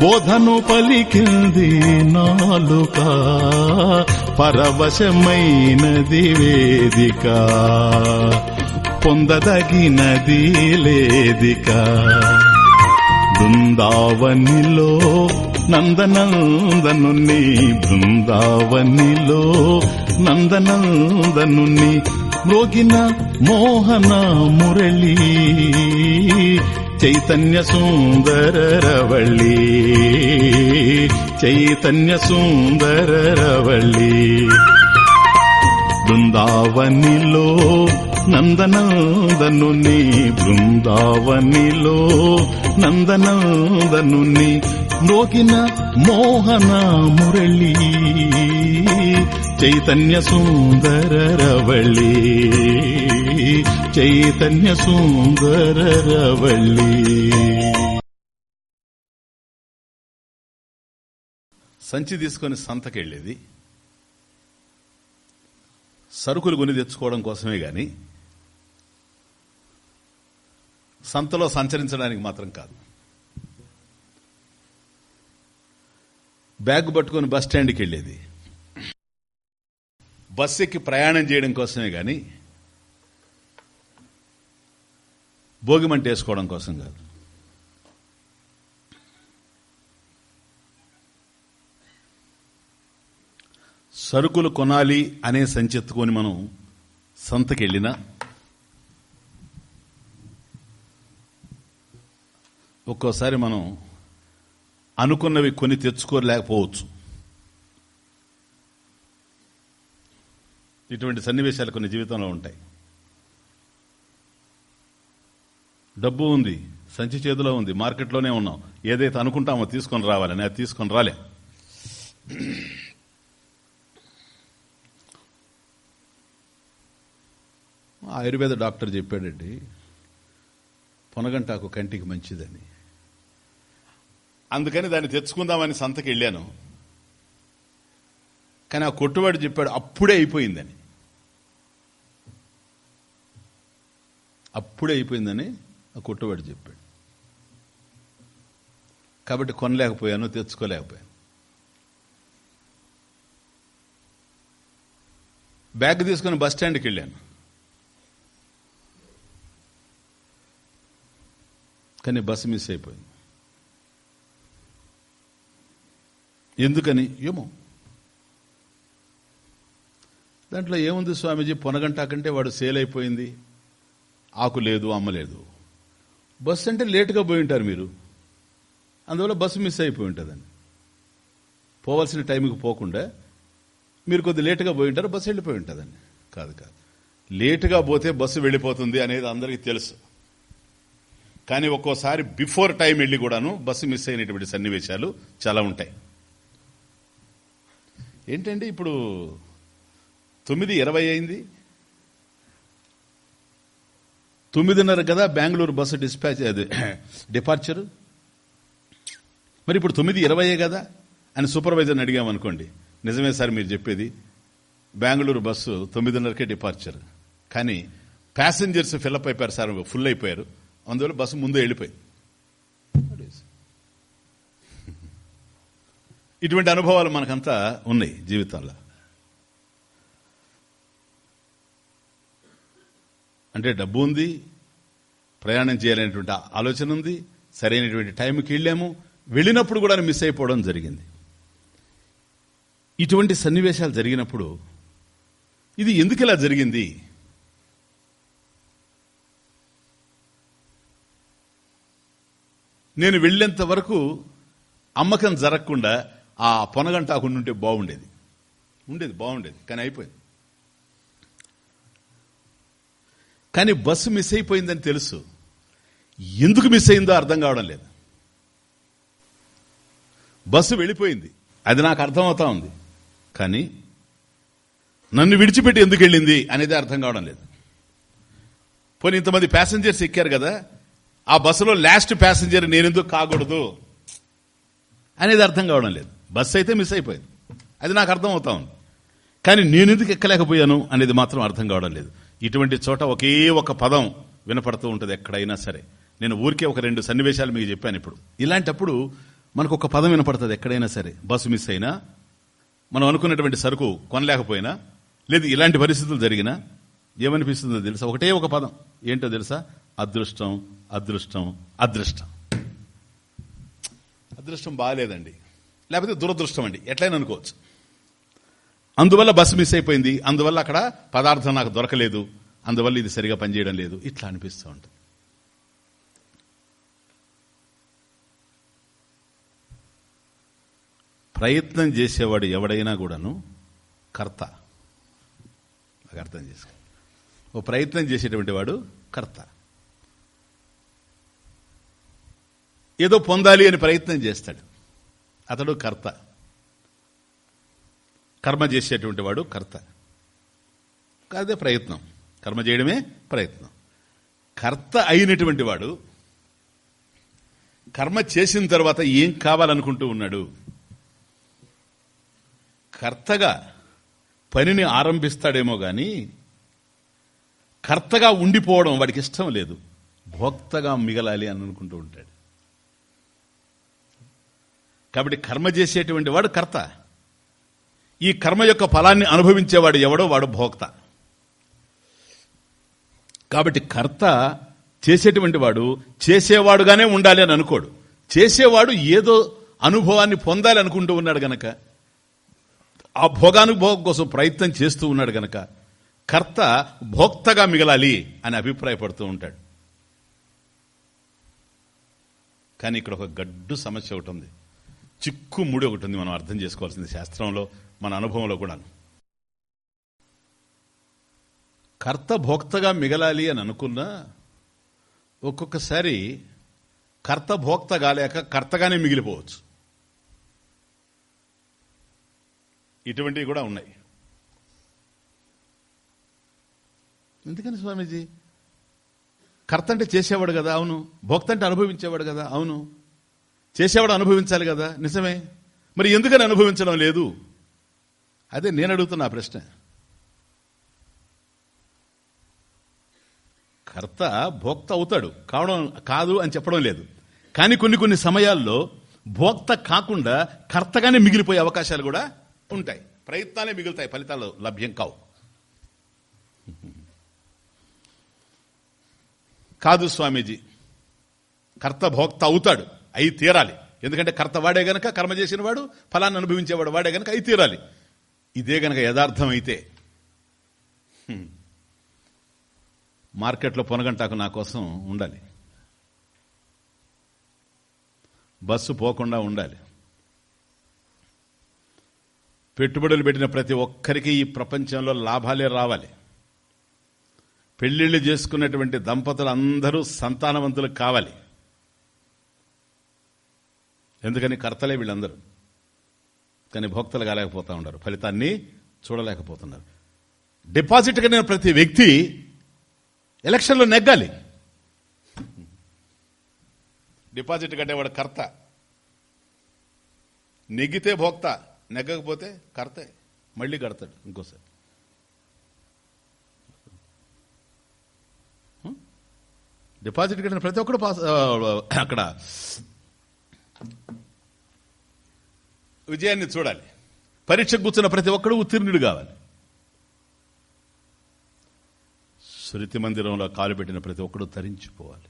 బోధను పలికింది నాలుక పరవశమైనది వేదిక పొందదగినది లేదిక. బృందావనిలో నందనందనుని బృందావనిలో నందనందనుని మ్రోగిన మోహన మురళీ చైతన్య సుందరరవళి చైతన్య సుందరరవళి బృందావనిలో నందనందనుని బృందావనిలో నందనందనుని మోగిన మోహన మురళి చైతన్య సుందరరవళి చైతన్య సుందరరవళి సంచి తీసుకొని సంతకెళ్ళేది. సరుకులు కొని తెచ్చుకోవడం కోసమే గాని సంతలో సంచరించడానికి మాత్రం కాదు. బ్యాగ్ పట్టుకొని బస్ స్టాండ్కి వెళ్ళేది. బస్ ఎక్కి ప్రయాణం చేయడం కోసమే కానీ భోగిమంట వేసుకోవడం కోసం కాదు. సరుకులు కొనాలి అనే సంచెత్తుకొని మనం సంతకెళ్ళినా ఒక్కోసారి మనం అనుకున్నవి కొని తెచ్చుకోలేకపోవచ్చు. ఇటువంటి సన్నివేశాలు కొన్ని జీవితంలో ఉంటాయి. డబ్బు ఉంది సంచి చేతిలో ఉంది మార్కెట్లోనే ఉన్నాం. ఏదైతే అనుకుంటామో తీసుకొని రావాలని అది తీసుకొని రాలే. ఆయుర్వేద డాక్టర్ చెప్పాడండి పొనగంటాకు కంటికి మంచిదని. అందుకని దాన్ని తెచ్చుకుందామని సంతకి వెళ్ళాను. కానీ ఆ కొట్టువాడు చెప్పాడు అప్పుడే అయిపోయిందని. అప్పుడే అయిపోయిందని ఆ కొట్టువాడు చెప్పాడు. కాబట్టి కొనలేకపోయాను తెచ్చుకోలేకపోయాను. బ్యాగ్ తీసుకుని బస్ స్టాండ్కి వెళ్ళాను. కానీ బస్సు మిస్ అయిపోయింది. ఎందుకని? ఏమో. దాంట్లో ఏముంది స్వామీజీ? పొనగంటాకంటే వాడు సేల్ అయిపోయింది. ఆకు లేదు అమ్మలేదు బస్సు అంటే లేటుగా పోయి ఉంటారు మీరు. అందువల్ల బస్సు మిస్ అయిపోయి ఉంటుందని పోవాల్సిన టైంకి పోకుండా మీరు కొద్ది లేటుగా పోయి ఉంటారు బస్సు వెళ్ళిపోయి ఉంటుందని కాదు కాదు. లేటుగా పోతే బస్సు వెళ్ళిపోతుంది అనేది అందరికీ తెలుసు. కానీ ఒక్కోసారి బిఫోర్ టైం వెళ్ళి కూడాను బస్సు మిస్ అయినటువంటి సన్నివేశాలు చాలా ఉంటాయి. ఏంటంటే ఇప్పుడు తొమ్మిది ఇరవై అయింది. తొమ్మిదిన్నర కదా బెంగళూరు బస్సు డిస్పాచ్ అది డిపార్చర్ మరి ఇప్పుడు తొమ్మిది ఇరవయే కదా అని సూపర్వైజర్ని అడిగామనుకోండి. నిజమే సార్ మీరు చెప్పేది బెంగళూరు బస్సు తొమ్మిదిన్నరకే డిపార్చర్ కానీ ప్యాసింజర్స్ ఫిల్అప్ అయిపోయారు సార్ ఫుల్ అయిపోయారు. అందువల్ల బస్సు ముందే వెళ్ళిపోయింది ఇటువంటి అనుభవాలు మనకంతా ఉన్నాయి జీవితంలో. అంటే డబ్బు ఉంది ప్రయాణం చేయాలనేటువంటి ఆలోచన ఉంది సరైనటువంటి టైంకి వెళ్ళాము వెళ్ళినప్పుడు కూడా మిస్ అయిపోవడం జరిగింది. ఇటువంటి సన్నివేశాలు జరిగినప్పుడు ఇది ఎందుకు ఇలా జరిగింది? నేను వెళ్ళేంత వరకు అమ్మకం జరగకుండా ఆ పొనగంట ఉంటే బాగుండేది. ఉండేది బాగుండేది కానీ అయిపోయింది. కానీ బస్సు మిస్ అయిపోయిందని తెలుసు. ఎందుకు మిస్ అయిందో అర్థం కావడం లేదు. బస్సు వెళ్ళిపోయింది. అది నాకు అర్థమవుతా ఉంది. కానీ నన్ను విడిచిపెట్టి ఎందుకు వెళ్ళింది అనేది అర్థం కావడం లేదు. పోనీ ఇంతమంది ప్యాసింజర్స్ ఎక్కారు కదా ఆ బస్సులో లాస్ట్ ప్యాసింజర్ నేనెందుకు కాకూడదు అనేది అర్థం కావడం లేదు. బస్సు అయితే మిస్ అయిపోయింది. అది నాకు అర్థం అవుతా ఉంది. కానీ నేనెందుకు ఎక్కలేకపోయాను అనేది మాత్రం అర్థం కావడం లేదు. ఇటువంటి చోట ఒకే ఒక పదం వినపడుతూ ఉంటుంది ఎక్కడైనా సరే. నేను ఊరికే ఒక రెండు సన్నివేశాలు మీకు చెప్పాను ఇప్పుడు. ఇలాంటప్పుడు మనకు ఒక పదం వినపడుతుంది ఎక్కడైనా సరే. బస్సు మిస్ అయినా మనం అనుకున్నటువంటి సరుకు కొనలేకపోయినా లేదు ఇలాంటి పరిస్థితులు జరిగినా ఏమనిపిస్తుందో తెలుసా? ఒకటే ఒక పదం. ఏంటో తెలుసా? అదృష్టం అదృష్టం అదృష్టం. అదృష్టం బాగాలేదండి. లేకపోతే దురదృష్టం అండి. ఎట్లయినా అనుకోవచ్చు. అందువల్ల బస్సు మిస్ అయిపోయింది. అందువల్ల అక్కడ పదార్థం నాకు దొరకలేదు. అందువల్ల ఇది సరిగా పనిచేయడం లేదు. ఇట్లా అనిపిస్తూ ఉంటుంది. ప్రయత్నం చేసేవాడు ఎవడైనా కూడాను కర్త. నాకు అర్థం చేసుకో. ఓ ప్రయత్నం చేసేటువంటి వాడు కర్త. ఏదో పొందాలి అని ప్రయత్నం చేస్తాడు. అతడు కర్త. కర్మ చేసేటువంటి వాడు కర్త. అదే ప్రయత్నం. కర్మ చేయడమే ప్రయత్నం. కర్త అయినటువంటి వాడు కర్మ చేసిన తర్వాత ఏం కావాలనుకుంటూ ఉన్నాడు? కర్తగా పనిని ఆరంభిస్తాడేమో గాని కర్తగా ఉండిపోవడం వాడికి ఇష్టం లేదు. భోక్తగా మిగలాలి అని అనుకుంటూ ఉంటాడు. కాబట్టి కర్మ చేసేటువంటి వాడు కర్త. ఈ కర్మ యొక్క ఫలాన్ని అనుభవించేవాడు ఎవడో వాడు భోక్త. కాబట్టి కర్త చేసేటువంటి వాడు చేసేవాడుగానే ఉండాలి అని అనుకోడు. చేసేవాడు ఏదో అనుభవాన్ని పొందాలి అనుకుంటూ ఉన్నాడు గనక ఆ భోగానుభోగం కోసం ప్రయత్నం చేస్తూ ఉన్నాడు గనక కర్త భోక్తగా మిగలాలి అని అభిప్రాయపడుతూ ఉంటాడు. కానీ ఇక్కడ ఒక గడ్డు సమస్య ఒకటి ఉంది. చిక్కు ముడి ఒకటి ఉంది మనం అర్థం చేసుకోవాల్సింది శాస్త్రంలో. మన అనుభవంలో కూడా కర్త భోక్తగా మిగలాలి అని అనుకున్నా ఒక్కొక్కసారి కర్త భోక్త కాలేక కర్తగానే మిగిలిపోవచ్చు. ఇటువంటివి కూడా ఉన్నాయి. ఎందుకని స్వామీజీ? కర్త అంటే చేసేవాడు కదా అవును. భోక్త అంటే అనుభవించేవాడు కదా అవును. చేసేవాడు అనుభవించాలి కదా నిజమే. మరి ఎందుకని అనుభవించడం లేదు? అదే నేను అడుగుతున్నా ప్రశ్న. కర్త భోక్త అవుతాడు. కావడం కాదు అని చెప్పడం లేదు. కానీ కొన్ని కొన్ని సమయాల్లో భోక్త కాకుండా కర్తగానే మిగిలిపోయే అవకాశాలు కూడా ఉంటాయి. ప్రయత్నాలే మిగులుతాయి. ఫలితాలు లభ్యం కావు. కాదు స్వామీజీ కర్త భోక్త అవుతాడు. అయి తీరాలి. ఎందుకంటే కర్త వాడే గనక కర్మ చేసిన వాడు ఫలాన్ని అనుభవించేవాడు వాడే గనక అయి తీరాలి. ఇదే గనక యథార్థం అయితే మార్కెట్లో పొనగంటాకు నా కోసం ఉండాలి. బస్సు పోకుండా ఉండాలి. పెట్టుబడులు పెట్టిన ప్రతి ఒక్కరికి ఈ ప్రపంచంలో లాభాలే రావాలి. పెళ్ళిళ్ళు చేసుకున్నటువంటి దంపతులు అందరూ సంతానవంతులు కావాలి. ఎందుకని కర్తలే వీళ్ళందరూ. కానీ భోక్తలు కాలేకపోతూ ఉన్నారు. ఫలితాన్ని చూడలేకపోతున్నారు. డిపాజిట్ కలిగిన ప్రతి వ్యక్తి ఎలక్షన్లో నెగ్గాలి. డిపాజిట్ కట్టేవాడు కర్త. నెగ్గితే భోక్త నెగ్గకపోతే కర్తే. మళ్ళీ కడతాడు ఇంకోసారి. డిపాజిట్ కట్టిన ప్రతి ఒక్కడు పాస్ అక్కడ విజయాన్ని చూడాలి. పరీక్ష కూర్చున్న ప్రతి ఒక్కడు ఉత్తీర్ణుడు కావాలి. శృతి మందిరంలో కాలు పెట్టిన ప్రతి ఒక్కడు తరించిపోవాలి.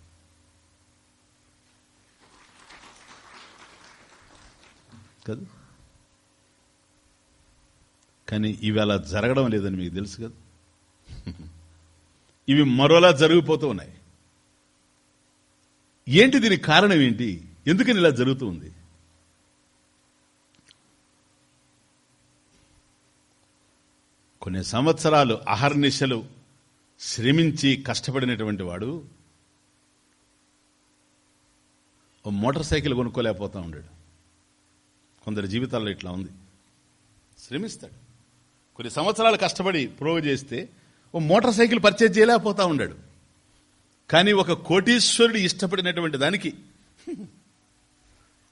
కదా. కానీ ఇవి అలా జరగడం లేదని మీకు తెలుసు కదా. ఇవి మరోలా జరిగిపోతూ ఉన్నాయి. ఏంటి దీనికి కారణం ఏంటి? ఎందుకని ఇలా జరుగుతూ ఉంది? కొన్ని సంవత్సరాలు అహర్నిశలు శ్రమించి కష్టపడినటువంటి వాడు ఓ మోటార్ సైకిల్ కొనుక్కోలేకపోతా ఉండాడు. కొందరి జీవితాల్లో ఇట్లా ఉంది. శ్రమిస్తాడు. కొన్ని సంవత్సరాలు కష్టపడి ప్రోగు చేస్తే ఓ మోటార్ సైకిల్ పర్చేజ్ చేయలేకపోతా ఉండాడు. కానీ ఒక కోటీశ్వరుడు ఇష్టపడినటువంటి దానికి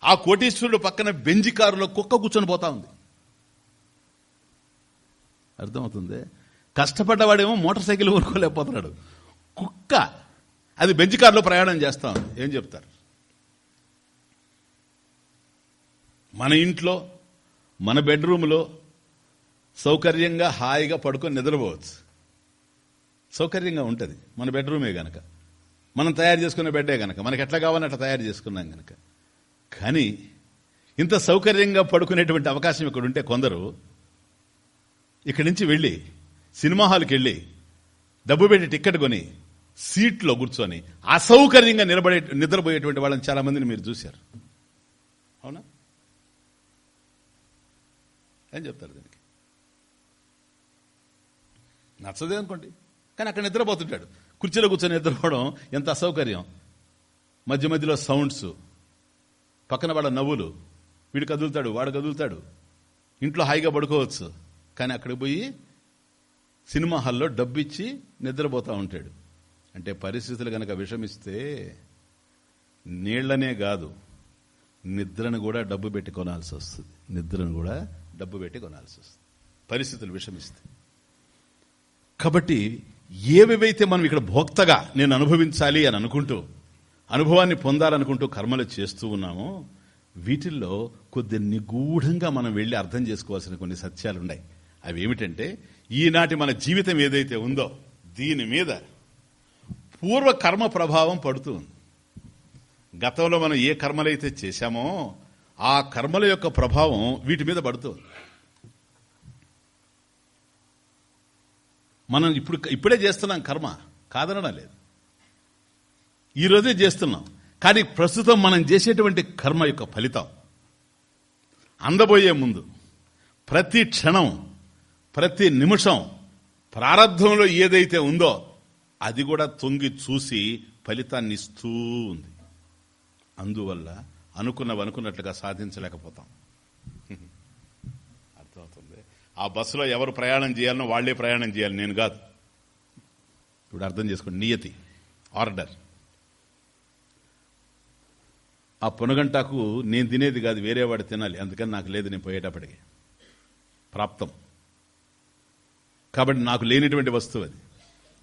ఆ కోటీశ్వరుడు పక్కన బెంజి కారులో కుక్క కూర్చొని పోతా ఉంది. అర్థమవుతుంది? కష్టపడ్డవాడేమో మోటార్ సైకిల్ ఊరుకోలేకపోతున్నాడు. కుక్క. అది బెంచ్ కారులో ప్రయాణం చేస్తా ఉంది. ఏం చెప్తారు? మన ఇంట్లో మన బెడ్రూమ్లో సౌకర్యంగా హాయిగా పడుకొని నిద్రపోవచ్చు. సౌకర్యంగా ఉంటుంది. మన బెడ్రూమే గనక. మనం తయారు చేసుకున్న బెడ్డే గనక. మనకి ఎట్లా కావాలని అట్లా తయారు చేసుకున్నాం గనక. కానీ ఇంత సౌకర్యంగా పడుకునేటువంటి అవకాశం ఇక్కడ ఉంటే కొందరు ఇక్కడి నుంచి వెళ్ళి సినిమా హాల్కి వెళ్ళి డబ్బు పెట్టి టిక్కెట్ కొని సీట్లో కూర్చొని అసౌకర్యంగా నిలబడే నిద్రపోయేటువంటి వాళ్ళని చాలా మందిని మీరు చూశారు. అవునా? ఏం చెప్తారు దీనికి? నచ్చదే అనుకోండి. కానీ అక్కడ నిద్రపోతుంటాడు. కుర్చీలో కూర్చొని నిద్రపోవడం ఎంత అసౌకర్యం. మధ్య మధ్యలో సౌండ్స్ పక్కన వాళ్ళ నవ్వులు. వీడు కదులుతాడు వాడు కదులుతాడు. ఇంట్లో హాయిగా పడుకోవచ్చు. కానీ అక్కడికి పోయి సినిమా హాల్లో డబ్బు ఇచ్చి నిద్రపోతూ ఉంటాడు. అంటే పరిస్థితులు కనుక విషమిస్తే నీళ్ళనే కాదు నిద్రను కూడా డబ్బు పెట్టి కొనాల్సి వస్తుంది. నిద్రను కూడా డబ్బు పెట్టి కొనాల్సి వస్తుంది. పరిస్థితులు విషమిస్తే. కాబట్టి ఏవేవైతే మనం ఇక్కడ భోక్తగా నేను అనుభవించాలి అని అనుకుంటూ అనుభవాన్ని పొందాలనుకుంటూ కర్మలు చేస్తూ ఉన్నామో వీటిల్లో కొద్ది నిగూఢంగా మనం వెళ్ళి అర్థం చేసుకోవాల్సిన కొన్ని సత్యాలు ఉన్నాయి అవి ఏమిటంటే ఈనాటి మన జీవితం ఏదైతే ఉందో దీని మీద పూర్వ కర్మ ప్రభావం పడుతూ ఉంది. గతంలో మనం ఏ కర్మలైతే చేశామో ఆ కర్మల యొక్క ప్రభావం వీటి మీద పడుతుంది మనం ఇప్పుడు ఇప్పుడే చేస్తున్నాం కర్మ కాదనడం లేదు. ఈరోజే చేస్తున్నాం. కానీ ప్రస్తుతం మనం చేసేటువంటి కర్మ యొక్క ఫలితం అందబోయే ముందు ప్రతి క్షణం ప్రతి నిమిషం ప్రారంధంలో ఏదైతే ఉందో అది కూడా తొంగి చూసి ఫలితాన్ని ఇస్తూ ఉంది. అందువల్ల అనుకున్నవి అనుకున్నట్లుగా సాధించలేకపోతాం. అర్థమవుతుంది? ఆ బస్సులో ఎవరు ప్రయాణం చేయాలనో వాళ్ళే ప్రయాణం చేయాలి నేను కాదు. ఇప్పుడు అర్థం చేసుకోండి. నియతి ఆర్డర్. ఆ పొనగంటకు నేను తినేది కాదు వేరేవాడు తినాలి. అందుకని నాకు లేదు నేను పోయేటప్పటికి. ప్రాప్తం. కాబట్టి నాకు లేనిటువంటి వస్తువు అది.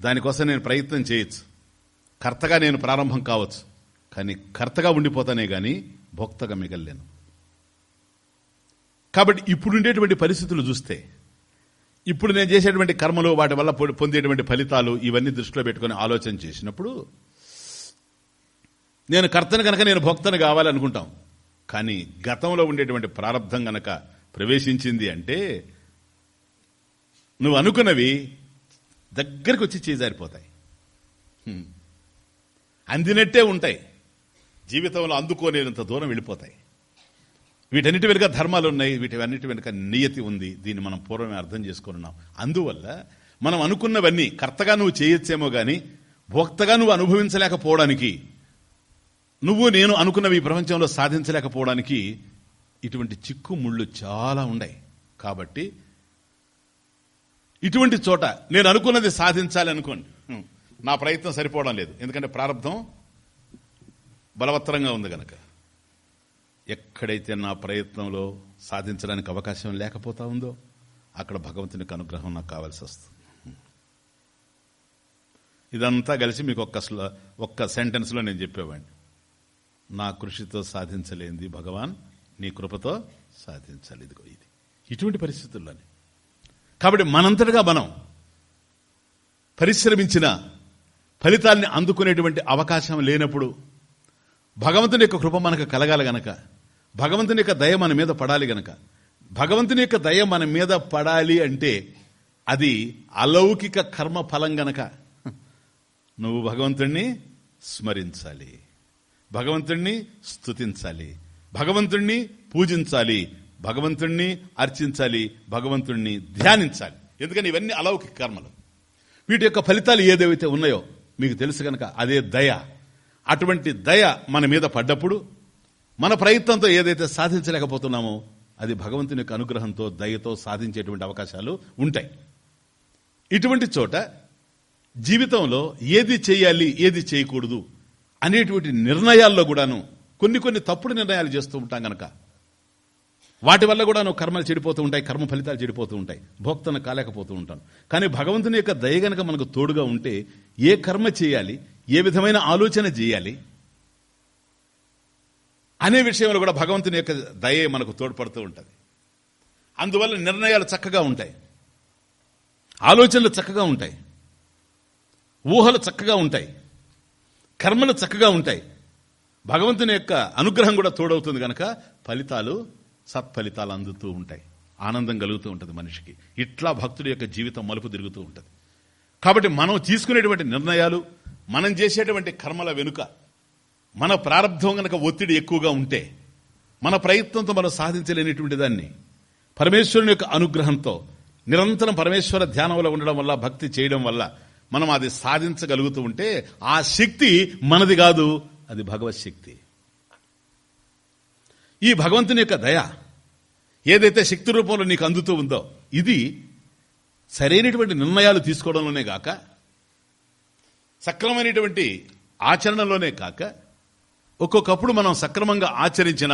దానికోసం నేను ప్రయత్నం చేయొచ్చు. కర్తగా నేను ప్రారంభం కావచ్చు. కానీ కర్తగా ఉండిపోతానే కానీ భోక్తగా మిగల్లేను. కాబట్టి ఇప్పుడుండేటువంటి పరిస్థితులు చూస్తే ఇప్పుడు నేను చేసేటువంటి కర్మలు వాటి వల్ల పొందేటువంటి ఫలితాలు ఇవన్నీ దృష్టిలో పెట్టుకుని ఆలోచన చేసినప్పుడు నేను కర్తను కనుక నేను భోక్తను కావాలనుకుంటాం. కానీ గతంలో ఉండేటువంటి ప్రారంధం గనక ప్రవేశించింది అంటే నువ్వు అనుకున్నవి దగ్గరకు వచ్చి చేజారిపోతాయి అందినట్టే ఉంటాయి. జీవితంలో అందుకోలేనంత దూరం వెళ్ళిపోతాయి. వీటన్నిటి వెనుక ధర్మాలు ఉన్నాయి వీటివన్నిటి వెనుక నియతి ఉంది. దీన్ని మనం పూర్వమే అర్థం చేసుకున్నాం. అందువల్ల మనం అనుకున్నవన్నీ కర్తగా నువ్వు చేయొచ్చేమో కానీ భోక్తగా నువ్వు అనుభవించలేకపోవడానికి నువ్వు నేను అనుకున్నవి ఈ ప్రపంచంలో సాధించలేకపోవడానికి ఇటువంటి చిక్కు ముళ్ళు చాలా ఉన్నాయి కాబట్టి ఇటువంటి చోట నేను అనుకున్నది సాధించాలి అనుకోండి. నా ప్రయత్నం సరిపోవడం లేదు. ఎందుకంటే ప్రారంభం బలవత్తరంగా ఉంది గనక. ఎక్కడైతే నా ప్రయత్నంలో సాధించడానికి అవకాశం లేకపోతా ఉందో అక్కడ భగవంతునికి అనుగ్రహం నాకు కావాల్సి వస్తుంది. ఇదంతా కలిసి మీకు ఒక్క ఒక్క సెంటెన్స్లో నేను చెప్పేవాడిని. నా కృషితో సాధించలేంది భగవాన్ నీ కృపతో సాధించాలి. ఇదిగో ఇది. ఇటువంటి పరిస్థితుల్లోనే. కాబట్టి మనంతటగా మనం పరిశ్రమించిన ఫలితాల్ని అందుకునేటువంటి అవకాశం లేనప్పుడు భగవంతుని యొక్క కృప మనకు కలగాలి గనక భగవంతుని యొక్క దయ మన మీద పడాలి గనక భగవంతుని యొక్క దయ మన మీద పడాలి అంటే అది అలౌకిక కర్మ ఫలం గనక నువ్వు భగవంతుణ్ణి స్మరించాలి భగవంతుణ్ణి స్తుతించాలి భగవంతుణ్ణి పూజించాలి భగవంతుణ్ణి అర్చించాలి భగవంతుణ్ణి ధ్యానించాలి. ఎందుకని ఇవన్నీ అలౌకిక కర్మలు. వీటి యొక్క ఫలితాలు ఏదేవైతే ఉన్నాయో మీకు తెలుసు కనుక అదే దయ. అటువంటి దయ మన మీద పడ్డప్పుడు మన ప్రయత్నంతో ఏదైతే సాధించలేకపోతున్నామో అది భగవంతుని యొక్క అనుగ్రహంతో దయతో సాధించేటువంటి అవకాశాలు ఉంటాయి. ఇటువంటి చోట జీవితంలో ఏది చేయాలి ఏది చేయకూడదు అనేటువంటి నిర్ణయాల్లో కూడాను కొన్ని కొన్ని తప్పుడు నిర్ణయాలు చేస్తూ ఉంటాం కనుక వాటి వల్ల కూడా నువ్వు కర్మలు చెడిపోతూ ఉంటాయి కర్మ ఫలితాలు చెడిపోతూ ఉంటాయి. భోక్తను కాలేకపోతూ ఉంటాను. కానీ భగవంతుని యొక్క దయ గనక మనకు తోడుగా ఉంటే ఏ కర్మ చేయాలి ఏ విధమైన ఆలోచన చేయాలి అనే విషయంలో కూడా భగవంతుని యొక్క దయే మనకు తోడ్పడుతూ ఉంటుంది. అందువల్ల నిర్ణయాలు చక్కగా ఉంటాయి. ఆలోచనలు చక్కగా ఉంటాయి. ఊహలు చక్కగా ఉంటాయి. కర్మలు చక్కగా ఉంటాయి. భగవంతుని యొక్క అనుగ్రహం కూడా తోడవుతుంది కనుక ఫలితాలు సత్ఫలితాలు అందుతూ ఉంటాయి. ఆనందం కలుగుతూ ఉంటుంది మనిషికి. ఇట్లా భక్తుడి యొక్క జీవితం మలుపు తిరుగుతూ ఉంటుంది. కాబట్టి మనం తీసుకునేటువంటి నిర్ణయాలు మనం చేసేటువంటి కర్మల వెనుక మన ప్రారంభం కనుక ఒత్తిడి ఎక్కువగా ఉంటే మన ప్రయత్నంతో మనం సాధించలేనిటువంటి దాన్ని పరమేశ్వరుని యొక్క అనుగ్రహంతో నిరంతరం పరమేశ్వర ధ్యానంలో ఉండడం వల్ల భక్తి చేయడం వల్ల మనం అది సాధించగలుగుతూ ఉంటే ఆ శక్తి మనది కాదు అది భగవత్ శక్తి. ఈ భగవంతుని యొక్క దయ ఏదైతే శక్తి రూపంలో నీకు అందుతూ ఉందో ఇది సరైనటువంటి నిర్ణయాలు తీసుకోవడంలోనే కాక సక్రమైనటువంటి ఆచరణలోనే కాక ఒక్కొక్కప్పుడు మనం సక్రమంగా ఆచరించిన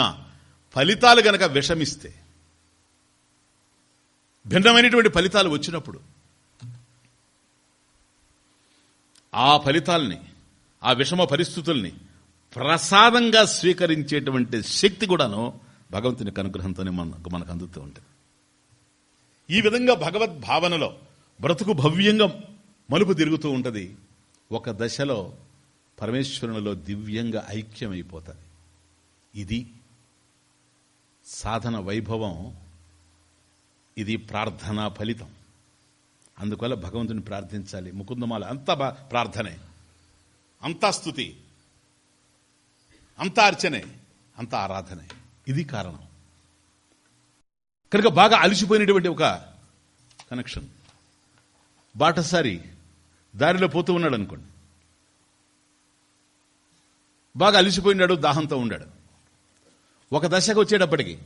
ఫలితాలు గనక విషమిస్తే భిన్నమైనటువంటి ఫలితాలు వచ్చినప్పుడు ఆ ఫలితాల్ని ఆ విషమ పరిస్థితుల్ని ప్రసాదంగా స్వీకరించేటువంటి శక్తి కూడాను భగవంతుని అనుగ్రహంతోనే మనకు మనకు అందుతూ ఉంటుంది. ఈ విధంగా భగవద్ భావనలో బ్రతుకు భవ్యంగా మలుపు తిరుగుతూ ఉంటుంది. ఒక దశలో పరమేశ్వరునిలో దివ్యంగా ఐక్యమైపోతుంది. ఇది సాధన వైభవం ఇది ప్రార్థనా ఫలితం. అందువల్ల భగవంతుని ప్రార్థించాలి. ముకుందమాల అంతా ప్రార్థనే. అంతా స్థుతి అంత అర్చనే అంత ఆరాధనే. ఇది కారణం. కనుక బాగా అలిసిపోయినటువంటి ఒక కనెక్షన్ బాటసారి దారిలో పోతూ ఉన్నాడు అనుకోండి బాగా అలిసిపోయినాడు దాహంతో ఉన్నాడు. ఒక దశకు వచ్చేటప్పటికి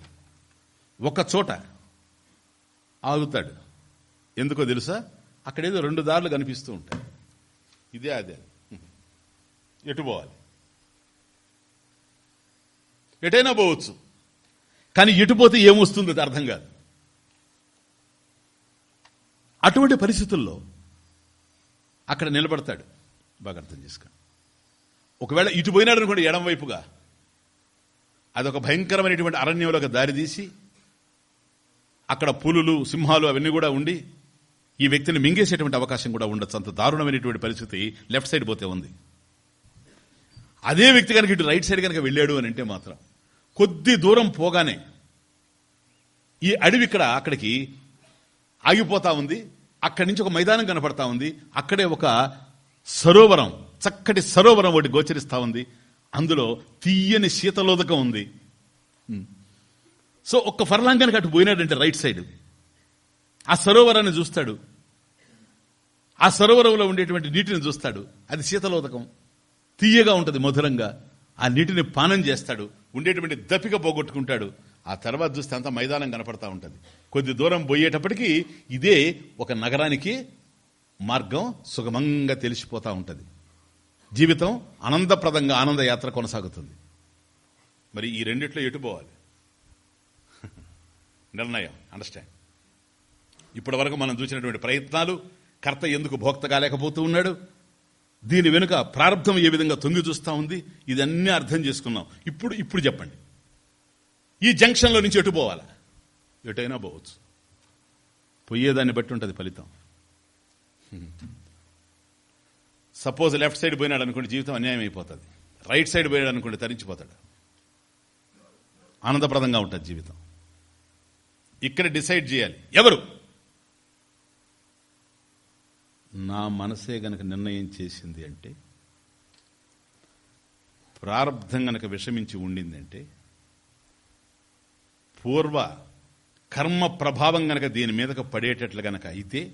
ఒక చోట ఆగుతాడు. ఎందుకో తెలుసా? అక్కడేదో రెండు దారులు కనిపిస్తూ ఉంటాయి. ఇదే అదే. ఎటు పోవాలి? ఎటైనా పోవచ్చు. కానీ ఎటు పోతే ఏమొస్తుంది అది అర్థం కాదు. అటువంటి పరిస్థితుల్లో అక్కడ నిలబడతాడు బాగా అర్థం చేసుకోండి. ఒకవేళ ఇటు పోయినాడు అనుకోండి ఎడం వైపుగా. అదొక భయంకరమైనటువంటి అరణ్యంలోకి దారితీసి అక్కడ పులులు సింహాలు అవన్నీ కూడా ఉండి ఈ వ్యక్తిని మింగేసేటువంటి అవకాశం కూడా ఉండొచ్చు. అంత దారుణమైనటువంటి పరిస్థితి లెఫ్ట్ సైడ్ పోతే ఉంది. అదే వ్యక్తి కనుక ఇటు రైట్ సైడ్ కనుక వెళ్ళాడు అని అంటే మాత్రం కొద్ది దూరం పోగానే ఈ అడవి ఇక్కడ అక్కడికి ఆగిపోతా ఉంది. అక్కడి నుంచి ఒక మైదానం కనపడతా ఉంది. అక్కడే ఒక సరోవరం చక్కటి సరోవరం ఒకటి గోచరిస్తా ఉంది. అందులో తీయని శీతలోదకం ఉంది. సో ఒక్క ఫర్లాంగానికి అటు పోయినాడంటే రైట్ సైడ్. ఆ సరోవరాన్ని చూస్తాడు. ఆ సరోవరంలో ఉండేటువంటి నీటిని చూస్తాడు. అది శీతలోదకం. తీయగా ఉంటుంది మధురంగా. ఆ నీటిని పానం చేస్తాడు. ఉండేటువంటి దప్పిక పోగొట్టుకుంటాడు. ఆ తర్వాత చూస్తే అంత మైదానం కనపడతా ఉంటుంది. కొద్ది దూరం పోయేటప్పటికీ ఇదే ఒక నగరానికి మార్గం సుగమంగా తెలిసిపోతూ ఉంటుంది. జీవితం ఆనందప్రదంగా ఆనందయాత్ర కొనసాగుతుంది. మరి ఈ రెండిట్లో ఎటు పోవాలి? నిర్ణయం అండర్స్టాండ్ ఇప్పటి వరకు మనం చూసినటువంటి ప్రయత్నాలు కర్త ఎందుకు భోక్త కాలేకపోతూ ఉన్నాడు? దీని వెనుక ప్రారంభం ఏ విధంగా తొంగి చూస్తూ ఉంది ఇదన్నీ అర్థం చేసుకున్నాం. ఇప్పుడు ఇప్పుడు చెప్పండి. ఈ జంక్షన్లో నుంచి ఎటు పోవాలా? ఎటైనా పోవచ్చు. పోయేదాన్ని బట్టి ఉంటుంది ఫలితం. సపోజ్ లెఫ్ట్ సైడ్ పోయినాడు అనుకోండి జీవితం అన్యాయం అయిపోతుంది. రైట్ సైడ్ పోయాడు అనుకోండి తరించిపోతాడు. ఆనందప్రదంగా ఉంటుంది జీవితం. ఇక్కడ డిసైడ్ చేయాలి. ఎవరు? నా మనసే గనక నిర్ణయం చేసింది అంటే ప్రారంధం గనక విషమించి ఉండిందంటే పూర్వ కర్మ ప్రభావం గనక దీని మీదకు పడేటట్లు గనక అయితే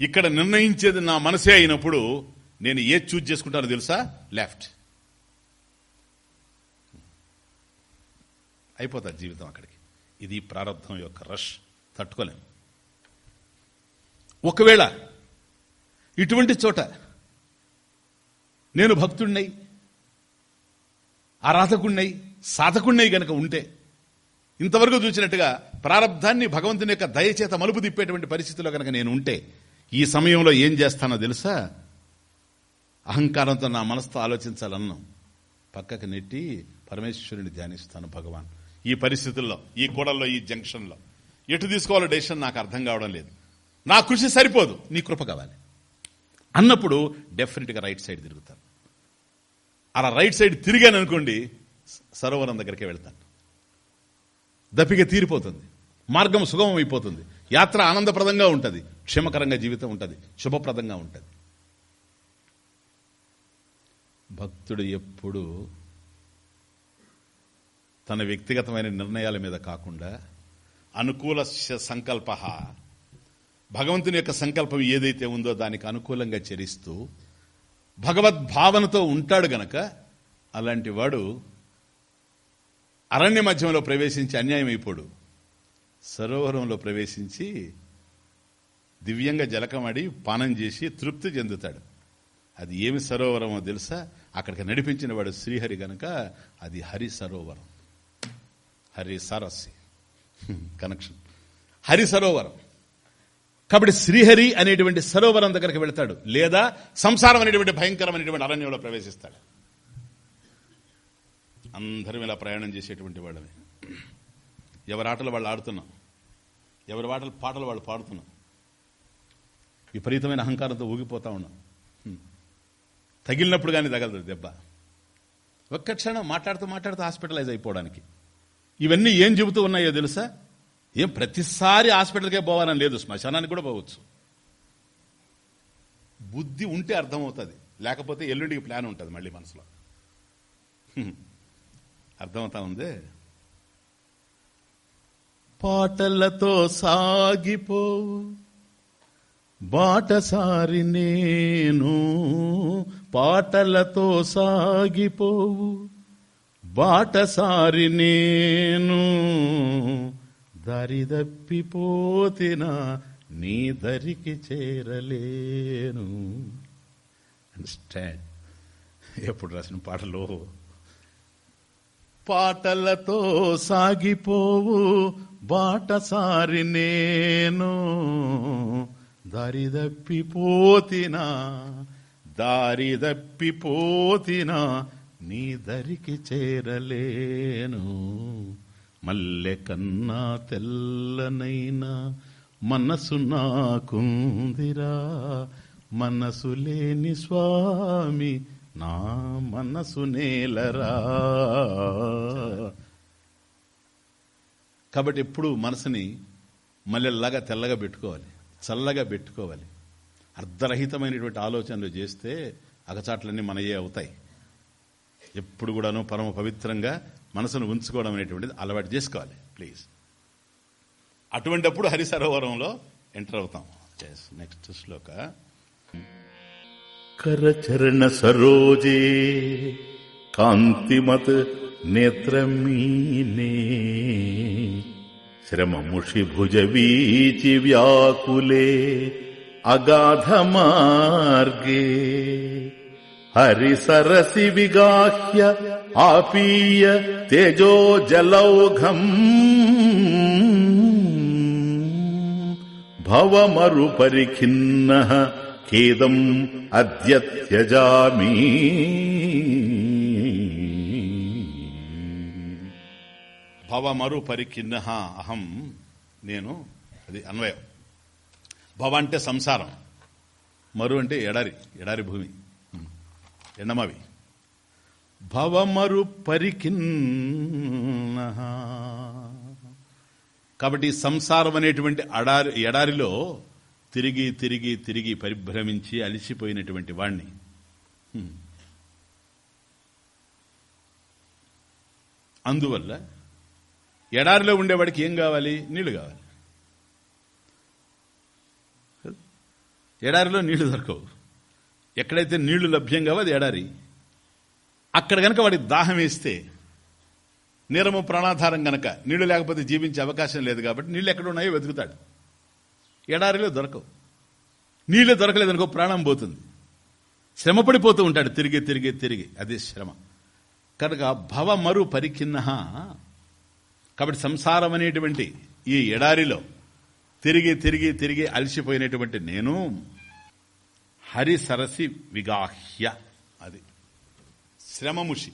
ఇక్కడ నిర్ణయించేది నా మనసే అయినప్పుడు నేను ఏది చూజ్ చేసుకుంటానో తెలుసా? లెఫ్ట్. అయిపోతుంది జీవితం అక్కడికి. ఇది ప్రారంధం యొక్క రష్. తట్టుకోలేము ఒకవేళ ఇటువంటి చోట నేను భక్తుణ్ణై ఆరాధకుణ్ణై సాధకుణ్ణై గనక ఉంటే ఇంతవరకు చూసినట్టుగా ప్రారంధాన్ని భగవంతుని యొక్క దయచేత మలుపు తిప్పేటువంటి పరిస్థితిలో కనుక నేను ఉంటే ఈ సమయంలో ఏం చేస్తానో తెలుసా? అహంకారంతో నా మనసుతో ఆలోచించాలన్నాం. పక్కకు నెట్టి పరమేశ్వరుని ధ్యానిస్తాను భగవాన్. ఈ పరిస్థితుల్లో ఈ కూడల్లో ఈ జంక్షన్లో. ఎటు తీసుకోవాలో డెసిషన్ నాకు అర్థం కావడం లేదు. నా కృషి సరిపోదు. నీ కృప కావాలి. అన్నప్పుడు డెఫినెట్గా రైట్ సైడ్ తిరుగుతాను. అలా రైట్ సైడ్ తిరిగాను అనుకోండి సరోవరం దగ్గరికి వెళ్తాను. దప్పిక తీరిపోతుంది. మార్గం సుగమం అయిపోతుంది. యాత్ర ఆనందప్రదంగా ఉంటుంది. క్షేమకరంగా జీవితం ఉంటుంది. శుభప్రదంగా ఉంటుంది. భక్తుడు ఎప్పుడు తన వ్యక్తిగతమైన నిర్ణయాల మీద కాకుండా అనుకూల సంకల్ప భగవంతుని యొక్క సంకల్పం ఏదైతే ఉందో దానికి అనుకూలంగా చరిస్తూ భగవద్భావనతో ఉంటాడు గనక అలాంటి వాడు అరణ్య మధ్యంలో ప్రవేశించి అన్యాయం అయిపోడు. సరోవరంలో ప్రవేశించి దివ్యంగా జలకమడి పానం చేసి తృప్తి చెందుతాడు. అది ఏమి సరోవరమో తెలుసా? అక్కడికి నడిపించిన వాడు శ్రీహరి గనక అది హరి సరోవరం. హరి సరస్సి. కనెక్షన్. హరి సరోవరం. కాబట్టి శ్రీహరి అనేటువంటి సరోవరం దగ్గరికి వెళ్తాడు. లేదా సంసారం అనేటువంటి భయంకరమైనటువంటి అరణ్యంలో ప్రవేశిస్తాడు. అందరం ఇలా ప్రయాణం చేసేటువంటి వాళ్ళని ఎవరి ఆటలు వాళ్ళు ఆడుతున్నాం. ఎవరి ఆటలు పాటలు వాళ్ళు పాడుతున్నాం. విపరీతమైన అహంకారంతో ఊగిపోతా ఉన్నాం. తగిలినప్పుడు కానీ తగలదు దెబ్బ. ఒక్క క్షణం మాట్లాడుతూ మాట్లాడుతూ హాస్పిటలైజ్ అయిపోవడానికి. ఇవన్నీ ఏం చెబుతూ ఉన్నాయో తెలుసా? ఏం ప్రతిసారి హాస్పిటల్కే పోవాలని లేదు శ్మశానానికి కూడా పోవచ్చు. బుద్ధి ఉంటే అర్థమవుతుంది. లేకపోతే ఎల్లుండికి ప్లాన్ ఉంటుంది మళ్ళీ మనసులో. అర్థమవుతా ఉంది? పాటలతో సాగిపో బాటసారి నేను పాటలతో సాగిపోవు బాటసారి నేను దరిదప్పిపోతినా నీ దరికి చేరలేను. అండర్స్టాండ్ ఎప్పుడు రాసిన పాటలో? పాటలతో సాగిపోవు బాటసారి నేను. దరిదప్పిపోతినా దారిదప్పిపోతినా నీ దరికి చేరలేను. మల్లె కన్నా తెల్లనైనా మనసు నాకుందిరా. మనసు లేని స్వామి నా మనసు నేలరా. కాబట్టి ఎప్పుడు మనసుని మల్లెల్లాగా తెల్లగా పెట్టుకోవాలి చల్లగా పెట్టుకోవాలి. అర్ధరహితమైనటువంటి ఆలోచనలు చేస్తే అగచాట్లన్నీ మనయే అవుతాయి. ఎప్పుడు కూడాను పరమ పవిత్రంగా మనసును ఉంచుకోవడం అనేటువంటిది అలవాటు చేసుకోవాలి ప్లీజ్ అటువంటిప్పుడు హరిసరోవరంలో ఎంటర్ అవుతాం. నెక్స్ట్ శ్లోక. కరచరణ సరోజే కాంతిమత్ నేత్రమీనే శ్రమముషి భుజ వీచి వ్యాకులే అగాధ మార్గే హరిసరసి విగాహ్య ఆపీయ తేజో జలౌఘం భవమరు పరిఖిన్న ఖేదం అద్యత్యజామి. భవమరు పరిఖిన్న అహం నేను అది అన్వయం. భవ అంటే సంసారం. మరు అంటే ఎడారి ఎడారి భూమి. ఎండమవి. భవమరు పరికిన్న కాబట్టి సంసారం అనేటువంటి అడారి ఎడారిలో తిరిగి తిరిగి తిరిగి పరిభ్రమించి అలిసిపోయినటువంటి వాణ్ణి. అందువల్ల ఎడారిలో ఉండేవాడికి ఏం కావాలి? నీళ్ళు కావాలి. ఎడారిలో నీళ్ళు దొరకవు. ఎక్కడైతే నీళ్ళు లభ్యం కావో అది ఎడారి. అక్కడ గనక వాడికి దాహం వేస్తే నీరము ప్రాణాధారం గనక నీళ్ళు లేకపోతే జీవించే అవకాశం లేదు కాబట్టి నీళ్ళు ఎక్కడ ఉన్నాయో వెతుకుతాడు. ఎడారిలో దొరకవు. నీళ్ళు దొరకలేదనుకో ప్రాణం పోతుంది. శ్రమ పడిపోతూ ఉంటాడు. తిరిగి తిరిగి తిరిగి. అదే శ్రమ. కనుక భవ మరు పరికిన్న కాబట్టి సంసారం అనేటువంటి ఈ ఎడారిలో తిరిగి తిరిగి తిరిగి అలసిపోయినటువంటి నేను హరి సరసి విగాహ్య. శ్రమముషి.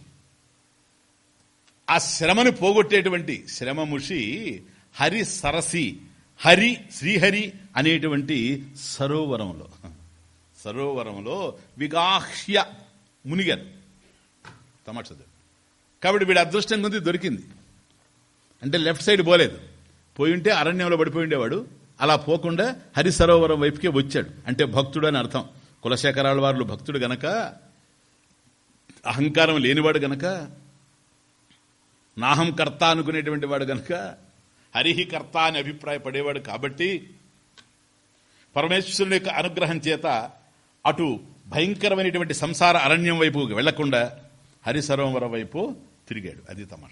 ఆ శ్రమను పోగొట్టేటువంటి శ్రమముషి హరి సరసి హరి శ్రీహరి అనేటువంటి సరోవరంలో. సరోవరంలో విగాహ్య మునిగారు తమాషదు కాబట్టి వీడు అదృష్టం కొద్ది దొరికింది. అంటే లెఫ్ట్ సైడ్ పోలేదు. పోయి ఉంటే అరణ్యంలో పడిపోయి ఉండేవాడు అలా పోకుండా హరి సరోవరం వైపుకే వచ్చాడు. అంటే భక్తుడు అని అర్థం. కులశేఖరాల వారు భక్తుడు గనక అహంకారం లేనివాడు గనక నాహం కర్త అనుకునేటువంటి వాడు గనక హరిహి కర్త అని అభిప్రాయపడేవాడు కాబట్టి పరమేశ్వరుని యొక్క అనుగ్రహం చేత అటు భయంకరమైనటువంటి సంసార అరణ్యం వైపు వెళ్ళకుండా హరిసరోవర వైపు తిరిగాడు. అది తమాష.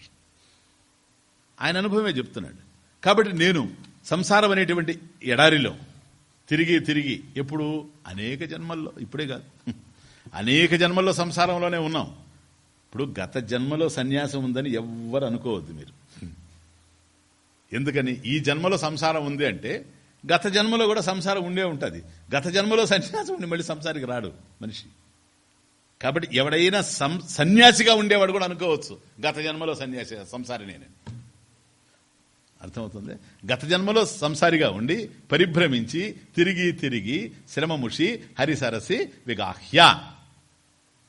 ఆయన అనుభవమే చెప్తున్నాడు. కాబట్టి నేను సంసారం అనేటువంటి ఎడారిలో తిరిగి తిరిగి ఎప్పుడు అనేక జన్మల్లో ఇప్పుడే కాదు. అనేక జన్మల్లో సంసారంలోనే ఉన్నాం. ఇప్పుడు గత జన్మలో సన్యాసం ఉందని ఎవ్వరు అనుకోవద్దు మీరు. ఎందుకని? ఈ జన్మలో సంసారం ఉంది అంటే గత జన్మలో కూడా సంసారం ఉండే ఉంటుంది. గత జన్మలో సన్యాసం ఉండి మళ్ళీ సంసారికి రాడు మనిషి. కాబట్టి ఎవడైనా సం- సన్యాసిగా ఉండేవాడు కూడా అనుకోవచ్చు. గత జన్మలో సన్యాసి సంసారి నేనే. అర్థమవుతుంది? గత జన్మలో సంసారిగా ఉండి పరిభ్రమించి తిరిగి తిరిగి శ్రమముషి హరిసరసి విగాహ్య.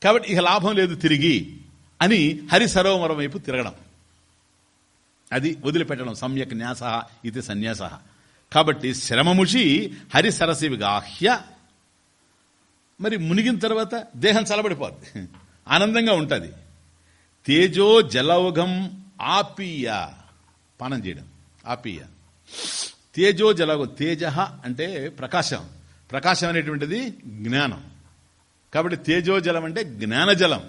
కాబట్టి ఇక లాభం లేదు తిరిగి అని హరి సరోవరం వైపు తిరగడం. అది వదిలిపెట్టడం సమ్యక్ న్యాస ఇది సన్యాస. కాబట్టి శ్రమముషి హరి సరసివి గాహ్య మరి మునిగిన తర్వాత దేహం చలబడిపోద్ది ఆనందంగా ఉంటుంది. తేజో జలౌఘం ఆపీయ. పానం చేయడం. ఆపీయ. తేజో జలౌఘం తేజ అంటే ప్రకాశం. ప్రకాశం అనేటువంటిది జ్ఞానం. కాబట్టి తేజో జలం అంటే జ్ఞానజలం.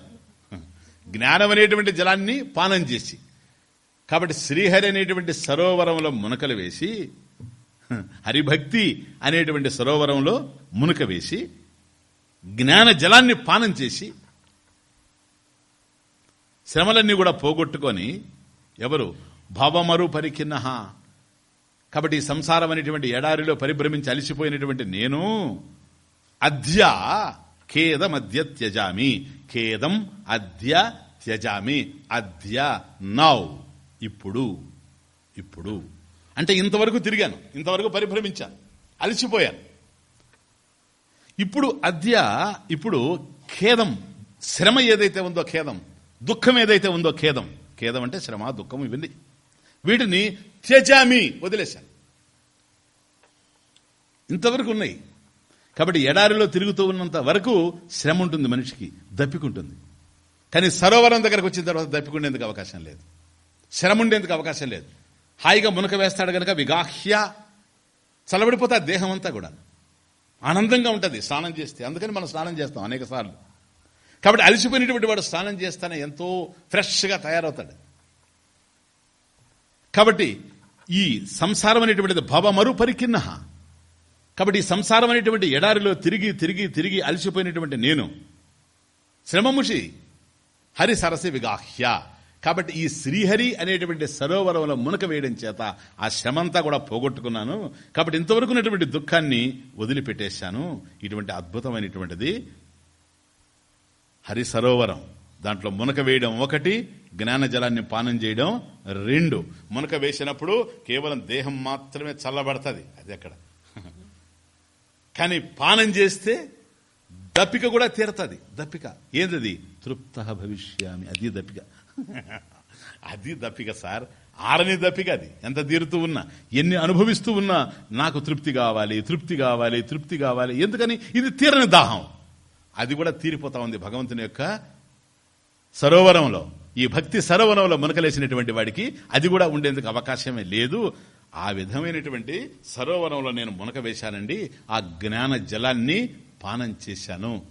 జ్ఞానం అనేటువంటి జలాన్ని పానం చేసి కాబట్టి శ్రీహరి అనేటువంటి సరోవరంలో మునకలు వేసి హరిభక్తి అనేటువంటి సరోవరంలో మునక వేసి జ్ఞాన జలాన్ని పానం చేసి శ్రమలన్నీ కూడా పోగొట్టుకొని ఎవరు? భవమరు పరికిన్న కాబట్టి ఈ సంసారం అనేటువంటి ఎడారిలో పరిభ్రమించి అలిసిపోయినటువంటి నేను అద్య ఖేదం అద్య త్యజామి. ఖేదం అద్య త్యజామి. అద్య నౌ. ఇప్పుడు. ఇప్పుడు. అంటే ఇంతవరకు తిరిగాను. ఇంతవరకు పరిభ్రమించాను. అలసిపోయాను. ఇప్పుడు అద్య ఇప్పుడు ఖేదం. శ్రమ ఏదైతే ఉందో ఖేదం దుఃఖం ఏదైతే ఉందో ఖేదం. ఖేదం అంటే శ్రమ దుఃఖం ఇవన్నీ. వీటిని త్యజామి వదిలేశాను. ఇంతవరకు ఉన్నాయి. కాబట్టి ఎడారిలో తిరుగుతూ ఉన్నంత వరకు శ్రమ ఉంటుంది మనిషికి దప్పికుంటుంది. కానీ సరోవరం దగ్గరకు వచ్చిన తర్వాత దప్పికుండేందుకు అవకాశం లేదు. శ్రమ ఉండేందుకు అవకాశం లేదు. హాయిగా మునక వేస్తాడు గనక విగాహ్య చలబడిపోతే ఆ దేహం అంతా కూడా. ఆనందంగా ఉంటుంది స్నానం చేస్తే. అందుకని మనం స్నానం చేస్తాం అనేక సార్లు. కాబట్టి అలసిపోయినటువంటి వాడు స్నానం చేస్తానే ఎంతో ఫ్రెష్గా తయారవుతాడు. కాబట్టి ఈ సంసారం అనేటువంటిది భవమరు పరికిన్న కాబట్టి ఈ సంసారం అనేటువంటి ఎడారిలో తిరిగి తిరిగి తిరిగి అలసిపోయినటువంటి నేను. శ్రమముషి హరి సరసి విగాహ్య. కాబట్టి ఈ శ్రీహరి అనేటువంటి సరోవరంలో మునక వేయడం చేత ఆ శ్రమంతా కూడా పోగొట్టుకున్నాను. కాబట్టి ఇంతవరకు ఉన్నటువంటి దుఃఖాన్ని వదిలిపెట్టేశాను. ఇటువంటి అద్భుతమైనటువంటిది హరి సరోవరం. దాంట్లో మునక వేయడం ఒకటి జ్ఞాన జలాన్ని పానం చేయడం రెండు. మునక వేసినప్పుడు కేవలం దేహం మాత్రమే చల్లబడుతుంది. అది అక్కడ. కానీ పానం చేస్తే దప్పిక కూడా తీరుతుంది. దప్పిక. ఏందది? తృప్త భవిష్యామి. అది దప్పిక. అది దప్పిక సార్. ఆరని దప్పిక అది. ఎంత తీరుతూ ఉన్నా ఎన్ని అనుభవిస్తూ ఉన్నా నాకు తృప్తి కావాలి తృప్తి కావాలి తృప్తి కావాలి. ఎందుకని? ఇది తీరని దాహం. అది కూడా తీరిపోతా ఉంది భగవంతుని యొక్క సరోవరంలో. ఈ భక్తి సరోవరంలో మునకలేసినటువంటి వాడికి అది కూడా ఉండేందుకు అవకాశమే లేదు. ఆ విధమైనటువంటి సరోవరంలో నేను మునక వేశానండి. ఆ జ్ఞాన జలాన్ని పానం చేశాను.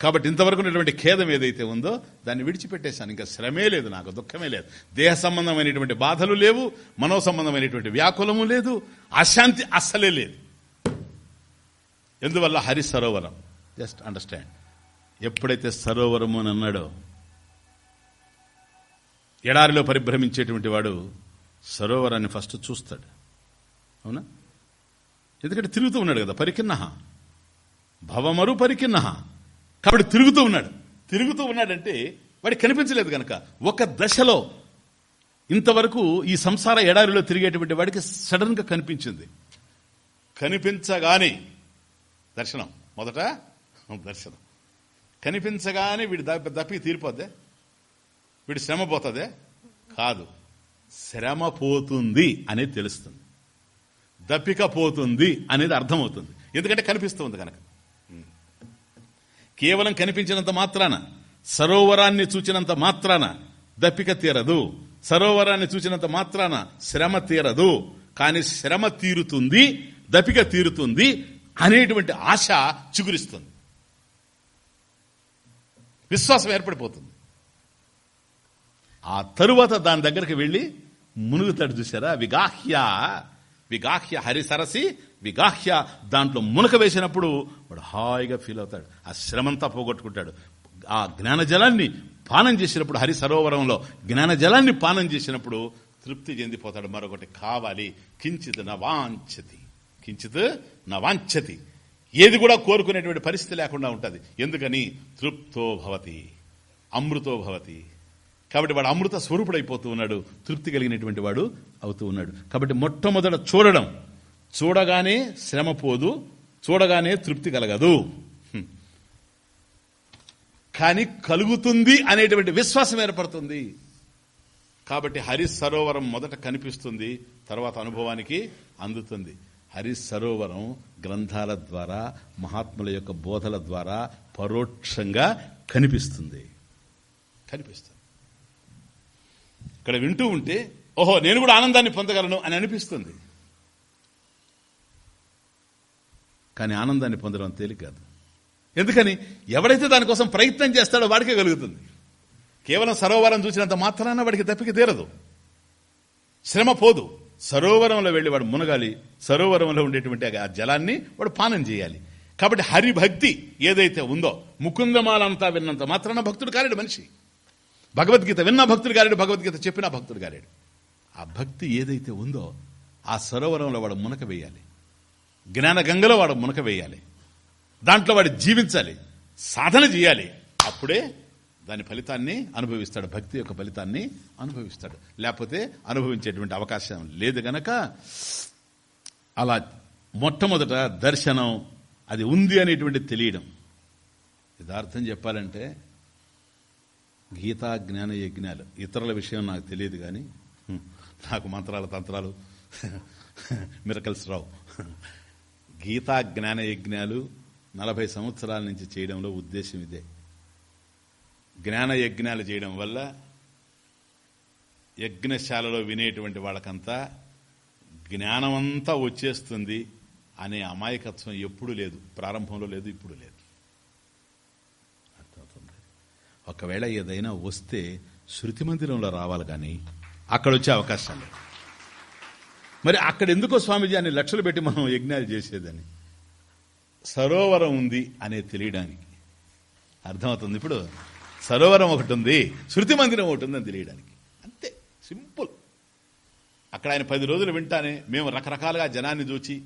కాబట్టి ఇంతవరకు ఉన్నటువంటి ఖేదం ఏదైతే ఉందో దాన్ని విడిచిపెట్టేశాను. ఇంకా శ్రమే లేదు నాకు దుఃఖమే లేదు. దేహ సంబంధమైనటువంటి బాధలు లేవు మనో సంబంధమైనటువంటి వ్యాకులము లేదు అశాంతి అస్సలే లేదు. ఎందువల్ల? హరి సరోవరం. Just understand. ఎప్పుడైతే సరోవరము అని అన్నాడో ఎడారిలో పరిభ్రమించేటువంటి వాడు సరోవరాన్ని ఫస్ట్ చూస్తాడు. అవునా? ఎందుకంటే తిరుగుతూ ఉన్నాడు కదా పరికిన్నహ. భవమరు పరికిన్నహ. కాబట్టి తిరుగుతూ ఉన్నాడు. తిరుగుతూ ఉన్నాడంటే వాడికి కనిపించలేదు గనక. ఒక దశలో ఇంతవరకు ఈ సంసార ఎడారిలో తిరిగేటువంటి వాడికి సడన్గా కనిపించింది. కనిపించగానే దర్శనం. మొదట దర్శనం. కనిపించగానే వీడి దప్పి తీరిపోద్దే. వీడి శ్రమ పోతుందే. కాదు. శ్రమ పోతుంది అనేది తెలుస్తుంది. దప్పిక పోతుంది అనేది అర్థమవుతుంది. ఎందుకంటే కనిపిస్తుంది కనుక. కేవలం కనిపించినంత మాత్రాన సరోవరాన్ని చూచినంత మాత్రాన దప్పిక తీరదు. సరోవరాన్ని చూచినంత మాత్రాన శ్రమ తీరదు. కానీ శ్రమ తీరుతుంది దపిక తీరుతుంది అనేటువంటి ఆశ చిగురిస్తుంది. విశ్వాసం ఏర్పడిపోతుంది. ఆ తరువాత దాని దగ్గరికి వెళ్ళి మునుగుతాడు చూసారా విగాహ్య విగాహ్య హరిసరసి విగాహ్య దాంట్లో మునక వేసినప్పుడు వాడు హాయిగా ఫీల్ అవుతాడు. ఆ శ్రమంతా పోగొట్టుకుంటాడు. ఆ జ్ఞానజలాన్ని పానం చేసినప్పుడు హరి సరోవరంలో జ్ఞానజలాన్ని పానం చేసినప్పుడు తృప్తి చెందిపోతాడు. మరొకటి కావాలి. కించిత్ నవాంఛతి కించిత్ నవాంఛతి ఏది కూడా కోరుకునేటువంటి పరిస్థితి లేకుండా ఉంటుంది. ఎందుకని? తృప్తో భవతి అమృతో భవతి. కాబట్టి వాడు అమృత స్వరూపుడైపోతూ ఉన్నాడు. తృప్తి కలిగినటువంటి వాడు అవుతూ ఉన్నాడు. కాబట్టి మొట్టమొదట చూడడం. చూడగానే శ్రమ పోదు. చూడగానే తృప్తి కలగదు. కానీ కలుగుతుంది అనేటువంటి విశ్వాసం ఏర్పడుతుంది. కాబట్టి హరి సరోవరం మొదట కనిపిస్తుంది. తర్వాత అనుభవానికి అందుతుంది. హరి సరోవరం గ్రంథాల ద్వారా మహాత్ముల యొక్క బోధల ద్వారా పరోక్షంగా కనిపిస్తుంది. కనిపిస్తుంది. ఇక్కడ వింటూ ఉంటే ఓహో నేను కూడా ఆనందాన్ని పొందగలను అని అనిపిస్తుంది. కానీ ఆనందాన్ని పొందడం తేలిక కాదు. ఎందుకని? ఎవడైతే దానికోసం ప్రయత్నం చేస్తాడో వాడికే కలుగుతుంది. కేవలం సరోవరం చూసినంత మాత్రాన వాడికి తప్పికి తీరదు. శ్రమ పోదు. సరోవరంలో వెళ్ళి వాడు మునగాలి సరోవరంలో ఉండేటువంటి ఆ జలాన్ని వాడు పానం చేయాలి. కాబట్టి హరిభక్తి ఏదైతే ఉందో ముకుందమాలంతా విన్నంత మాత్రాన భక్తుడు కాలేడు మనిషి. భగవద్గీత విన్న భక్తుడు గారేడు భగవద్గీత చెప్పిన భక్తుడు గారేడు ఆ భక్తి ఏదైతే ఉందో ఆ సరోవరంలో వాడు మునక వేయాలి. జ్ఞాన గంగలో వాడు మునక వేయాలి. దాంట్లో వాడు జీవించాలి. సాధన చేయాలి. అప్పుడే దాని ఫలితాన్ని అనుభవిస్తాడు. భక్తి యొక్క ఫలితాన్ని అనుభవిస్తాడు. లేకపోతే అనుభవించేటువంటి అవకాశం లేదు గనక అలా మొట్టమొదట దర్శనం అది ఉంది అనేటువంటి తెలియడం. యథార్థం చెప్పాలంటే గీతా జ్ఞాన యజ్ఞాలు. ఇతరుల విషయం నాకు తెలియదు కానీ నాకు మంత్రాల తంత్రాలు మిరకల్స్ రావు. గీతా జ్ఞాన యజ్ఞాలు నలభై సంవత్సరాల నుంచి చేయడంలో ఉద్దేశం ఇదే. జ్ఞాన యజ్ఞాలు చేయడం వల్ల యజ్ఞశాలలో వినేటువంటి వాళ్ళకంతా జ్ఞానమంతా వచ్చేస్తుంది అనే అమాయకత్వం ఎప్పుడు లేదు. ప్రారంభంలో లేదు ఇప్పుడు లేదు. ఒకవేళ ఏదైనా వస్తే శృతి మందిరంలో రావాలి కానీ అక్కడ వచ్చే అవకాశం లేదు. మరి అక్కడ ఎందుకో స్వామీజీ అని లక్షలు పెట్టి మనం యజ్ఞాలు చేసేదని. సరోవరం ఉంది అనేది తెలియడానికి. అర్థమవుతుంది ఇప్పుడు? సరోవరం ఒకటి ఉంది శృతి మందిరం ఒకటి ఉందని తెలియడానికి. అంతే సింపుల్. అక్కడ ఆయన పది రోజులు వింటానే మేము రకరకాలుగా జనాన్ని చూచి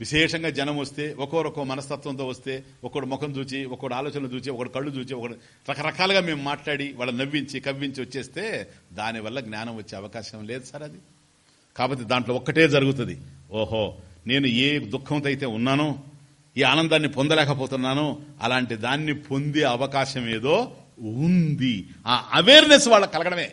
విశేషంగా జనం వస్తే ఒక్కొరొక్కో మనస్తత్వంతో వస్తే ఒకడు ముఖం చూచి ఒకడు ఆలోచనలు చూచి ఒకడు కళ్ళు చూచి ఒకడు రకరకాలుగా మేము మాట్లాడి వాళ్ళ నవ్వించి కవ్వించి వచ్చేస్తే దానివల్ల జ్ఞానం వచ్చే అవకాశం లేదు సార్ అది. కాబట్టి దాంట్లో ఒక్కటే జరుగుతుంది. ఓహో నేను ఏ దుఃఖంతో అయితే ఉన్నానో ఈ ఆనందాన్ని పొందలేకపోతున్నానో అలాంటి దాన్ని పొందే అవకాశం ఏదో ఉంది. ఆ అవేర్నెస్ వాళ్ళకి కలగడమే.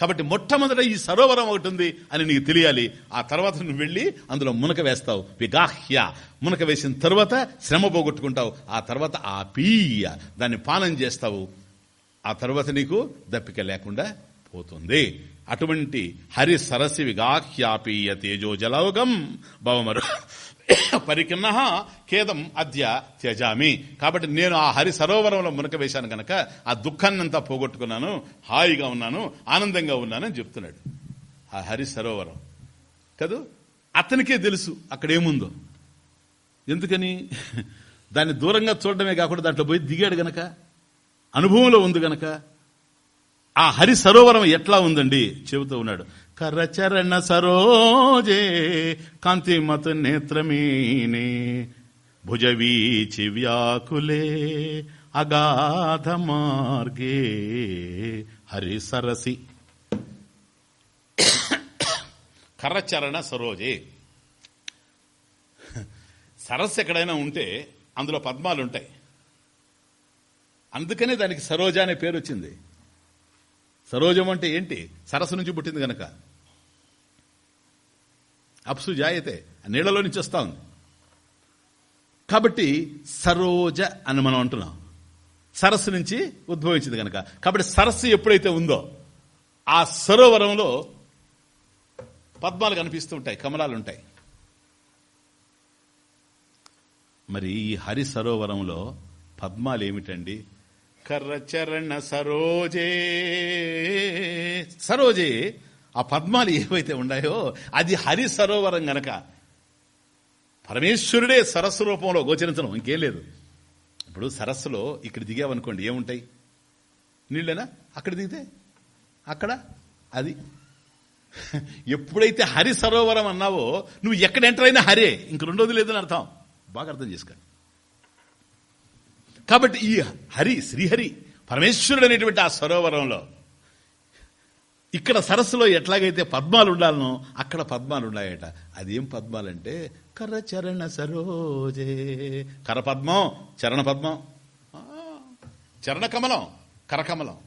కాబట్టి మొట్టమొదట ఈ సరోవరం ఒకటి ఉంది అని నీకు తెలియాలి. ఆ తర్వాత నువ్వు వెళ్ళి అందులో మునక వేస్తావు. విగాహ్య. మునక వేసిన తర్వాత శ్రమ పోగొట్టుకుంటావు. ఆ తర్వాత ఆ పీయ. దాన్ని పానం చేస్తావు. ఆ తర్వాత నీకు దప్పిక లేకుండా పోతుంది. అటువంటి హరి సరసి విగాహ్యాపీయ తేజో జలౌగం భవమరు పరికిన్న ఖేదం అద్య త్యజామి. కాబట్టి నేను ఆ హరి సరోవరంలో మునక వేశాను గనక ఆ దుఃఖాన్నంతా పోగొట్టుకున్నాను హాయిగా ఉన్నాను ఆనందంగా ఉన్నానని చెప్తున్నాడు. ఆ హరి సరోవరం. కదూ? అతనికే తెలుసు అక్కడ ఏముందో. ఎందుకని? దాన్ని దూరంగా చూడడమే కాకుండా దాంట్లో పోయి దిగాడు గనక అనుభవంలో ఉంది గనక ఆ హరి సరోవరం ఎట్లా ఉందండి? చెబుతూ ఉన్నాడు. కరచరణ సరోజే కాంతిమత నేత్రమీనే భుజవీచి వ్యాకులే అగాధ మార్గే హరి సరసి. కరచరణ సరోజే. సరస్సు ఎక్కడైనా ఉంటే అందులో పద్మాలు ఉంటాయి అందుకనే దానికి సరోజ అనే పేరు వచ్చింది సరోజం అంటే ఏంటి? సరస్సు నుంచి పుట్టింది గనక. అప్సు జాయతే నీళ్ళలో నుంచి వస్తా ఉంది. కాబట్టి సరోజ అని మనం అంటున్నాం. సరస్సు నుంచి ఉద్భవించింది కనుక కాబట్టి సరస్సు ఎప్పుడైతే ఉందో ఆ సరోవరంలో పద్మాలు కనిపిస్తూ ఉంటాయి కమలాలు ఉంటాయి. మరి ఈ హరి సరోవరంలో పద్మాలు ఏమిటండి? కర్రచరణ సరోజే సరోజే ఆ పద్మాలు ఏవైతే ఉన్నాయో అది హరి సరోవరం గనక. పరమేశ్వరుడే సరస్సు రూపంలో గోచరించడం ఇంకేం లేదు. ఇప్పుడు సరస్సులో ఇక్కడ దిగావనుకోండి ఏముంటాయి? నీళ్ళేనా? అక్కడ దిగితే? అక్కడ? అది. ఎప్పుడైతే హరి సరోవరం అన్నావో నువ్వు ఎక్కడ ఎంటర్ అయినా హరే. ఇంక రెండోది లేదని అర్థం. బాగా అర్థం చేసుకోండి. కాబట్టి ఈ హరి శ్రీహరి పరమేశ్వరుడు అనేటువంటి ఆ సరోవరంలో ఇక్కడ సరస్సులో ఎట్లాగైతే పద్మాలు ఉండాలనో అక్కడ పద్మాలు ఉన్నాయట అదేం పద్మాలంటే కర్ర చరణ సరోజే. కరపద్మం చరణ పద్మం చరణ కమలం కరకమలం.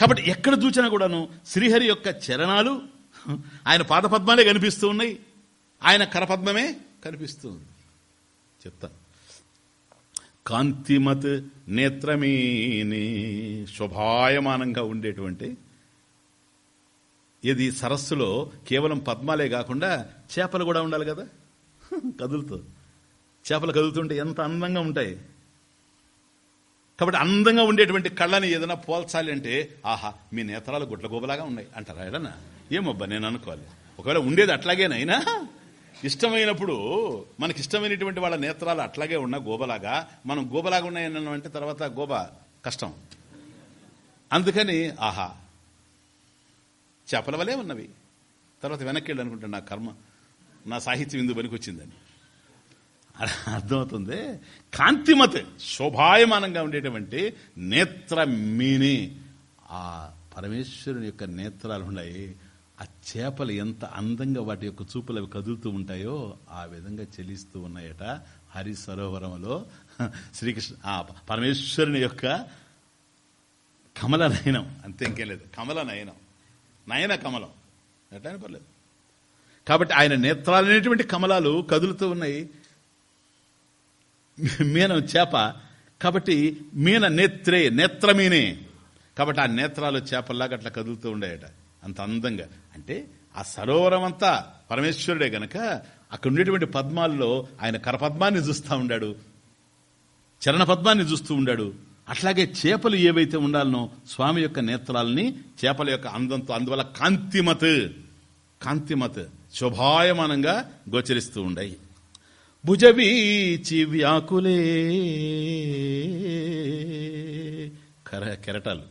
కాబట్టి ఎక్కడ చూసినా కూడాను శ్రీహరి యొక్క చరణాలు ఆయన పాదపద్మాలే కనిపిస్తూ ఉన్నాయి. ఆయన కరపద్మమే కనిపిస్తుంది చెప్తా. కాంతిమత్ నేత్రమీని శోభాయమానంగా ఉండేటువంటి ఇది సరస్సులో కేవలం పద్మాలే కాకుండా చేపలు కూడా ఉండాలి కదా? కదులుతూ. చేపలు కదులుతుంటే ఎంత అందంగా ఉంటాయి. కాబట్టి అందంగా ఉండేటువంటి కళ్ళని ఏదైనా పోల్చాలి అంటే ఆహా మీ నేత్రాలు గుడ్ల గోబలాగా ఉన్నాయి అంటారా ఎడనా ఏమబ్బా నేను అనుకోవాలి. ఒకవేళ ఉండేది అట్లాగేనైనా ఇష్టమైనప్పుడు మనకి ఇష్టమైనటువంటి వాళ్ళ నేత్రాలు అట్లాగే ఉన్న గోబలాగా మనం గోబలాగా ఉన్నాయని అంటే తర్వాత గోబ కష్టం. అందుకని ఆహా చేపల వలే ఉన్నవి. తర్వాత వెనక్కి వెళ్ళి అనుకుంటాను నా కర్మ నా సాహిత్యం ఇందు పనికొచ్చిందని. అర్థమవుతుంది. కాంతిమత్ శోభాయమానంగా ఉండేటువంటి నేత్ర మీని ఆ పరమేశ్వరుని యొక్క నేత్రాలు ఉన్నాయి. ఆ చేపలు ఎంత అందంగా వాటి యొక్క చూపులు అవి కదులుతూ ఉంటాయో ఆ విధంగా చెలిస్తూ ఉన్నాయట హరి సరోవరంలో శ్రీకృష్ణ ఆ పరమేశ్వరుని యొక్క కమల నయనం అంతే ఇంకేం లేదు. కమల నయనం నయన కమలం. ఎట్లా పర్లేదు. కాబట్టి ఆయన నేత్రాలు అనేటువంటి కమలాలు కదులుతూ ఉన్నాయి. మీనం చేప. కాబట్టి మీన నేత్రే నేత్రమీనే. కాబట్టి ఆ నేత్రాలు చేపల్లాగా అట్లా కదులుతూ ఉండేయట. అంత అందంగా. అంటే ఆ సరోవరం అంతా పరమేశ్వరుడే గనక అక్కడ ఉండేటువంటి పద్మాల్లో ఆయన కరపద్మాన్ని చూస్తూ ఉండాడు. చరణ పద్మాన్ని చూస్తూ ఉండాడు. అట్లాగే చేపలు ఏవైతే ఉండాలనో స్వామి యొక్క నేత్రాలని చేపల యొక్క అందంతో అందువల్ల కాంతిమత్ కాంతిమత్ శుభాయమానంగా గోచరిస్తూ ఉండాయి. భుజవీచి వ్యాకులే కెరటాలు.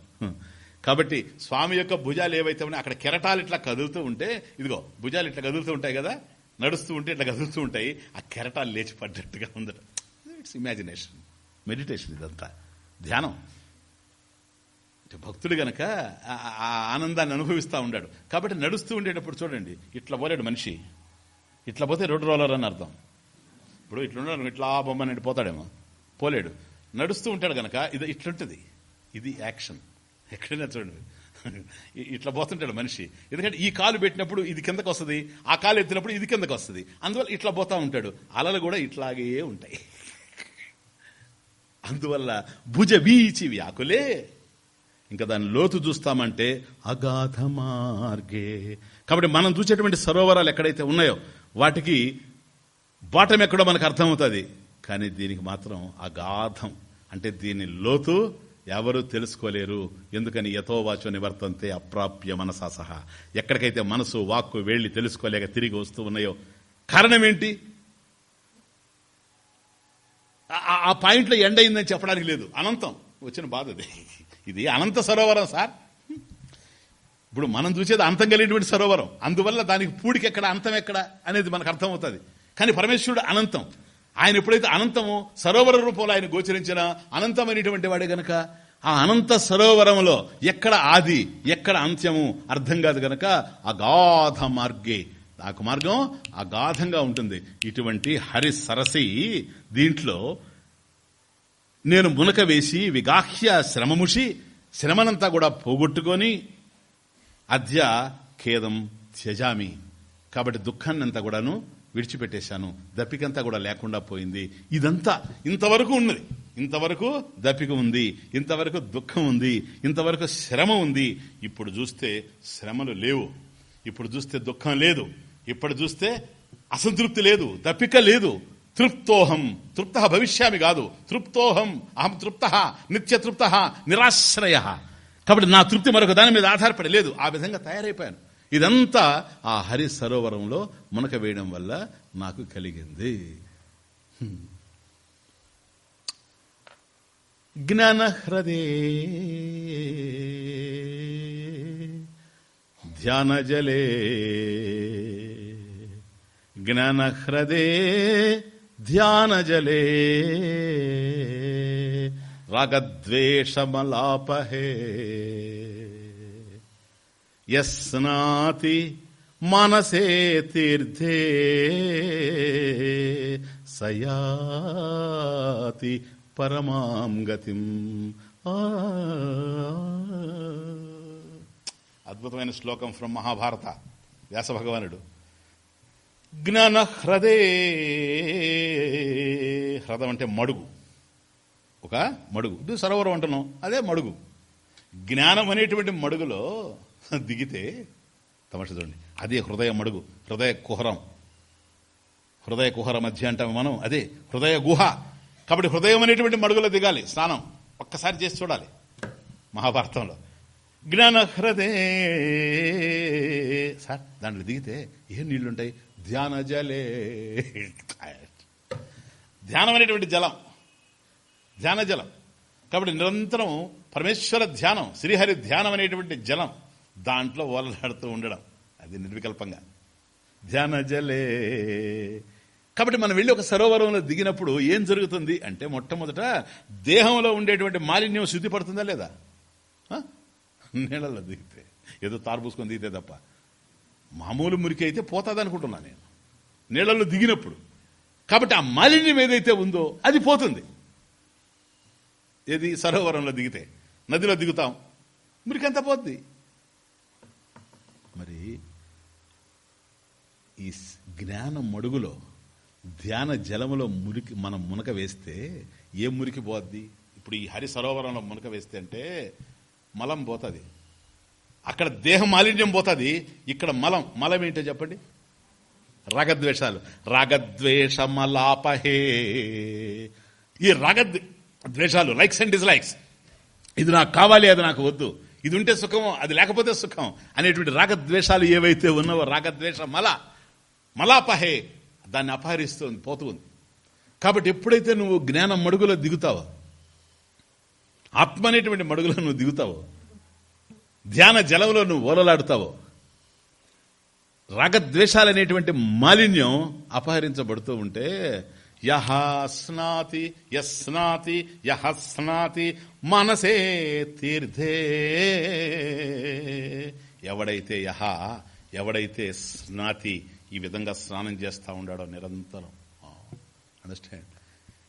కాబట్టి స్వామి యొక్క భుజాలు ఏవైతే ఉన్నాయో అక్కడ కెరటాలు ఇట్లా కదులుతూ ఉంటే ఇదిగో భుజాలు ఇట్లా కదులుతూ ఉంటాయి కదా నడుస్తూ ఉంటే ఇట్లా కదులుతూ ఉంటాయి ఆ కెరటాలు లేచి పడ్డట్టుగా ఉందట. ఇట్స్ ఇమాజినేషన్ మెడిటేషన్ ఇదంతా. ధ్యానం. భక్తుడు గనక ఆ ఆనందాన్ని అనుభవిస్తూ ఉన్నాడు కాబట్టి నడుస్తూ ఉండేటప్పుడు చూడండి ఇట్లా పోలేడు మనిషి. ఇట్లా పోతే రోడ్డు రోలర్ అని అర్థం. ఇప్పుడు ఇట్లున్నాడు ఇట్లా బొమ్మని పోతాడేమో. పోలేడు. నడుస్తూ ఉంటాడు గనక ఇది ఇట్లుంటుంది. ఇది యాక్షన్. ఎక్కడైనా చూడండి. ఇట్లా పోతుంటాడు మనిషి. ఎందుకంటే ఈ కాలు పెట్టినప్పుడు ఇది కిందకు వస్తుంది ఆ కాలు ఎత్తినప్పుడు ఇది కిందకు వస్తుంది. అందువల్ల ఇట్లా పోతా ఉంటాడు. అలలు కూడా ఇట్లాగే ఉంటాయి. అందువల్ల భుజ వీచి వ్యాకులే. ఇంకా దాని లోతు చూస్తామంటే అగాధ మార్గే. కాబట్టి మనం చూసేటువంటి సరోవరాలు ఎక్కడైతే ఉన్నాయో వాటికి బాటం ఎక్కడో మనకు అర్థమవుతుంది. కానీ దీనికి మాత్రం అగాధం. అంటే దీని లోతు ఎవరు తెలుసుకోలేరు. ఎందుకని యథోవాచో నివర్తంతే అప్రాప్య మనసా సహా. ఎక్కడికైతే మనసు వాక్కు వెళ్ళి తెలుసుకోలేక తిరిగి వస్తూ ఉన్నాయో కారణం ఏంటి? ఆ- ఆ- పాయింట్లో ఎండ్ అయిందని చెప్పడానికి లేదు. అనంతం. వచ్చిన బాధ అది. ఇది అనంత సరోవరం సార్. ఇప్పుడు మనం చూసేది అంతం కలిగినటువంటి సరోవరం. అందువల్ల దానికి పూడికి ఎక్కడ అంతం ఎక్కడ అనేది మనకు అర్థమవుతుంది. కానీ పరమేశ్వరుడు అనంతం. ఆయన ఎప్పుడైతే అనంతము సరోవర రూపంలో ఆయన గోచరించిన అనంతమైనటువంటి వాడే గనక ఆ అనంత సరోవరంలో ఎక్కడ ఆది ఎక్కడ అంత్యము అర్థం కాదు గనక అగాధ మార్గే నాకు మార్గం అగాధంగా ఉంటుంది. ఇటువంటి హరి సరసి దీంట్లో నేను మునక వేసి విగాహ్య శ్రమముషి శ్రమనంతా కూడా పోగొట్టుకొని అద్య ఖేదం త్యజామి. కాబట్టి దుఃఖాన్ని అంతా కూడాను విడిచిపెట్టేశాను. దప్పికంతా కూడా లేకుండా పోయింది. ఇదంతా ఇంతవరకు ఉన్నది. ఇంతవరకు దప్పిక ఉంది. ఇంతవరకు దుఃఖం ఉంది. ఇంతవరకు శ్రమ ఉంది. ఇప్పుడు చూస్తే శ్రమలు లేవు. ఇప్పుడు చూస్తే దుఃఖం లేదు. ఇప్పుడు చూస్తే అసంతృప్తి లేదు దప్పిక లేదు. తృప్తోహం తృప్త భవిష్యామి కాదు. తృప్తోహం అహం తృప్త నిత్య తృప్త నిరాశ్రయ. కాబట్టి నా తృప్తి మరొక దాని మీద ఆధారపడి లేదు. ఆ విధంగా తయారైపోయాను. ఇదంతా ఆ హరి సరోవరంలో మునక వేయడం వల్ల నాకు కలిగింది. హ్మ్. జ్ఞానహ్రదే ధ్యానజలే జ్ఞానహ్రదే ధ్యానజలే రాగద్వేషమలాపహే యస్నాతి మనసే తీర్థే సయాతి పరమాం గతిం ఆ. అద్భుతమైన శ్లోకం ఫ్రమ్ మహాభారత. వ్యాస భగవానుడు జ్ఞాన హ్రదే హ్రదం అంటే మడుగు. ఒక మడుగు. ఇది సరోవరం అంటున్నాం. అదే మడుగు. జ్ఞానం అనేటువంటి మడుగులో దిగితే తమాష చూడండి. అదే హృదయ మడుగు. హృదయ కుహరం. హృదయ కుహర మధ్య అంటాం మనం. అదే హృదయ గుహ. కాబట్టి హృదయం అనేటువంటి మడుగులో దిగాలి. స్నానం. ఒక్కసారి చేసి చూడాలి. మహాభారతంలో. జ్ఞానహృదే సార్ దాంట్లో దిగితే ఏం నీళ్ళుంటాయి? ధ్యాన జలే. ధ్యానం అనేటువంటి జలం. ధ్యాన జలం. కాబట్టి నిరంతరం పరమేశ్వర ధ్యానం శ్రీహరి ధ్యానం అనేటువంటి జలం దాంట్లో ఓలలాడుతూ ఉండడం. అది నిర్వికల్పంగా. ధ్యాన జలే. కాబట్టి మనం వెళ్ళి ఒక సరోవరంలో దిగినప్పుడు ఏం జరుగుతుంది అంటే మొట్టమొదట దేహంలో ఉండేటువంటి మాలిన్యం శుద్ధి పడుతుందా లేదా నీళ్ళలో దిగితే. ఏదో తారుపూసుకొని దిగితే తప్ప. మామూలు మురికి అయితే పోతుంది అనుకుంటున్నా నేను. నీళ్ళలో దిగినప్పుడు. కాబట్టి ఆ మాలిన్యం ఏదైతే ఉందో అది పోతుంది. ఏది సరోవరంలో దిగితే నదిలో దిగుతాం మురికంతా పోద్ది. మరి ఈ జ్ఞానం జ్ఞాన మడుగులో ధ్యాన జలములో మురికి మనం మునక వేస్తే ఏ మురికి పోద్ది? ఇప్పుడు ఈ హరి సరోవరంలో మునక వేస్తే అంటే మలం పోతుంది. అక్కడ దేహ మాలిన్యం పోతుంది. ఇక్కడ మలం మలం ఏంటో చెప్పండి? రాగద్వేషాలు. రాగద్వేషమలాపహే. ఈ రాగ ద్వేషాలు లైక్స్ అండ్ డిస్లైక్స్ ఇది నాకు కావాలి అది నాకు వద్దు. ఇది ఉంటే సుఖం అది లేకపోతే సుఖం అనేటువంటి రాగద్వేషాలు ఏవైతే ఉన్నావో రాగద్వేష మల మలాపహే దాన్ని అపహరిస్తుంది పోతుంది కాబట్టి ఎప్పుడైతే నువ్వు జ్ఞానం మడుగులో దిగుతావో ఆత్మ అనేటువంటి మడుగులో నువ్వు దిగుతావు. ధ్యాన జలంలో నువ్వు ఓలలాడుతావు. రాగద్వేషాలు అనేటువంటి మాలిన్యం అపహరించబడుతూ ఉంటే యహ స్నాతి యస్నాతి యహ స్నాతి మనసే తీర్థే. ఎవడైతే యహ ఎవడైతే స్నాతి ఈ విధంగా స్నానం చేస్తా ఉండాడో నిరంతరం. అండర్స్టాండ్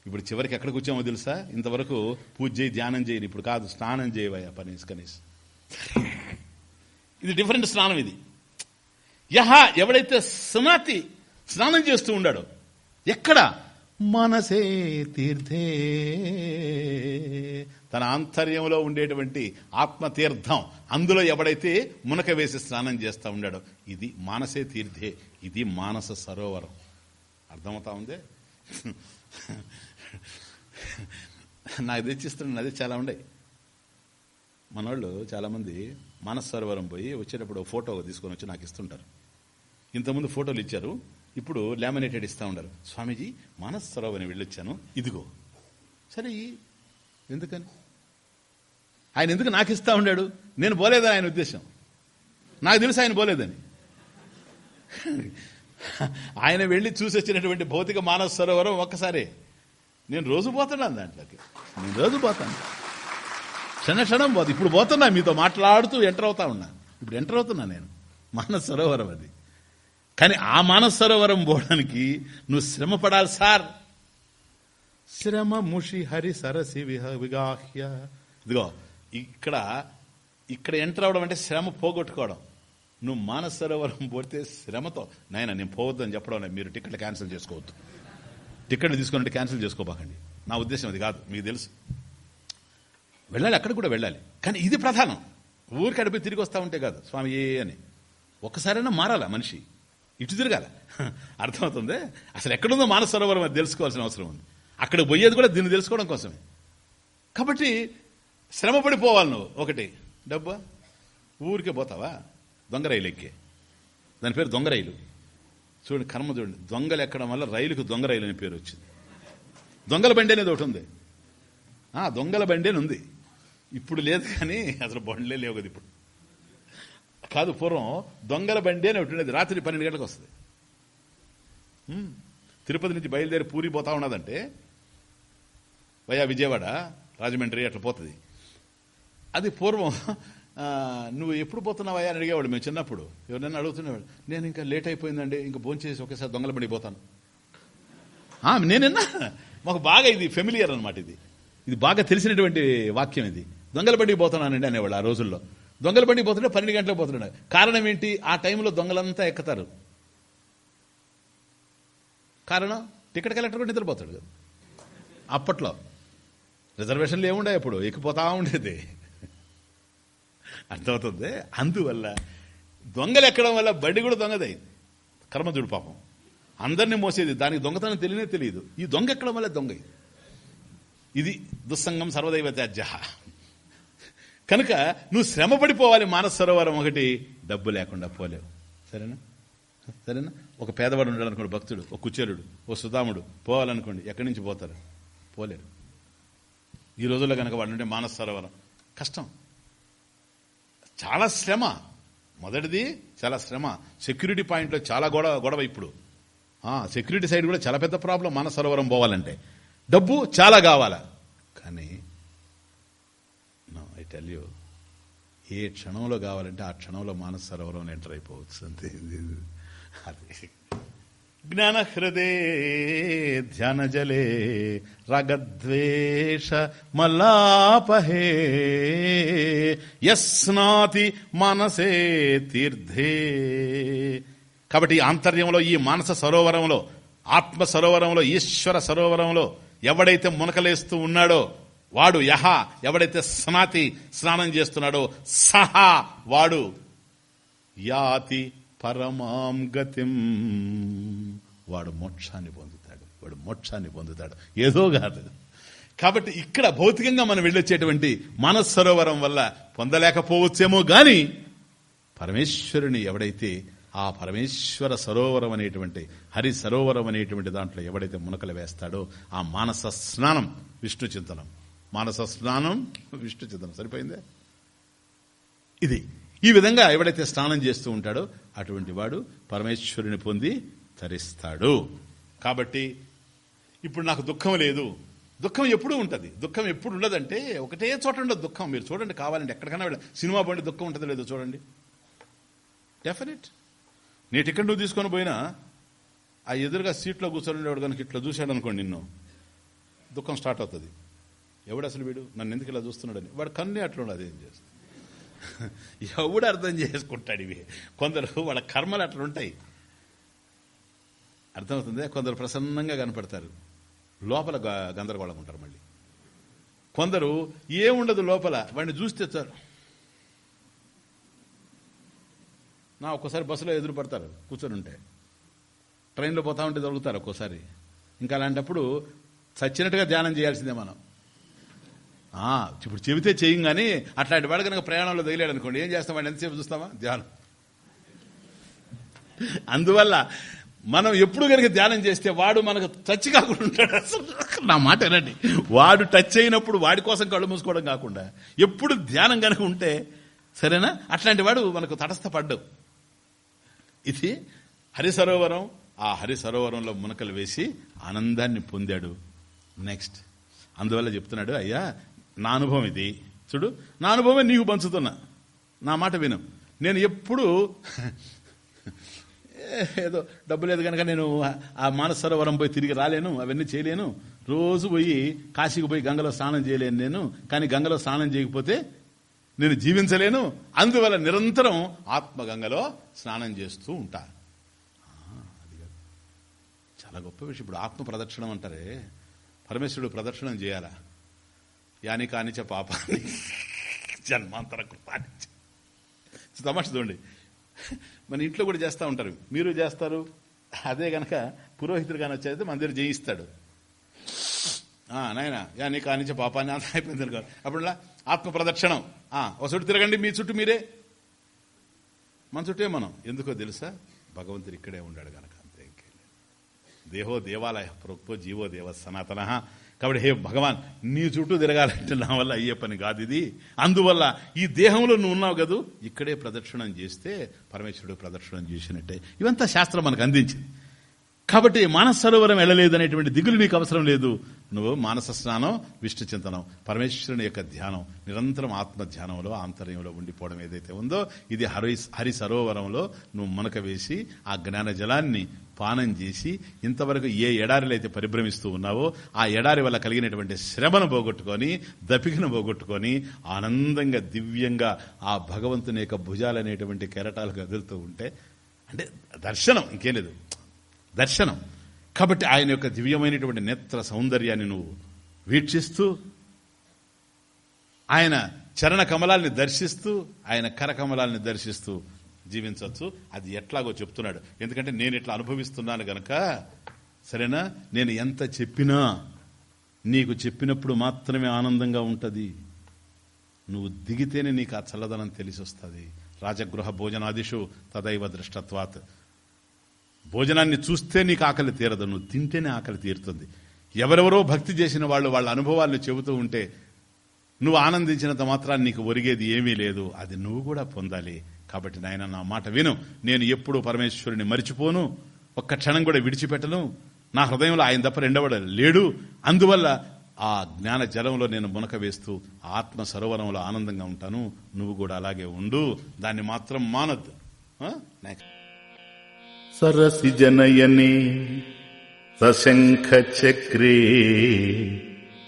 ఇప్పుడు చివరికి ఎక్కడికి వచ్చామో తెలుసా? ఇంతవరకు పూజ చేయి ధ్యానం చేయని ఇప్పుడు కాదు స్నానం చేయవయ్యా పనీస్ కనీస్. ఇది డిఫరెంట్ స్నానం ఇది. యహ ఎవడైతే స్నాతి స్నానం చేస్తూ ఉండాడో ఎక్కడ? మనసే తీర్థే. తన ఆంతర్యంలో ఉండేటువంటి ఆత్మతీర్థం. అందులో ఎవడైతే మునక వేసి స్నానం చేస్తూ ఉండాడో ఇది మానసే తీర్థే. ఇది మానస సరోవరం. అర్థమవుతా ఉందే? నాకు తెచ్చిస్తున్న నది చాలా ఉండే. మనోళ్ళు చాలామంది మానస సరోవరం పోయి వచ్చేటప్పుడు ఫోటో తీసుకొని వచ్చి నాకు ఇస్తుంటారు. ఇంతకుముందు ఫోటోలు ఇచ్చారు. ఇప్పుడు లామినేటెడ్ ఇస్తా ఉన్నారు. స్వామీజీ మానసరోవరం వెళ్ళొచ్చాను. ఇదిగో. సరే ఎందుకని? ఆయన ఎందుకు నాకు ఇస్తా ఉండాడు? నేను పోలేదని ఆయన ఉద్దేశం. నాకు తెలుసు ఆయన పోలేదని. ఆయన వెళ్ళి చూసి వచ్చినటువంటి భౌతిక మానస సరోవరం ఒక్కసారి. నేను రోజు పోతున్నాను దాంట్లోకి. నేను రోజు పోతాను. క్షణ క్షణం పోదు ఇప్పుడు పోతున్నా మీతో మాట్లాడుతూ ఎంటర్ అవుతా ఉన్నా. ఇప్పుడు ఎంటర్ అవుతున్నా నేను. మానస సరోవరం అది. కానీ ఆ మానస సరోవరం పోవడానికి నువ్వు శ్రమ పడాలి సార్. శ్రమ ముషి హరి సరసి విగాహ్య. ఇదిగో ఇక్కడ ఇక్కడ ఎంటర్ అవడం అంటే శ్రమ పోగొట్టుకోవడం. నువ్వు మానస సరోవరం పోతే శ్రమతో నాయన నేను పోవద్దని చెప్పడం మీరు టికెట్లు క్యాన్సిల్ చేసుకోవద్దు. టికెట్ తీసుకున్నట్టు క్యాన్సిల్ చేసుకోబాకండి. నా ఉద్దేశం అది కాదు మీకు తెలుసు. వెళ్ళాలి అక్కడ కూడా వెళ్ళాలి. కానీ ఇది ప్రధానం. ఊరికి అడిపి తిరిగి వస్తా ఉంటే కాదు స్వామి ఏ అని. ఒక్కసారైనా మారాలా మనిషి? ఇటు తిరగాల? అర్థమవుతుంది? అసలు ఎక్కడుందో మాన సరోవరం అది తెలుసుకోవాల్సిన అవసరం ఉంది. అక్కడ పోయేది కూడా దీన్ని తెలుసుకోవడం కోసమే. కాబట్టి శ్రమ పడిపోవాలి నువ్వు. ఒకటి డబ్బా? ఊరికే పోతావా? దొంగ రైలు ఎక్కి. దాని పేరు దొంగ రైలు. చూడండి కర్మ చూడండి. దొంగలు ఎక్కడం వల్ల రైలుకు దొంగ రైలు అనే పేరు వచ్చింది. దొంగల బండి అనేది ఒకటి ఉంది. ఆ దొంగల బండి అని ఉంది. ఇప్పుడు లేదు కానీ అసలు బండ్లే లేవు కదా ఇప్పుడు. కాదు పూర్వం దొంగల బండి అని ఒకటి ఉండేది. రాత్రి పన్నెండు గంటలకు వస్తుంది. తిరుపతి నుంచి బయలుదేరి పూరి పోతా ఉన్నదంటే వయా విజయవాడ రాజమండ్రి అట్లా పోతుంది. అది పూర్వం నువ్వు ఎప్పుడు పోతున్నావయ్యా అని అడిగేవాడు మేము చిన్నప్పుడు. ఎవరైనా అడుగుతున్నవాడు నేను ఇంకా లేట్ అయిపోయిందండి ఇంకా భోంచేసి ఒకేసారి దొంగల పడిపోతాను ఆ, నేనన్నా మాకు బాగా ఇది ఫెమిలియర్ అనమాట ఇది. ఇది బాగా తెలిసినటువంటి వాక్యం ఇది. దొంగల బండికి పోతున్నానండి అనేవాళ్ళు ఆ రోజుల్లో. దొంగల బండికి పోతుంటే పన్నెండు గంటలకు పోతున్నాడు కారణం ఏంటి? ఆ టైంలో దొంగలంతా ఎక్కుతారు. కారణం? టికెట్ కలెక్టర్ కూడా నిద్రపోతాడు అప్పట్లో. రిజర్వేషన్లు ఏముండే ఇప్పుడు ఎక్కిపోతా ఉండేది. అర్థమవుతుంది? అందువల్ల దొంగలు ఎక్కడం వల్ల బండి కూడా దొంగదైంది. కర్మజుడు పాపం. అందరినీ మోసేది దానికి దొంగతనం తెలియనే తెలియదు. ఈ దొంగ ఎక్కడం వల్ల దొంగ ఇది. దుస్సంగం సర్వదైవ త్యాజ్య కనుక నువ్వు శ్రమ పడిపోవాలి మానస సరోవరం ఒకటి డబ్బు లేకుండా పోలేవు. సరేనా? సరేనా? ఒక పేదవాడు ఉండాలనుకోండి అనుకోండి భక్తుడు ఒక కుచేరుడు ఓ సుధాముడు పోవాలనుకోండి ఎక్కడి నుంచి పోతారు? పోలేరు. ఈ రోజుల్లో కనుక వాడు ఉంటే మానస సరోవరం. కష్టం. చాలా శ్రమ. మొదటిది చాలా శ్రమ. సెక్యూరిటీ పాయింట్లో చాలా గొడవ గొడవ ఇప్పుడు. సెక్యూరిటీ సైడ్ కూడా చాలా పెద్ద ప్రాబ్లం. మన సరోవరం పోవాలంటే. డబ్బు చాలా కావాలా? కానీ ఐ టెల్ యూ ఏ క్షణంలో కావాలంటే ఆ క్షణంలో మానస సరోవరం ఎంటర్ అయిపోవచ్చు. అంతే. అది. జ్ఞానహృదే ధ్యానజలే రగద్వేషమలాపహే రగద్వేష యస్నాతి మనసే తీర్థే. కాబట్టి ఆంతర్యంలో ఈ మానస సరోవరంలో ఆత్మ సరోవరంలో ఈశ్వర సరోవరంలో ఎవడైతే మునకలేస్తూ ఉన్నాడో వాడు యహ ఎవడైతే స్నాతి స్నానం చేస్తున్నాడో సహా వాడు యాతి పరమాం గతిం. వాడు మోక్షాన్ని పొందుతాడు. వాడు మోక్షాన్ని పొందుతాడు. ఏదో కాదు. కాబట్టి ఇక్కడ భౌతికంగా మనం వెళ్ళొచ్చేటువంటి మనస్సరోవరం వల్ల పొందలేకపోవచ్చేమో గాని పరమేశ్వరుని ఎవడైతే ఆ పరమేశ్వర సరోవరం అనేటువంటి హరి సరోవరం అనేటువంటి దాంట్లో ఎవడైతే మునకలు వేస్తాడో ఆ మానస స్నానం విష్ణు చింతనం. మానస స్నానం విష్ణు చింతనం. సరిపోయిందే? ఇది. ఈ విధంగా ఎవడైతే స్నానం చేస్తూ ఉంటాడో అటువంటి వాడు పరమేశ్వరుని పొంది తరిస్తాడు. కాబట్టి ఇప్పుడు నాకు దుఃఖం లేదు. దుఃఖం ఎప్పుడూ ఉంటుంది. దుఃఖం ఎప్పుడు ఉండదంటే ఒకటే చోట ఉండదు దుఃఖం. మీరు చూడండి కావాలంటే ఎక్కడికైనా వెళ్ళ. సినిమా బండి దుఃఖం ఉంటుందో లేదో చూడండి. డెఫినెట్ నీ టికెట్ నువ్వు తీసుకొని పోయినా ఆ ఎదురుగా సీట్లో కూర్చొని ఉండేవాడు కనుక ఇట్లా చూశాడు అనుకోండి నిన్ను. దుఃఖం స్టార్ట్ అవుతుంది. ఎవడు అసలు వీడు? నన్ను ఎందుకు ఇలా చూస్తున్నాడని? వాడు కన్నే అట్లా ఉండదు ఏం చేస్తుంది ఎవడు అర్థం చేసుకుంటాడు ఇవి? కొందరు వాళ్ళ కర్మలు అట్లా ఉంటాయి. అర్థమవుతుంది? కొందరు ప్రసన్నంగా కనపడతారు. లోపల గ- గందరగోళం ఉంటారు మళ్ళీ. కొందరు ఏముండదు లోపల? వాడిని చూస్తే చాలు నా ఒక్కోసారి బస్సులో ఎదురు పడతారు. కూర్చొని ఉంటే. ట్రైన్లో పోతా ఉంటే దొరుకుతారు ఒక్కోసారి. ఇంకా అలాంటప్పుడు చచ్చినట్టుగా ధ్యానం చేయాల్సిందే మనం. ఇప్పుడు చెబితే చేయం కానీ అట్లాంటి వాడు కనుక ప్రయాణంలో తగిలాడు అనుకోండి ఏం చేస్తాం? వాడిని ఎంతసేపు చూస్తామా ధ్యానం. అందువల్ల మనం ఎప్పుడు కనుక ధ్యానం చేస్తే వాడు మనకు టచ్ కాకుండా ఉంటాడు. అసలు నా మాట ఏనండి వాడు టచ్ అయినప్పుడు వాడి కోసం కళ్ళు మూసుకోవడం కాకుండా ఎప్పుడు ధ్యానం కనుక ఉంటే సరేనా? అట్లాంటి వాడు మనకు తటస్థపడ్డావు ఇది హరిసరోవరం ఆ హరిసరోవరంలో మునకలు వేసి ఆనందాన్ని పొందాడు. నెక్స్ట్ అందువల్ల చెప్తున్నాడు అయ్యా నా అనుభవం ఇది. చూడు నా అనుభవం నీకు పంచుతున్నా. నా మాట విను. నేను ఎప్పుడు ఏదో డబ్బు లేదు కనుక నేను ఆ మానసరోవరం పోయి తిరిగి రాలేను అవన్నీ చేయలేను. రోజు పోయి కాశీకి పోయి గంగలో స్నానం చేయలేను నేను. కానీ గంగలో స్నానం చేయకపోతే నేను జీవించలేను. అందువల్ల నిరంతరం ఆత్మగంగలో స్నానం చేస్తూ ఉంటా. చాలా గొప్ప విషయం. ఇప్పుడు ఆత్మ ప్రదక్షిణం అంటారే. పరమేశ్వరుడు ప్రదక్షిణం చేయాలా? యాని కానిచ పాపాన్ని జన్మాంతర కృపానిచ తమాష చూడండి మన ఇంట్లో కూడా చేస్తూ ఉంటారు. మీరు చేస్తారు. అదే గనక పురోహితుడు కానీ వచ్చేది మన దగ్గర జయిస్తాడు. ఆ, నాయన యా నీ కానించే పాపాన్ని అంత అయిపోయింది అనుకో. అప్పుడు ఆత్మ ప్రదక్షిణం. ఆ, ఒక చుట్టూ తిరగండి మీ చుట్టూ మీరే. మన చుట్టే మనం? ఎందుకో తెలుసా? భగవంతుడు ఇక్కడే ఉన్నాడు గనక అంతే దేహో దేవాలయ ప్రోక్తో జీవో దేవ సనాతన. కాబట్టి హే భగవాన్ నీ చుట్టూ తిరగాలంటే నా వల్ల అయ్యే పని కాదు ఇది. అందువల్ల ఈ దేహంలో నువ్వు ఉన్నావు కదూ ఇక్కడే ప్రదక్షిణం చేస్తే పరమేశ్వరుడు ప్రదక్షిణం చేసినట్టే. ఇవంతా శాస్త్రం మనకు అందించింది. కాబట్టి మానస సరోవరం వెళ్ళలేదు అనేటువంటి దిగులు నీకు అవసరం లేదు. నువ్వు మానస స్నానం విష్ణు చింతనం పరమేశ్వరుని యొక్క ధ్యానం నిరంతరం ఆత్మ ధ్యానంలో ఆంతర్యంలో ఉండిపోవడం ఏదైతే ఉందో ఇది హరి హరి సరోవరంలో నువ్వు మునక వేసి ఆ జ్ఞాన జలాన్ని పానం చేసి ఇంతవరకు ఏ ఎడారిలో అయితే పరిభ్రమిస్తూ ఉన్నావో ఆ ఎడారి వల్ల కలిగినటువంటి శ్రమను పోగొట్టుకొని దపికను పోగొట్టుకొని ఆనందంగా దివ్యంగా ఆ భగవంతుని యొక్క భుజాలనేటువంటి కెరటాలు కదులుతూ ఉంటే అంటే దర్శనం ఇంకేం లేదు. దర్శనం. కాబట్టి ఆయన యొక్క దివ్యమైనటువంటి నేత్ర సౌందర్యాన్ని నువ్వు వీక్షిస్తూ ఆయన చరణ కమలాల్ని దర్శిస్తూ ఆయన కరకమలాల్ని దర్శిస్తూ జీవించవచ్చు. అది ఎట్లాగో చెప్తున్నాడు. ఎందుకంటే నేను ఇట్లా అనుభవిస్తున్నాను గనక సరేనా? నేను ఎంత చెప్పినా నీకు చెప్పినప్పుడు మాత్రమే ఆనందంగా ఉంటుంది. నువ్వు దిగితేనే నీకు ఆ చల్లదనం తెలిసి వస్తుంది రాజగృహ భోజనాదిషు తదైవ దృష్టత్వాత్. భోజనాన్ని చూస్తే నీకు ఆకలి తీరదు నువ్వు తింటేనే ఆకలి తీరుతుంది. ఎవరెవరో భక్తి చేసిన వాళ్ళు వాళ్ళ అనుభవాలను చెబుతూ ఉంటే నువ్వు ఆనందించినంత మాత్రాన్ని నీకు ఒరిగేది ఏమీ లేదు అది నువ్వు కూడా పొందాలి. కాబట్టి నాయన నా మాట విను. నేను ఎప్పుడూ పరమేశ్వరుని మరిచిపోను ఒక్క క్షణం కూడా విడిచిపెట్టను. నా హృదయంలో ఆయన తప్ప రెండవడ లేడు. అందువల్ల ఆ జ్ఞాన జలంలో నేను మునక వేస్తూ ఆత్మ సరోవరంలో ఆనందంగా ఉంటాను. నువ్వు కూడా అలాగే ఉండు. దాన్ని మాత్రం మానద్దు. నెక్స్ట్ సరసి జనయనే సశంఖ చక్రే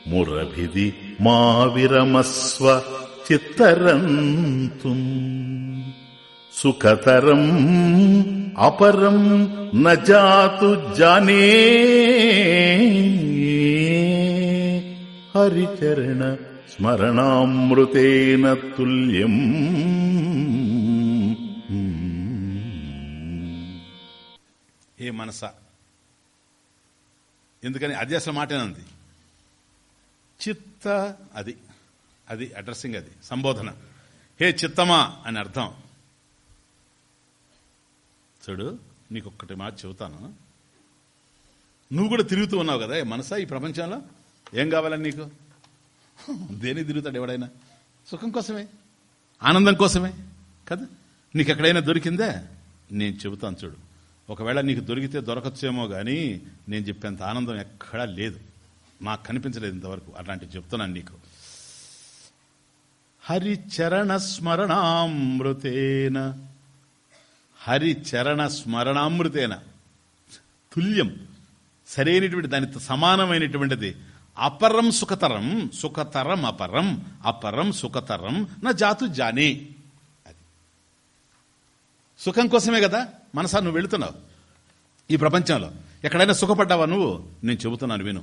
మురభిది మా విరమస్వ చిత్తరంతు. సుఖతరం అపరం నజాతు జానే. హరిచరణ స్మరణామృతేన హే ఏ మనస. ఎందుకని అది అసలు మాటేనంది చిత్త అది అది అడ్రస్సింగ్ అది సంబోధన. హే చిత్తమా అని అర్థం. చూడు నీకు ఒక్కటి మాట చెబుతాను. నువ్వు కూడా తిరుగుతూ ఉన్నావు కదా మనసా ఈ ప్రపంచంలో? ఏం కావాలని నీకు? దేని తిరుగుతాడు ఎవడైనా? సుఖం కోసమే? ఆనందం కోసమే? కదా? నీకు ఎక్కడైనా దొరికిందే? నేను చెబుతాను చూడు. ఒకవేళ నీకు దొరికితే దొరకచ్చేమో కానీ నేను చెప్పేంత ఆనందం ఎక్కడా లేదు. నాకు కనిపించలేదు ఇంతవరకు. అట్లాంటివి చెప్తున్నాను నీకు. హరిచరణ స్మరణామృతేన హరిచరణ స్మరణామృతేన తుల్యం. సరైనటువంటి దాని సమానమైనటువంటిది. అపరం సుఖతరం సుఖతరం అపరం అపరం సుఖతరం నా జాతు జానే. సుఖం కోసమే కదా? మనసా నువ్వు వెళుతున్నావు. ఈ ప్రపంచంలో. ఎక్కడైనా సుఖపడ్డావా నువ్వు? నేను చెబుతున్నాను విను.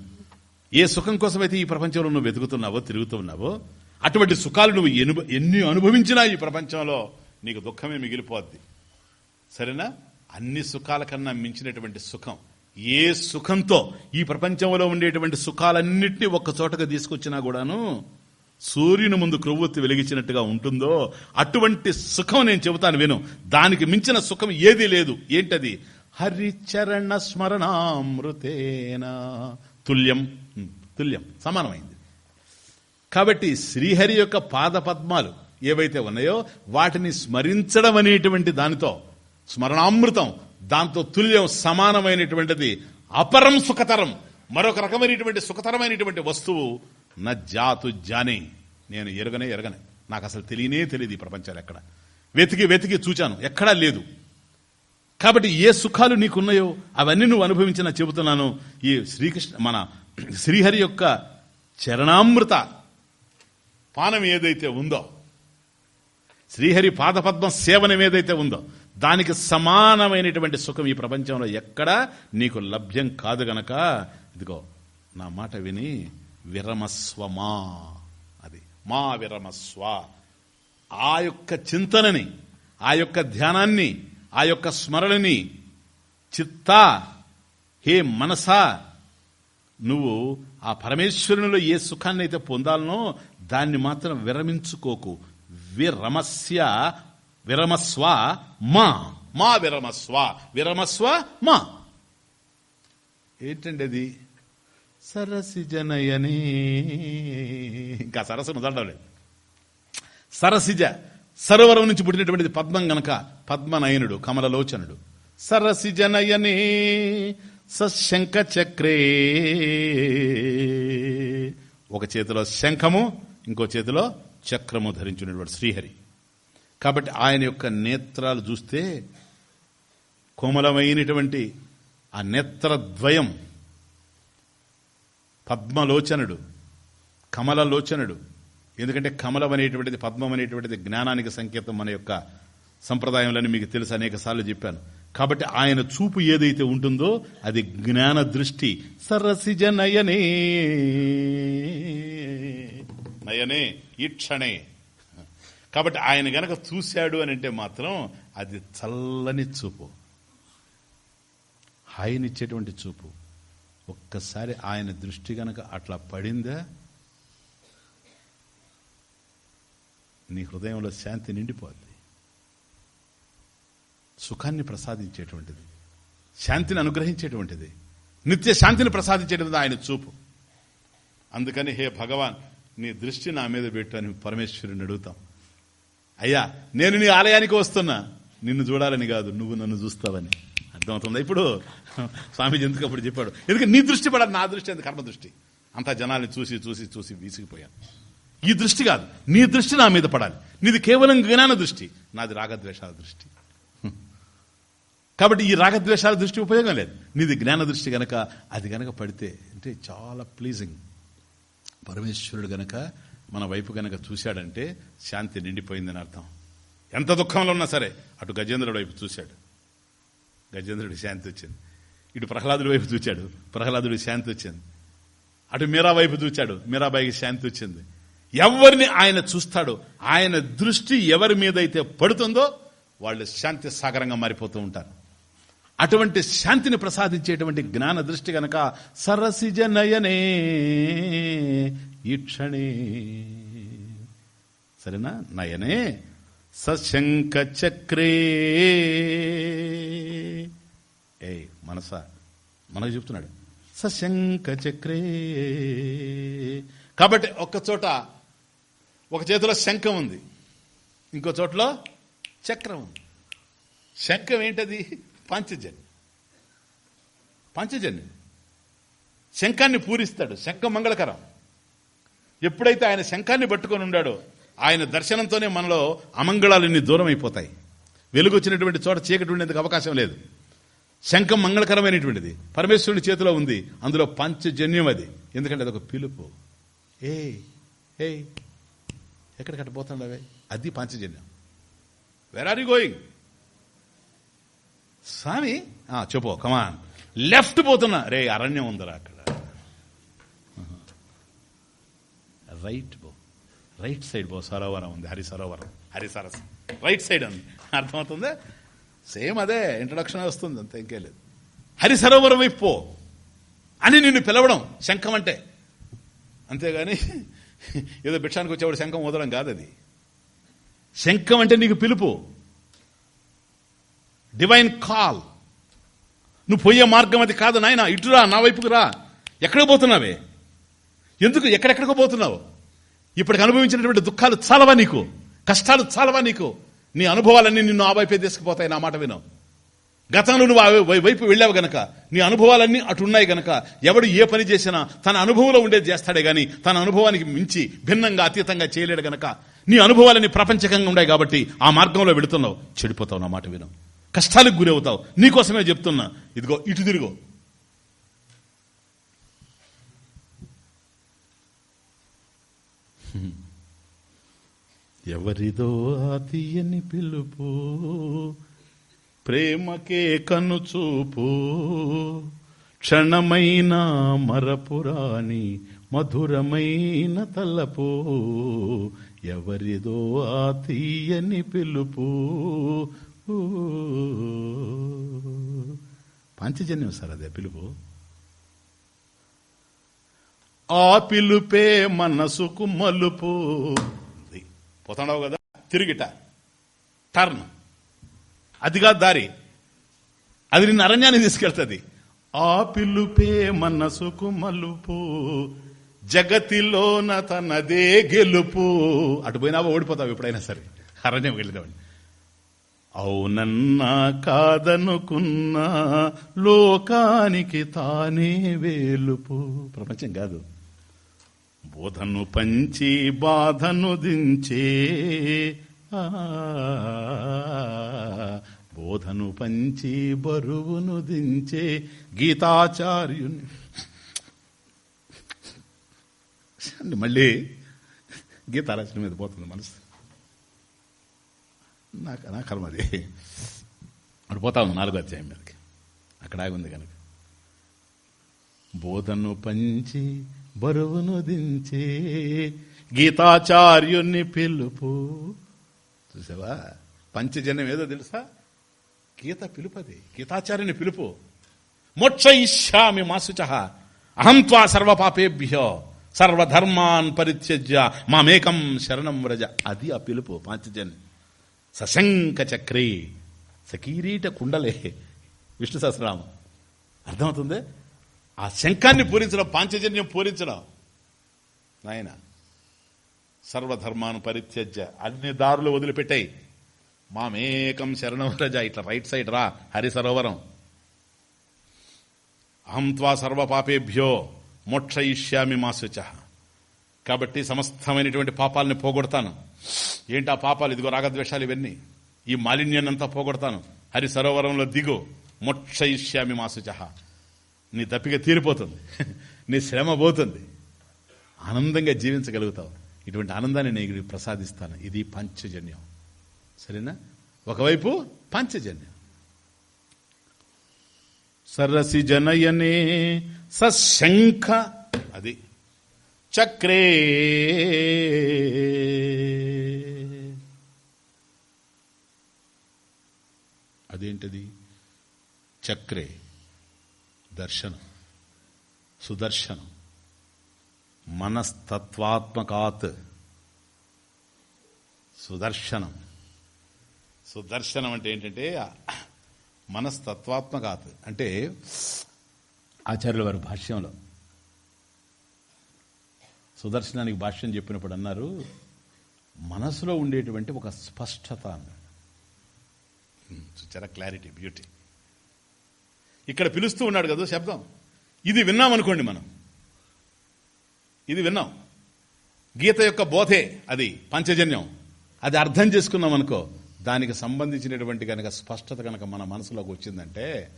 ఏ సుఖం కోసమైతే ఈ ప్రపంచంలో నువ్వు వెతుకుతున్నావో తిరుగుతున్నావో అటువంటి సుఖాలు నువ్వు ఎను- ఎన్ని అనుభవించినా ఈ ప్రపంచంలో నీకు దుఃఖమే మిగిలిపోద్ది. సరేనా? అన్ని సుఖాల కన్నా మించినటువంటి సుఖం ఏ సుఖంతో ఈ ప్రపంచంలో ఉండేటువంటి సుఖాలన్నింటినీ ఒక్క చోటగా తీసుకొచ్చినా కూడాను సూర్యుని ముందు క్రొవ్వొత్తి వెలిగించినట్టుగా ఉంటుందో అటువంటి సుఖం నేను చెబుతాను విను. దానికి మించిన సుఖం ఏదీ లేదు. ఏంటది? హరిచరణ స్మరణామృతేన. తుల్యం. తుల్యం. సమానమైంది. కాబట్టి శ్రీహరి యొక్క పాద పద్మాలు ఏవైతే ఉన్నాయో వాటిని స్మరించడం అనేటువంటి దానితో స్మరణామృతం దాంతో తుల్యం సమానమైనటువంటిది అపరం సుఖతరం. మరొక రకమైనటువంటి సుఖతరమైనటువంటి వస్తువు నా జాతు జానే. నేను ఎరగనే ఎరగనే. నాకు అసలు తెలియనే తెలియదు ఈ ప్రపంచాలు ఎక్కడ. వెతికి వెతికి చూచాను. ఎక్కడా లేదు. కాబట్టి ఏ సుఖాలు నీకున్నాయో అవన్నీ నువ్వు అనుభవించిన చెబుతున్నాను. ఈ శ్రీకృష్ణ మన శ్రీహరి యొక్క చరణామృత పానం ఏదైతే ఉందో శ్రీహరి పాదపద్మ సేవనం ఏదైతే ఉందో దానికి సమానమైనటువంటి సుఖం ఈ ప్రపంచంలో ఎక్కడా నీకు లభ్యం కాదు గనక. ఇదిగో నా మాట విని విరమస్వ మా అది మా విరమస్వ. ఆ యొక్క చింతనని ఆ యొక్క ధ్యానాన్ని ఆ యొక్క స్మరణని చిత్త హే మనసా నువ్వు ఆ పరమేశ్వరునిలో ఏ సుఖాన్ని అయితే పొందాలనో దాన్ని మాత్రం విరమించుకోకు. విరమస్య విరమస్వ మా మా విరమస్వ విరమస్వ మా. ఏంటండి అది సరసి జనయని. ఇంకా సరస్సు మొదలడం సరసిజ సరోవరం నుంచి పుట్టినటువంటిది పద్మం గనక పద్మనయనుడు కమలలోచనుడు. సరసిజనయనే సశంఖ చక్రే. ఒక చేతిలో శంఖము ఇంకో చేతిలో చక్రము ధరించినటువంటి శ్రీహరి. కాబట్టి ఆయన యొక్క నేత్రాలు చూస్తే కోమలమైనటువంటి ఆ నేత్రద్వయం పద్మలోచనుడు కమలలోచనుడు. ఎందుకంటే కమలం అనేటువంటిది పద్మం అనేటువంటిది జ్ఞానానికి సంకేతం మన యొక్క సంప్రదాయంలోని మీకు తెలుసు అనేక సార్లు చెప్పాను. కాబట్టి ఆయన చూపు ఏదైతే ఉంటుందో అది జ్ఞాన దృష్టి. సరసిజ నయనే నయనే ఇక్షణే కాబట్టి ఆయన గనక చూశాడు అని అంటే మాత్రం అది చల్లని చూపు. హాయినిచ్చేటువంటి చూపు. ఒక్కసారి ఆయన దృష్టి గనక అట్లా పడిందా నీ హృదయంలో శాంతి నిండిపోద్ది. సుఖాన్ని ప్రసాదించేటువంటిది శాంతిని అనుగ్రహించేటువంటిది నిత్య శాంతిని ప్రసాదించేటువంటిది ఆయన చూపు. అందుకని హే భగవాన్ నీ దృష్టి నా మీద పెట్టు అని పరమేశ్వరుని అడుగుతాం. అయ్యా నేను నీ ఆలయానికి వస్తున్నా నిన్ను చూడాలని కాదు నువ్వు నన్ను చూస్తావని. అర్థమవుతుందా. ఇప్పుడు స్వామీజీ ఎందుకు అప్పుడు చెప్పాడు? ఎందుకంటే నీ దృష్టి పడదు నా దృష్టి అది కర్మ దృష్టి. అంతా జనాల్ని చూసి చూసి చూసి విసిగిపోయాను. ఈ దృష్టి కాదు. నీ దృష్టి నా మీద పడాలి. నీది కేవలం జ్ఞాన దృష్టి నాది రాగద్వేషాల దృష్టి. కాబట్టి ఈ రాగద్వేషాల దృష్టి ఉపయోగం లేదు. నీది జ్ఞాన దృష్టి గనక అది గనక పడితే అంటే చాలా ప్లీజింగ్ పరమేశ్వరుడు గనక మన వైపు గనక చూశాడంటే శాంతి నిండిపోయిందని అర్థం. ఎంత దుఃఖంలో ఉన్నా సరే అటు గజేంద్రుడి వైపు చూశాడు. గజేంద్రుడి శాంతి వచ్చింది. ఇటు ప్రహ్లాదుడి వైపు చూచాడు. ప్రహ్లాదుడి శాంతి వచ్చింది. అటు మీరా వైపు చూచాడు. మీరాబాయికి శాంతి వచ్చింది. ఎవరిని ఆయన చూస్తాడో ఆయన దృష్టి ఎవరి మీద అయితే పడుతుందో వాళ్ళు శాంతి సాగరంగా మారిపోతూ ఉంటారు. అటువంటి శాంతిని ప్రసాదించేటువంటి జ్ఞాన దృష్టి గనక సరసిజ నయనే ఈక్షణే సరేనా? నయనే సశంక చక్రే. ఏ మనస? మనకు చెప్తున్నాడు. సశంక చక్రే కాబట్టి ఒక్క చోట ఒక చేతిలో శంఖం ఉంది. ఇంకో చోట్ల చక్రం ఉంది. శంఖం ఏంటది? పంచజన్య పంచజన్య శంఖాన్ని పూరిస్తాడు. శంఖం మంగళకరం. ఎప్పుడైతే ఆయన శంఖాన్ని పట్టుకొని ఉన్నాడో ఆయన దర్శనంతోనే మనలో అమంగళాలన్నీ దూరం అయిపోతాయి వెలుగు వచ్చినటువంటి చోట చీకటి ఉండేందుకు అవకాశం లేదు. శంఖం మంగళకరమైనటువంటిది. పరమేశ్వరుని చేతిలో ఉంది. అందులో పంచజన్యం అది. ఎందుకంటే అదొక పిలుపు. ఏ ఏ ఎక్కడికట్ట పోతుండవే? అది Panchajanyam. Where are you going స్వామి? ఆ, చెప్పు కమా లెఫ్ట్ పోతున్నా. రే అరణ్యం ఉందరా అక్కడ. రైట్ బో రైట్ సైడ్ బో సరోవరం ఉంది. హరి సరోవరం. హరి సరస్ రైట్ సైడ్ ఉంది. అర్థమవుతుందా? సేమ్ అదే ఇంట్రడక్షన్ వస్తుంది అంతే ఇంకే లేదు. హరి సరోవరం వైపు పో. అని నిన్ను పిలవడం శంఖం అంటే. అంతేగాని ఏదో భిక్షానికి వచ్చేవాడు శంఖం వదలడం కాదు అది శంఖం అంటే నీకు పిలుపు. డివైన్ కాల్ నువ్వు పోయే మార్గం అది కాదు నాయన. ఇటురా నా వైపుకు రా. ఎక్కడికి పోతున్నావే? ఎందుకు ఎక్కడెక్కడికో పోతున్నావు? ఇప్పటికి అనుభవించినటువంటి దుఃఖాలు చాలవా నీకు? కష్టాలు చాలవా నీకు? నీ అనుభవాలన్నీ నిన్ను ఆ వైపే తీసుకుపోతాయి నా మాట విను. గతంలో నువ్వు ఆ వై- వైపు వెళ్ళావు గనక నీ అనుభవాలన్నీ అటున్నాయి గనక ఎవడు ఏ పని చేసినా తన అనుభవంలో ఉండేది చేస్తాడే గాని తన అనుభవానికి మించి భిన్నంగా అతీతంగా చేయలేడు గనక నీ అనుభవాలన్నీ ప్రపంచకంగా ఉన్నాయి కాబట్టి ఆ మార్గంలో వెళుతున్నావు చెడిపోతావు నా మాట విను. కష్టాలకు గురి అవుతావు నీకోసమే చెప్తున్నా. ఇదిగో ఇటు తిరుగో. ఎవరిదో ఆ తీయని పిలుపు ప్రేమకే కనుచూపు క్షణమైన మరపురాని మధురమైన తలపు ఎవరిదో ఆ తీయని పిలుపు. పంచజన్యం సార్ అదే పిలుపు. ఆ పిలుపే మనసుకు మలుపు పోతున్నావు కదా? తిరిగిట. టర్న్. కాదు దారి. అది నిన్ను అరణ్యాన్ని తీసుకెళ్తుంది. ఆ పిలుపే మనసుకు మలుపు జగతిలోన తనదే గెలుపు. అటు పోయినావా ఓడిపోతావు ఎప్పుడైనా సరే. అరణ్యం వెళ్ళినవాడిని. అవునన్నా కాదనుకున్నా లోకానికి తానే వేలుపు. ప్రపంచం కాదు. బోధను పంచి బాధను దించే. బోధను పంచి బరువును దించే గీతాచార్యుని. మళ్ళీ గీతారచన మీద పోతుంది మనసు. నాకు నా కర్మ అది. అక్కడ పోతా ఉంది నాలుగో అధ్యాయం మీదకి. అక్కడ ఆగి ఉంది కనుక. బోధను పంచి బరువును దించే గీతాచార్యుణ్ణి పిలుపు. చూసావా? పంచజన్యం ఏదో తెలుసా? గీత పిలుపది. గీతాచార్యుని పిలుపు. మోక్షయిష్యామి మాసుచ. అహం త్వా సర్వపాపేభ్యో. సర్వధర్మాన్ పరిత్యజ్య. మామేకం శరణం వ్రజ. అది ఆ పిలుపు పాంచజన్ సశంక చక్రీ. సకీరీట కుండలే. విష్ణు సహస్రనామం. అర్థమవుతుంది? ఆ శంఖాన్ని పూరించడం పాంచజన్యం పూరించడం. నాయన సర్వధర్మాను పరిత్యజ్య అన్ని దారులు వదిలిపెట్టాయి. మామేకం శరణం రజ ఇట్లా రైట్ సైడ్ రా హరి సరోవరం. అహం త్వా సర్వపాపేభ్యో మోక్షయిష్యామి మా శుచ. కాబట్టి సమస్తమైనటువంటి పాపాలని పోగొడతాను. ఏంటి ఆ పాపాలు? ఇదిగో రాగద్వేషాలు ఇవన్నీ. ఈ మాలిన్యాన్నంతా పోగొడతాను. హరి సరోవరంలో దిగు. మోక్షయిష్యామి మా శుచ. నీ తప్పిక తీరిపోతుంది. నీ శ్రమ పోతుంది. ఆనందంగా జీవించగలుగుతావు. ఇటువంటి ఆనందాన్ని నేను ప్రసాదిస్తాను. ఇది పంచజన్యం. సరేనా? ఒకవైపు పంచజన్యం. సరసి జనయనే సశంఖ అది చక్రే. అదేంటది? చక్రే. దర్శనం సుదర్శనం. మనస్తత్వాత్మకాత్. సుదర్శనం. సుదర్శనం అంటే ఏంటంటే మనస్తత్వాత్మకాత్. అంటే ఆచార్యుల వారి భాష్యంలో. సుదర్శనానికి భాష్యం చెప్పినప్పుడు అన్నారు మనసులో ఉండేటువంటి ఒక స్పష్టత అన్నాడు. Hmm, చాలా క్లారిటీ బ్యూటీ ఇక్కడ పిలుస్తూ ఉన్నాడు కదా శబ్దం. ఇది విన్నాం అనుకోండి మనం. ఇది విన్నాం. గీత యొక్క బోధే అది పంచజన్యం. అది అర్థం చేసుకున్నాం అనుకో దానికి సంబంధించినటువంటి కనుక స్పష్టత కనుక మన మనసులోకి వచ్చిందంటే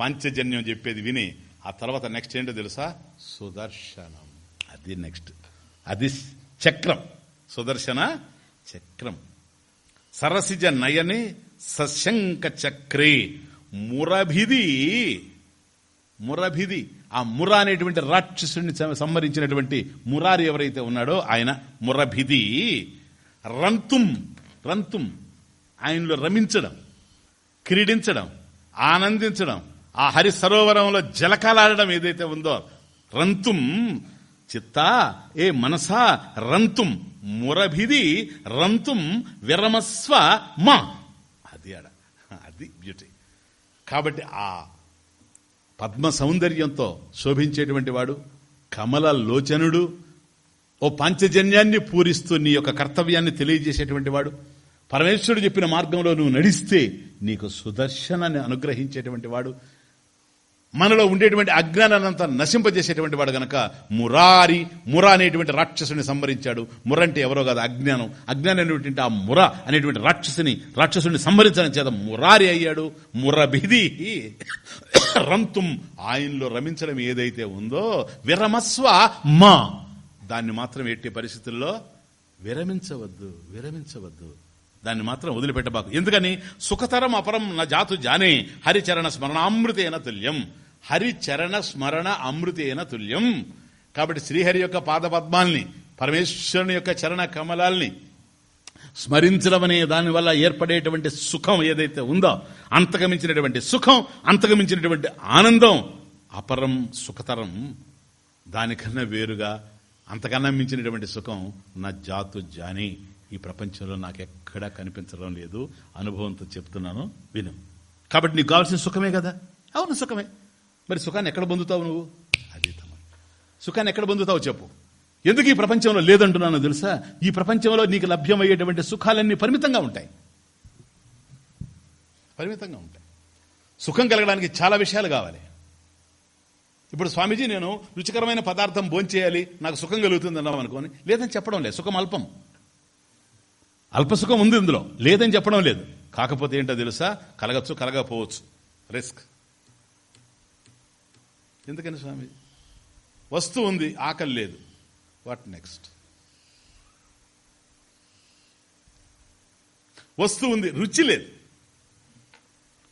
పంచజన్యం చెప్పేది విని ఆ తర్వాత నెక్స్ట్ ఏంటో తెలుసా? సుదర్శనం. అది నెక్స్ట్ అది చక్రం. సుదర్శన చక్రం. సరసిజ నయని సశంక చక్రే మురభిది. మురభిది. ఆ ముర అనేటువంటి రాక్షసుని సంహరించినటువంటి మురారి ఎవరైతే ఉన్నాడో ఆయన మురభిది. రంతుం రంతుం. ఆయనలో రమించడం క్రీడించడం ఆనందించడం ఆ హరి సరోవరంలో జలకాలాడడం ఏదైతే ఉందో రంతుం చిత్త ఏ మనసా రంతుం. మురభిది రంతుం విరమస్వ మా. అది ఆడ. అది బ్యూటీ కాబట్టి ఆ పద్మ సౌందర్యంతో శోభించేటువంటి వాడు కమల లోచనుడు ఓ పంచజన్యాన్ని పూరిస్తూ నీ యొక్క కర్తవ్యాన్ని తెలియజేసేటువంటి వాడు. పరమేశ్వరుడు చెప్పిన మార్గంలో నువ్వు నడిస్తే నీకు సుదర్శనాన్ని అనుగ్రహించేటువంటి వాడు. మనలో ఉండేటువంటి అజ్ఞానాన్నంతా నశింపజేసేటువంటి వాడు గనక మురారి ముర అనేటువంటి రాక్షసుని సంహరించాడు. ముర అంటే ఎవరో కాదు అజ్ఞానం. అజ్ఞానం అనేటువంటి ఆ ముర అనేటువంటి రాక్షసుని రాక్షసుని సంహరించడం చేత మురారి అయ్యాడు. మురభిది రంతుం ఆయనలో రమించడం ఏదైతే ఉందో విరమస్వ మా. దాన్ని మాత్రం ఎట్టి పరిస్థితుల్లో విరమించవద్దు విరమించవద్దు. దాన్ని మాత్రం వదిలిపెట్టబాకు. ఎందుకని? సుఖతరం అపరం నా జాతు జానే హరిచరణ స్మరణామృతేన తుల్యం. హరిచరణ స్మరణ అమృతేన తుల్యం. కాబట్టి శ్రీహరి యొక్క పాదపద్మాల్ని పరమేశ్వరుని యొక్క చరణ కమలాల్ని స్మరించడం అనే దానివల్ల ఏర్పడేటువంటి సుఖం ఏదైతే ఉందో అంతకమించినటువంటి సుఖం అంతకమించినటువంటి ఆనందం అపరం సుఖతరం. దానికన్నా వేరుగా అంతకన్నా మించినటువంటి సుఖం నా జాతు జాని. ఈ ప్రపంచంలో నాకు ఎక్కడా కనిపించడం లేదు. అనుభవంతో చెప్తున్నాను విను. కాబట్టి నీకు కావాల్సిన సుఖమే కదా? అవును సుఖమే. మరి సుఖాన్ని ఎక్కడ పొందుతావు నువ్వు? అది తమ సుఖాన్ని ఎక్కడ పొందుతావు చెప్పు. ఎందుకు ఈ ప్రపంచంలో లేదంటున్నానో తెలుసా? ఈ ప్రపంచంలో నీకు లభ్యమయ్యేటువంటి సుఖాలన్నీ పరిమితంగా ఉంటాయి. పరిమితంగా ఉంటాయి. సుఖం కలగడానికి చాలా విషయాలు కావాలి. ఇప్పుడు స్వామీజీ నేను రుచికరమైన పదార్థం భోంచేయాలి నాకు సుఖం కలుగుతుంది అన్నాం అనుకోని లేదని చెప్పడం లేదు. సుఖం అల్పం. అల్పసుఖం ఉంది ఇందులో. లేదని చెప్పడం లేదు. కాకపోతే ఏంటో తెలుసా? కలగచ్చు కలగకపోవచ్చు. రిస్క్. ఎందుకని స్వామి? వస్తువు ఉంది ఆకలి లేదు. వాట్ నెక్స్ట్ వస్తువు ఉంది రుచి లేదు.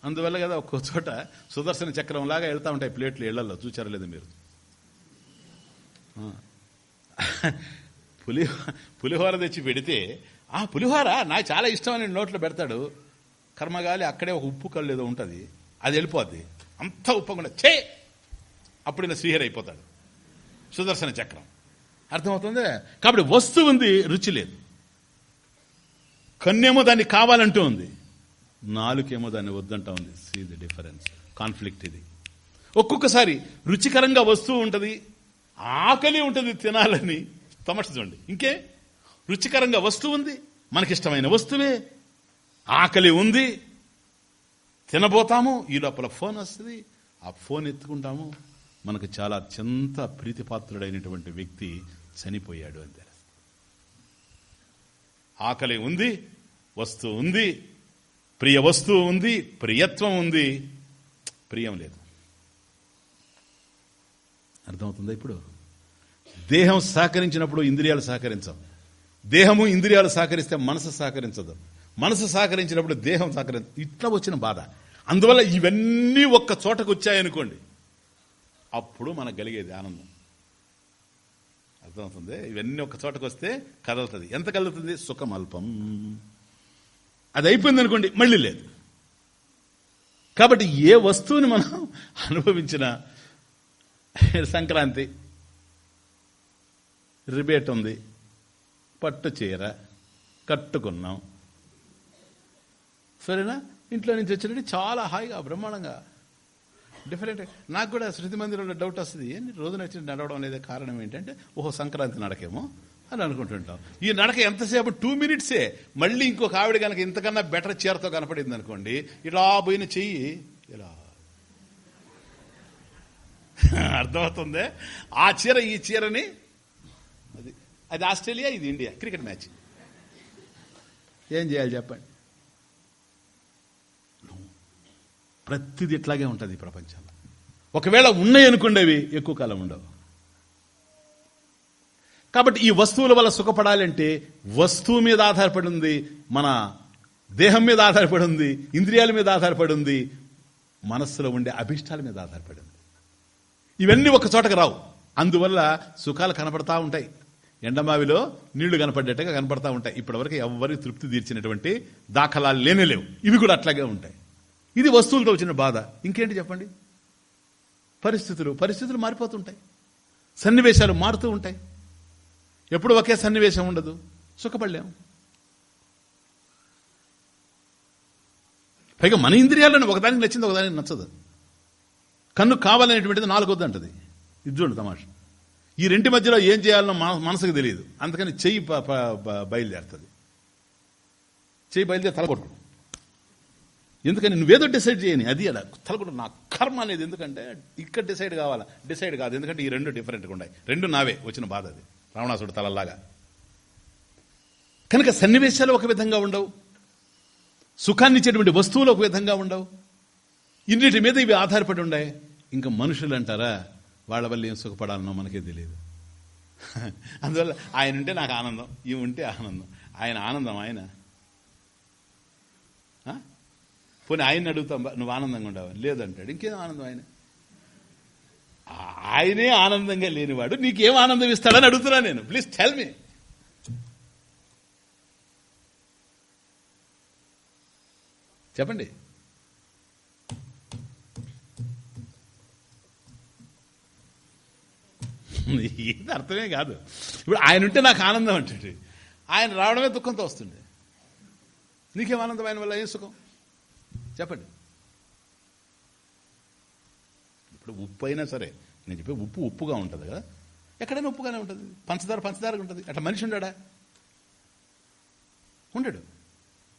అందువల్ల కదా ఒక్కో చోట సుదర్శన చక్రం లాగా వెళ్తా ఉంటాయి ప్లేట్లు ఇళ్ళలో చూచారా లేదు మీరు? ఆ. పులి పులిహోర తెచ్చి పెడితే ఆ పులిహోర నాకు చాలా ఇష్టం అని నోట్లో పెడతాడు. కర్మగాలి అక్కడే ఒక ఉప్పు కళ్ళు ఏదో ఉంటుంది అది వెళ్ళిపోద్ది. అంత ఉప్పకుండా చే అప్పుడు ఈయన శ్రీహరి అయిపోతాడు. సుదర్శన చక్రం. అర్థమవుతుంది? కాబట్టి వస్తువు ఉంది రుచి లేదు. కన్నేమో దాన్ని కావాలంటూ ఉంది. నాలుకేమో దాన్ని వద్దంటా ఉంది. సీ ది డిఫరెన్స్ కాన్ఫ్లిక్ట్ ఇది. ఒక్కొక్కసారి రుచికరంగా వస్తువు ఉంటుంది ఆకలి ఉంటుంది తినాలని తమట చూడండి. ఇంకే? రుచికరంగా వస్తువు ఉంది మనకిష్టమైన వస్తువే. ఆకలి ఉంది తినబోతాము ఈ లోపల ఫోన్ వస్తుంది ఆ ఫోన్ ఎత్తుకుంటాము. మనకు చాలా అత్యంత ప్రీతిపాత్రుడైనటువంటి వ్యక్తి చనిపోయాడు అని తెలుసు ఆకలి ఉంది వస్తువు ఉంది ప్రియ వస్తువు ఉంది ప్రియత్వం ఉంది ప్రియం లేదు. అర్థమవుతుందా ఇప్పుడు? దేహం సహకరించినప్పుడు ఇంద్రియాలు సహకరించవు. దేహము ఇంద్రియాలు సహకరిస్తే మనసు సహకరించదు. మనసు సహకరించినప్పుడు దేహం సహకరించ ఇట్లా వచ్చిన బాధ. అందువల్ల ఇవన్నీ ఒక్క చోటకు వచ్చాయనుకోండి. అప్పుడు మనకు కలిగేది ఆనందం. అర్థమవుతుంది? ఇవన్నీ ఒక చోటకు వస్తే కదులుతుంది. ఎంత కదులుతుంది? సుఖం అల్పం అది అయిపోయింది అనుకోండి మళ్ళీ లేదు. కాబట్టి ఏ వస్తువుని మనం అనుభవించిన సంక్రాంతి రిబేట్ ఉంది పట్టు చీర కట్టుకున్నాం. సరేనా? ఇంట్లో నుంచి వచ్చినట్టు చాలా హాయిగా బ్రహ్మాండంగా డిఫరెంట్ నాకు కూడా శృతి మందిరంలో డౌట్ వస్తుంది. రోజు నచ్చి నడవడం అనేది కారణం ఏంటంటే ఓహో సంక్రాంతి నడకేమో అని అనుకుంటుంటాం. ఈ నడక ఎంతసేపు? టూ మినిట్సే మళ్ళీ ఇంకొక ఆవిడ కనుక ఇంతకన్నా బెటర్ చీరతో కనపడింది అనుకోండి ఇలా పోయిన చెయ్యి ఇలా. అర్థమవుతుంది? ఆ చీర ఈ చీరని అది అది ఆస్ట్రేలియా ఇది ఇండియా క్రికెట్ మ్యాచ్. ఏం చేయాలి చెప్పండి? ప్రతిది ఇట్లాగే ఉంటుంది ఈ ప్రపంచంలో. ఒకవేళ ఉన్నాయి అనుకుండేవి ఎక్కువ కాలం ఉండవు. కాబట్టి ఈ వస్తువుల వల్ల సుఖపడాలంటే వస్తువు మీద ఆధారపడి ఉంది మన దేహం మీద ఆధారపడి ఉంది ఇంద్రియాల మీద ఆధారపడి ఉంది మనస్సులో ఉండే అభిష్టాల మీద ఆధారపడింది ఇవన్నీ ఒక చోటకు రావు. అందువల్ల సుఖాలు కనపడతా ఉంటాయి. ఎండమావిలో నీళ్ళు కనపడ్డట్టుగా కనపడతా ఉంటాయి. ఇప్పటివరకు ఎవరికి తృప్తి తీర్చినటువంటి దాఖలాలు లేనే లేవు. ఇవి కూడా అట్లాగే ఉంటాయి. ఇది వస్తువులతో వచ్చిన బాధ. ఇంకేంటి చెప్పండి? పరిస్థితులు పరిస్థితులు మారిపోతుంటాయి. సన్నివేశాలు మారుతూ ఉంటాయి. ఎప్పుడు ఒకే సన్నివేశం ఉండదు. సుఖపడలేం పైగా మన ఇంద్రియాలను ఒకదానికి నచ్చింది ఒకదానికి నచ్చదు. కన్ను కావాలనేటువంటిది నాలుగొద్దు అంటది ఇది చూడండి తమాష. ఈ రెంటి మధ్యలో ఏం చేయాలనో మనసుకు తెలియదు. అందుకని చెయ్యి బయలుదేరుతుంది. చెయ్యి బయలుదేరి తలకొట్టుడు ఎందుకని నువ్వేదో డిసైడ్ చేయని అది అలా తలకుండా నా కర్మ అనేది ఎందుకంటే ఇక్కడ డిసైడ్ కావాలా? డిసైడ్ కాదు. ఎందుకంటే ఈ రెండు డిఫరెంట్గా ఉన్నాయి. రెండు నావే. వచ్చిన బాధ అది. రావణాసుడు తలలాగా కనుక సన్నివేశాలు ఒక విధంగా ఉండవు. సుఖాన్ని ఇచ్చేటువంటి వస్తువులు ఒక విధంగా ఉండవు. ఇన్నిటి మీద ఇవి ఆధారపడి ఉండే ఇంకా మనుషులు అంటారా వాళ్ళ వల్ల ఏం సుఖపడాలనో మనకే తెలియదు. అందువల్ల ఆయన ఉంటే నాకు ఆనందం ఇవి ఉంటే ఆనందం. ఆయన ఆనందం ఆయన ఆ? పోనీ ఆయన్ని అడుగుతాం నువ్వు ఆనందంగా ఉండవని లేదంటాడు. ఇంకేం ఆనందం ఆయన? ఆయనే ఆనందంగా లేనివాడు నీకేం ఆనందం ఇస్తాడని అడుగుతున్నా నేను. ప్లీజ్ టెల్ మీ చెప్పండి. ఇది అర్థమే కాదు. ఇప్పుడు ఆయన ఉంటే నాకు ఆనందం అంటే ఆయన రావడమే దుఃఖంతో వస్తుండే నీకేం ఆనందం ఆయన వల్ల? ఏం సుఖం? చెప్పండి. ఇప్పుడు ఉప్పు అయినా సరే నేను చెప్పే ఉప్పు ఉప్పుగా ఉంటుంది కదా. ఎక్కడైనా ఉప్పుగానే ఉంటుంది. పంచదార పంచదారగా ఉంటుంది. అట్లా మనిషి ఉండడా? ఉండడు.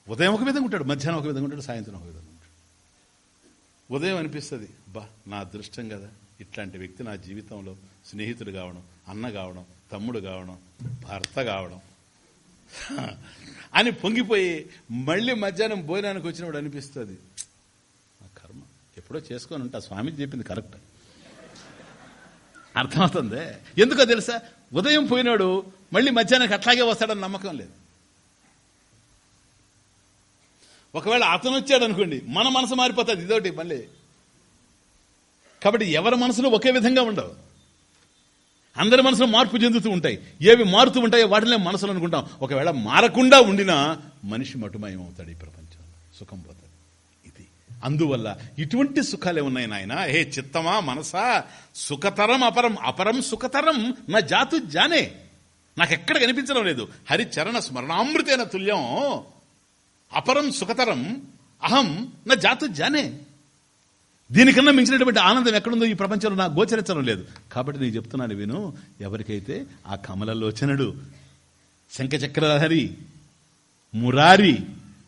ఉదయం ఒక విధంగా ఉంటాడు మధ్యాహ్నం ఒక విధంగా ఉంటాడు సాయంత్రం ఒక విధంగా ఉంటాడు. ఉదయం అనిపిస్తుంది బా నా అదృష్టం కదా. ఇట్లాంటి వ్యక్తి నా జీవితంలో స్నేహితుడు కావడం అన్న కావడం తమ్ముడు కావడం భర్త కావడం అని పొంగిపోయి మళ్ళీ మధ్యాహ్నం భోజనానికి వచ్చినప్పుడు అనిపిస్తుంది. కర్మ. ఎప్పుడో చేసుకొని ఉంటా. స్వామి చెప్పింది కరెక్ట్. అర్థమవుతుంది? ఎందుకో తెలుసా? ఉదయం పోయినాడు మళ్ళీ మధ్యాహ్నానికి అట్లాగే వస్తాడని నమ్మకం లేదు. ఒకవేళ అతను వచ్చాడు అనుకోండి మన మనసు మారిపోతుంది. ఇదోటి మళ్ళీ. కాబట్టి ఎవరి మనసులో ఒకే విధంగా ఉండవు. అందరి మనసులో మార్పు చెందుతూ ఉంటాయి. ఏవి మారుతూ ఉంటాయో వాటినే మనసులు అనుకుంటాం. ఒకవేళ మారకుండా ఉండినా మనిషి మటుమయం అవుతాడు ఈ ప్రపంచంలో సుఖం పోతాడు ఇది. అందువల్ల ఇటువంటి సుఖాలే ఉన్నాయి నాయన? హే చిత్తమా? మనసా? సుఖతరం అపరం. అపరం సుఖతరం. నా జాతు జానే. నాకెక్కడ కనిపించడం లేదు. హరిచరణ స్మరణామృతైన తుల్యం. అపరం సుఖతరం. అహం నా జాతు జానే. దీనికన్నా మించినటువంటి ఆనందం ఎక్కడుందో ఈ ప్రపంచంలో నాకు గోచరించడం లేదు. కాబట్టి నేను చెప్తున్నాను విను ఎవరికైతే ఆ కమలలోచనుడు శంఖచక్రహరి మురారి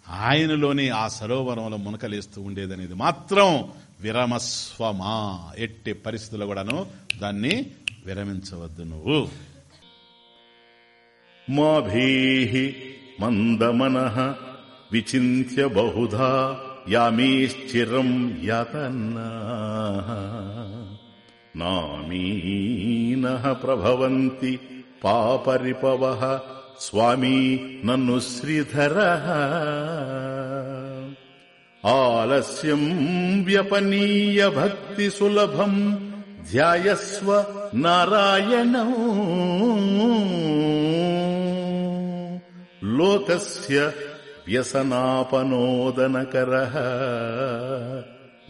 ఆయనలోనే ఆ సరోవరంలో మునకలేస్తూ ఉండేదనేది మాత్రం విరమస్వమా. ఎట్టి పరిస్థితుల్లో కూడాను దాన్ని విరమించవద్దు నువ్వు. మాభీః మందమనః విచింత్య బహుధా యామీశ్చిరం యాతన్నా నామీనః ప్రభవంతి పాపరిపవ స్వామీ నన్ను శ్రీధర ఆలస్యం వ్యపనీయ భక్తి సులభం ధ్యాయస్వ నారాయణ లోకస్య వ్యసనాపనోదనకరః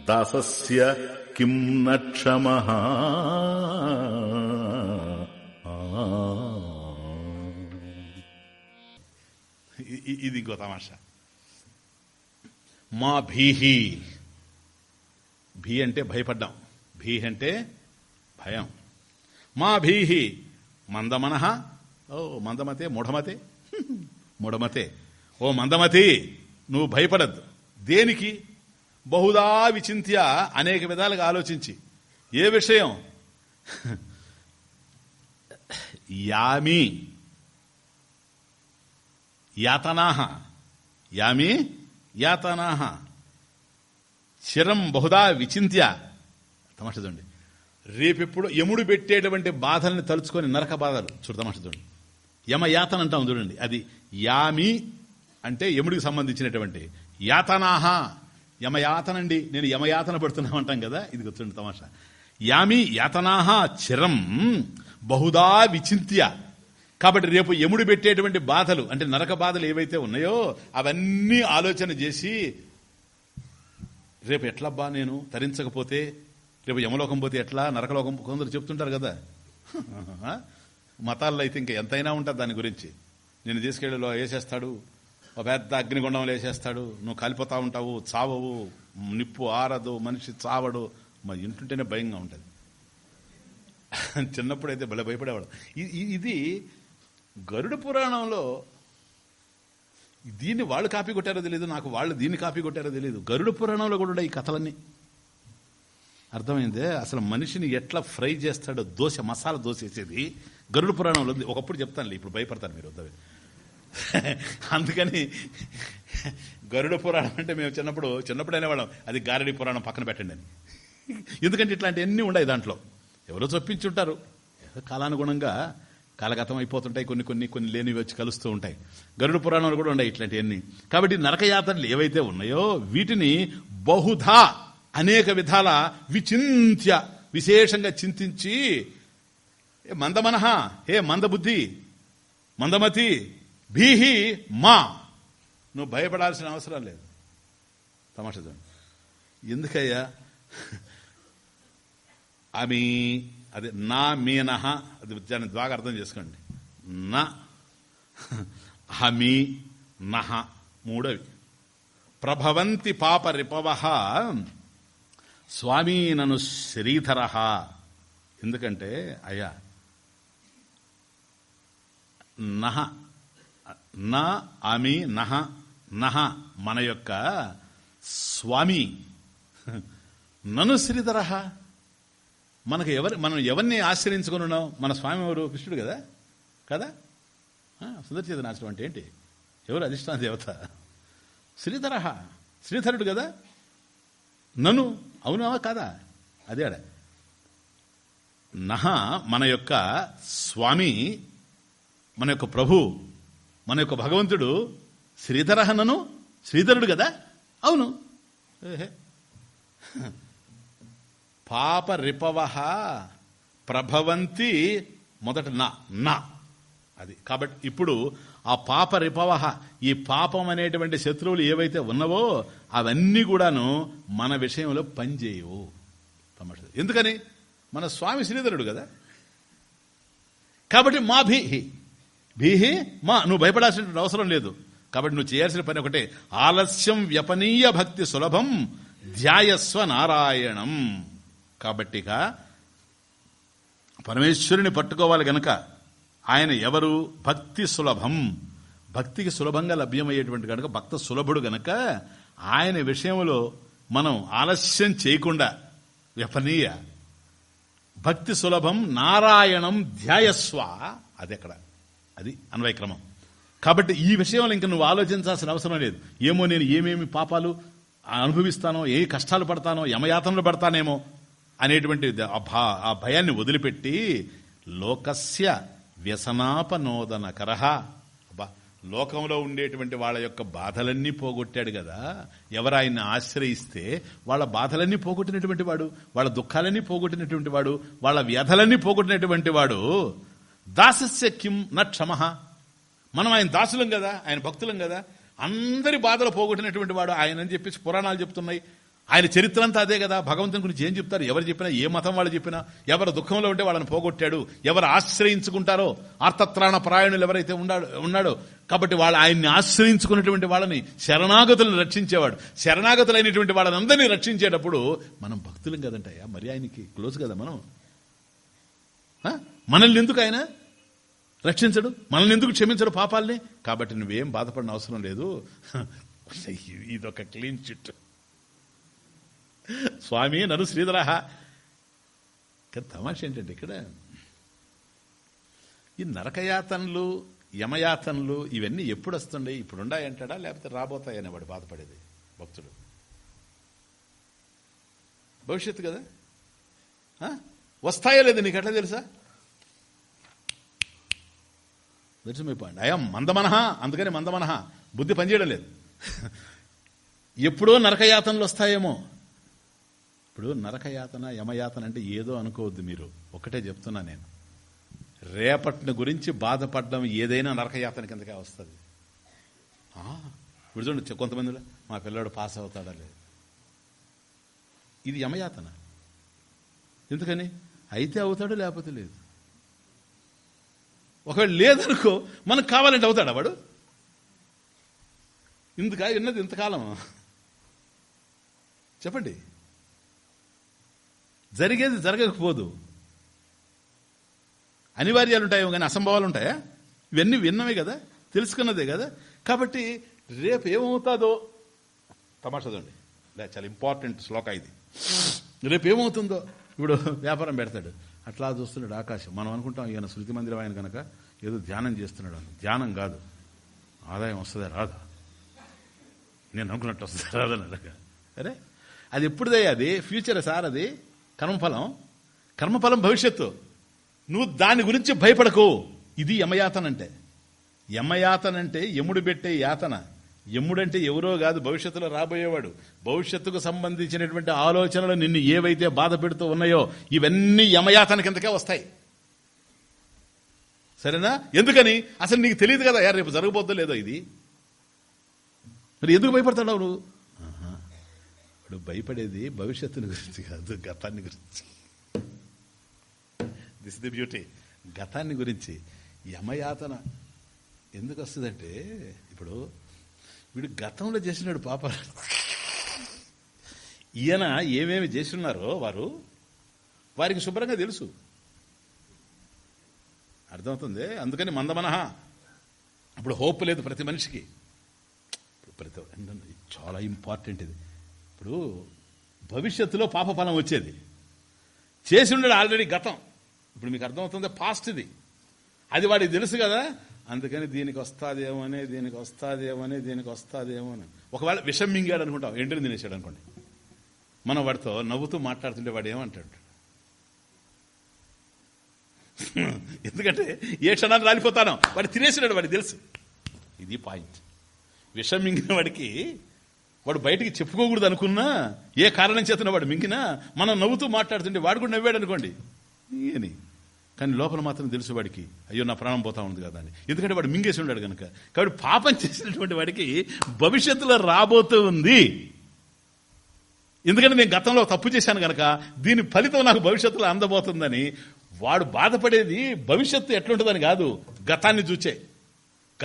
దాసస్య కిం న క్షమః ఇది ఇంకో తమాషా మా భీహి భీ అంటే భయపడ్డాం। భీ అంటే భయం। మా భీహి। మందమనహ ఓ మందమతే మూఢమతే? మూఢమతే. ఓ మందమతి నువ్వు భయపడద్దు. దేనికి? బహుదా విచింత్య అనేక విధాలుగా ఆలోచించి. ఏ విషయం? యామి. యాతనాహ. యామి? యాతనాహ. చిరం బహుదా విచింత్య. తమాష చూడండి. రేపెప్పుడు యముడు పెట్టేటువంటి బాధల్ని తలుచుకొని నరక బాధలు. చూడు తమాష చూడండి. యమ యాతన అంటాం చూడండి. అది యామి అంటే యముడికి సంబంధించినటువంటి యాతనాహ యమయాతనండి. నేను యమయాతన పడుతున్నా అంటాం కదా ఇది గుర్తుండి తమాషా. యామి యాతనాహ చిరం బహుదా విచింత్య. కాబట్టి రేపు యముడు పెట్టేటువంటి బాధలు అంటే నరక బాధలు ఏవైతే ఉన్నాయో అవన్నీ ఆలోచన చేసి రేపు ఎట్లబ్బా నేను తరించకపోతే రేపు యమలోకం పోతే ఎట్లా? నరకలోకం కొందరు చెప్తుంటారు కదా. మతాల్లో అయితే ఇంకా ఎంతైనా ఉంటుంది దాని గురించి. నేను తీసుకెళ్ళి వేసేస్తాడు. ఒక పెద్ద అగ్నిగుండం లేచేస్తాడు నువ్వు కాలిపోతా ఉంటావు చావవు నిప్పు ఆరదు మనిషి చావడు. మా ఇంటుంటేనే భయంగా ఉంటుంది. చిన్నప్పుడైతే భలే భయపడేవాడు. ఇది గరుడ పురాణంలో దీన్ని వాళ్ళు కాపీ కొట్టారో తెలియదు నాకు వాళ్ళు దీన్ని కాపీ కొట్టారో తెలియదు గరుడ పురాణంలో కూడా ఈ కథలన్నీ. అర్థమైందే? అసలు మనిషిని ఎట్లా ఫ్రై చేస్తాడో దోశ మసాలా దోశ వేసేది గరుడ పురాణంలో ఉంది. ఒకప్పుడు చెప్తానులే ఇప్పుడు భయపడతాను మీరు వద్దవి అందుకని గరుడ పురాణం అంటే మేము చిన్నప్పుడు చిన్నప్పుడు అనేవాళ్ళం అది గారడి పురాణం పక్కన పెట్టండి అని. ఎందుకంటే ఇట్లాంటివన్నీ ఉన్నాయి దాంట్లో? ఎవరో చొప్పించుంటారు. కాలానుగుణంగా కాలగతం అయిపోతుంటాయి కొన్ని కొన్ని కొన్ని లేనివి వచ్చి కలుస్తూ ఉంటాయి. గరుడ పురాణాలు కూడా ఉన్నాయి ఇట్లాంటివన్నీ కాబట్టి నరకయాత్రలు ఏవైతే ఉన్నాయో వీటిని బహుధా అనేక విధాల విచింత్య విశేషంగా చింతించి ఏ మందమనహ? హే మందబుద్ధి? మందమతి? భీహి మా. నువ్వు భయపడాల్సిన అవసరం లేదు. తమాషా చూడండి ఎందుకయ్యా? అమి అది నా మీనహ అది దాన్ని బాగా అర్థం చేసుకోండి. నా హమీ నహ మూడవి. ప్రభవంతి పాప రిపవ స్వామీ నను శ్రీధర ఎందుకంటే అయ్యా నహ నా ఆమె నహ నహ మన యొక్క స్వామి. నను శ్రీధర. మనకు ఎవరి మనం ఎవరిని ఆశ్రయించుకుని మన స్వామి ఎవరు? కృష్ణుడు కదా? కదా? సుదర్శనాశ్రమం అంటే ఏంటి? ఎవరు అధిష్టాన దేవత? శ్రీధర. శ్రీధరుడు కదా? నన్ను అవునావా కాదా? అదే ఆడ. నహ మన యొక్క స్వామి మన యొక్క ప్రభు. మన యొక్క భగవంతుడు శ్రీధరహనను శ్రీధరుడు కదా? అవును. పాప రిపవ ప్రభవంతి మొదట నా నా. అది. కాబట్టి ఇప్పుడు ఆ పాప రిపవ ఈ పాపం అనేటువంటి శత్రువులు ఏవైతే ఉన్నవో అవన్నీ కూడాను మన విషయంలో పనిచేయవు. ఎందుకని? మన స్వామి శ్రీధరుడు కదా? కాబట్టి మాభి. భీహి మా నువ్వు భయపడాల్సిన అవసరం లేదు. కాబట్టి నువ్వు చేయాల్సిన పని ఒకటే ఆలస్యం వ్యపనీయ భక్తి సులభం ధ్యాయస్వ నారాయణం. కాబట్టిగా పరమేశ్వరుని పట్టుకోవాలి గనక ఆయన ఎవరు? భక్తి సులభం. భక్తికి సులభంగా లభ్యమయ్యేటువంటి కనుక భక్త సులభుడు గనక ఆయన విషయంలో మనం ఆలస్యం చేయకుండా వ్యపనీయ భక్తి సులభం నారాయణం ధ్యాయస్వ అది ఎక్కడ అది అన్వయక్రమం. కాబట్టి ఈ విషయంలో ఇంక నువ్వు ఆలోచించాల్సిన అవసరం లేదు. ఏమో నేను ఏమేమి పాపాలు అనుభవిస్తానో ఏ కష్టాలు పడతానో యమయాతనలు పడతానేమో అనేటువంటి ఆ భయాన్ని వదిలిపెట్టి లోకస్య వ్యసనాపనోదనకరహ అబ్బా లోకంలో ఉండేటువంటి వాళ్ళ యొక్క బాధలన్నీ పోగొట్టాడు కదా. ఎవరు ఆయన్ని ఆశ్రయిస్తే వాళ్ళ బాధలన్నీ పోగొట్టినటువంటి వాడు వాళ్ళ దుఃఖాలన్నీ పోగొట్టినటువంటి వాడు వాళ్ళ వ్యధలన్నీ పోగొట్టినటువంటి వాడు దాసస్య కిం న క్షమ. మనం ఆయన దాసులం కదా ఆయన భక్తులం కదా అందరి బాధలు పోగొట్టినటువంటి వాడు ఆయన అని చెప్పేసి పురాణాలు చెప్తున్నాయి. ఆయన చరిత్ర అంతా అదే కదా భగవంతుని గురించి ఏం చెప్తారు ఎవరు చెప్పినా ఏ మతం వాళ్ళు చెప్పినా ఎవరు దుఃఖంలో ఉంటే వాళ్ళని పోగొట్టాడు ఎవరు ఆశ్రయించుకుంటారో ఆర్తత్రాణ పరాయణులు ఎవరైతే ఉన్నాడు ఉన్నాడో కాబట్టి వాళ్ళు ఆయన్ని ఆశ్రయించుకున్నటువంటి వాళ్ళని శరణాగతులను రక్షించేవాడు. శరణాగతులైనటువంటి వాళ్ళని అందరినీ రక్షించేటప్పుడు మనం భక్తులం కదంటయ్యా మరి ఆయనకి క్లోజ్ కదా మనం? మనల్ని ఎందుకు ఆయన రక్షించడు? మనల్ని ఎందుకు క్షమించడు పాపాలని? కాబట్టి నువ్వేం బాధపడిన అవసరం లేదు. ఇదొక క్లీన్ చిట్. స్వామి నరు శ్రీధరహ. తమాష ఏంటంటే ఇక్కడ ఈ నరకయాతనలు యమయాతనలు ఇవన్నీ ఎప్పుడు వస్తుండే ఇప్పుడు ఉండాయంటాడా లేకపోతే రాబోతాయని వాడు బాధపడేది భక్తుడు. భవిష్యత్తు కదా? ఆ? వస్తాయో లేదు నీకు ఎట్లా తెలుసా? దట్స్ మై అయం మందమనహ అందుకని మందమనహ బుద్ధి పనిచేయడం లేదు. ఎప్పుడో నరకయాతనలు వస్తాయేమో. ఇప్పుడు నరకయాతన యమయాతన అంటే ఏదో అనుకోవద్దు మీరు. ఒకటే చెప్తున్నా నేను. రేపటిని గురించి బాధపడడం ఏదైనా నరకయాతన కిందకే వస్తుంది. ఆ, ఇప్పుడు చూడండి కొంతమందిలో మా పిల్లాడు పాస్ అవుతాడా లేదు? ఇది యమయాతన. ఎందుకని? అయితే అవుతాడు లేకపోతే లేదు? ఒకవేళ లేదనుకో మనకు కావాలంటే అవుతాడా వాడు? ఇందుక? విన్నది ఇంతకాలం చెప్పండి. జరిగేది జరగకపోదు. అనివార్యాలు ఉంటాయో కానీ అసంభవాలు ఉంటాయా ఇవన్నీ విన్నవే కదా తెలుసుకున్నదే కదా. కాబట్టి రేపు ఏమవుతుందో తమాషదండి లే చాలా ఇంపార్టెంట్ శ్లోక ఇది. రేపు ఏమవుతుందో? ఇప్పుడు వ్యాపారం పెడతాడు. అట్లా చూస్తున్నాడు ఆకాశం. మనం అనుకుంటాం ఈయన శృతి మందిరం ఆయన కనుక ఏదో ధ్యానం చేస్తున్నాడు అని. ధ్యానం కాదు. ఆదాయం వస్తుందా రాదా? నేను అనుకున్నట్టు వస్తుందా రాదని అడగ. అరే అది ఎప్పుడుదయ్యా అది? ఫ్యూచర్ సార్ అది? కర్మఫలం? కర్మఫలం భవిష్యత్తు. నువ్వు దాని గురించి భయపడకు. ఇది యమయాతన అంటే యమయాతన అంటే యముడు పెట్టే యాతన. యముడంటే ఎవరో కాదు భవిష్యత్తులో రాబోయేవాడు. భవిష్యత్తుకు సంబంధించినటువంటి ఆలోచనలు నిన్ను ఏవైతే బాధ పెడుతూ ఉన్నాయో ఇవన్నీ యమయాతన కిందకే వస్తాయి. సరేనా? ఎందుకని? అసలు నీకు తెలియదు కదా యారు రేపు జరగబోద్దో లేదో ఇది? మరి ఎందుకు భయపడతాడు నువ్వు? ఇప్పుడు భయపడేది భవిష్యత్తుని గురించి కాదు గతాన్ని గురించి. దిస్ ది బ్యూటీ గతాన్ని గురించి. యమయాతన. ఎందుకు వస్తుందంటే ఇప్పుడు వీడు గతంలో చేసినాడు పాప ఈయన ఏమేమి చేస్తున్నారో వారు వారికి శుభ్రంగా తెలుసు. అర్థమవుతుంది? అందుకని మందమనహ. ఇప్పుడు హోప్ లేదు ప్రతి మనిషికి. ప్రతి చాలా ఇంపార్టెంట్ ఇది. ఇప్పుడు భవిష్యత్తులో పాప ఫలం వచ్చేది. చేసి ఉండడు ఆల్రెడీ గతం. ఇప్పుడు మీకు అర్థమవుతుంది? పాస్ట్ ఇది. అది వాడికి తెలుసు కదా? అందుకని దీనికి వస్తాదేమోనే దీనికి వస్తాదేమోనే దీనికి వస్తాదేమో అని. ఒకవేళ విషం మింగాడు అనుకుంటాం ఎండిని తినేసాడు అనుకోండి. మనం వాడితో నవ్వుతూ మాట్లాడుతుంటే వాడు ఏమంటాడు? ఎందుకంటే ఏ క్షణాన్ని రాలిపోతానో వాడు తినేసినాడు వాడికి తెలుసు. ఇది పాయింట్. విషం మింగిన వాడికి వాడు బయటికి చెప్పుకోకూడదు అనుకున్నా ఏ కారణం చేతన వాడు మింగినా మనం నవ్వుతూ మాట్లాడుతుంటే వాడు కూడా నవ్వాడు అనుకోండి. అని కానీ లోపల మాత్రం తెలుసు వాడికి అయ్యో నా ప్రాణం పోతా ఉంది కదా అని. ఎందుకంటే వాడు మింగేసి ఉన్నాడు కనుక కాబట్టి పాపం చేసినటువంటి వాడికి భవిష్యత్తులో రాబోతూ ఉంది. ఎందుకంటే నేను గతంలో తప్పు చేశాను కనుక దీని ఫలితం నాకు భవిష్యత్తులో అందబోతుందని. వాడు బాధపడేది భవిష్యత్తు ఎట్లుంటుందని కాదు గతాన్ని చూచే.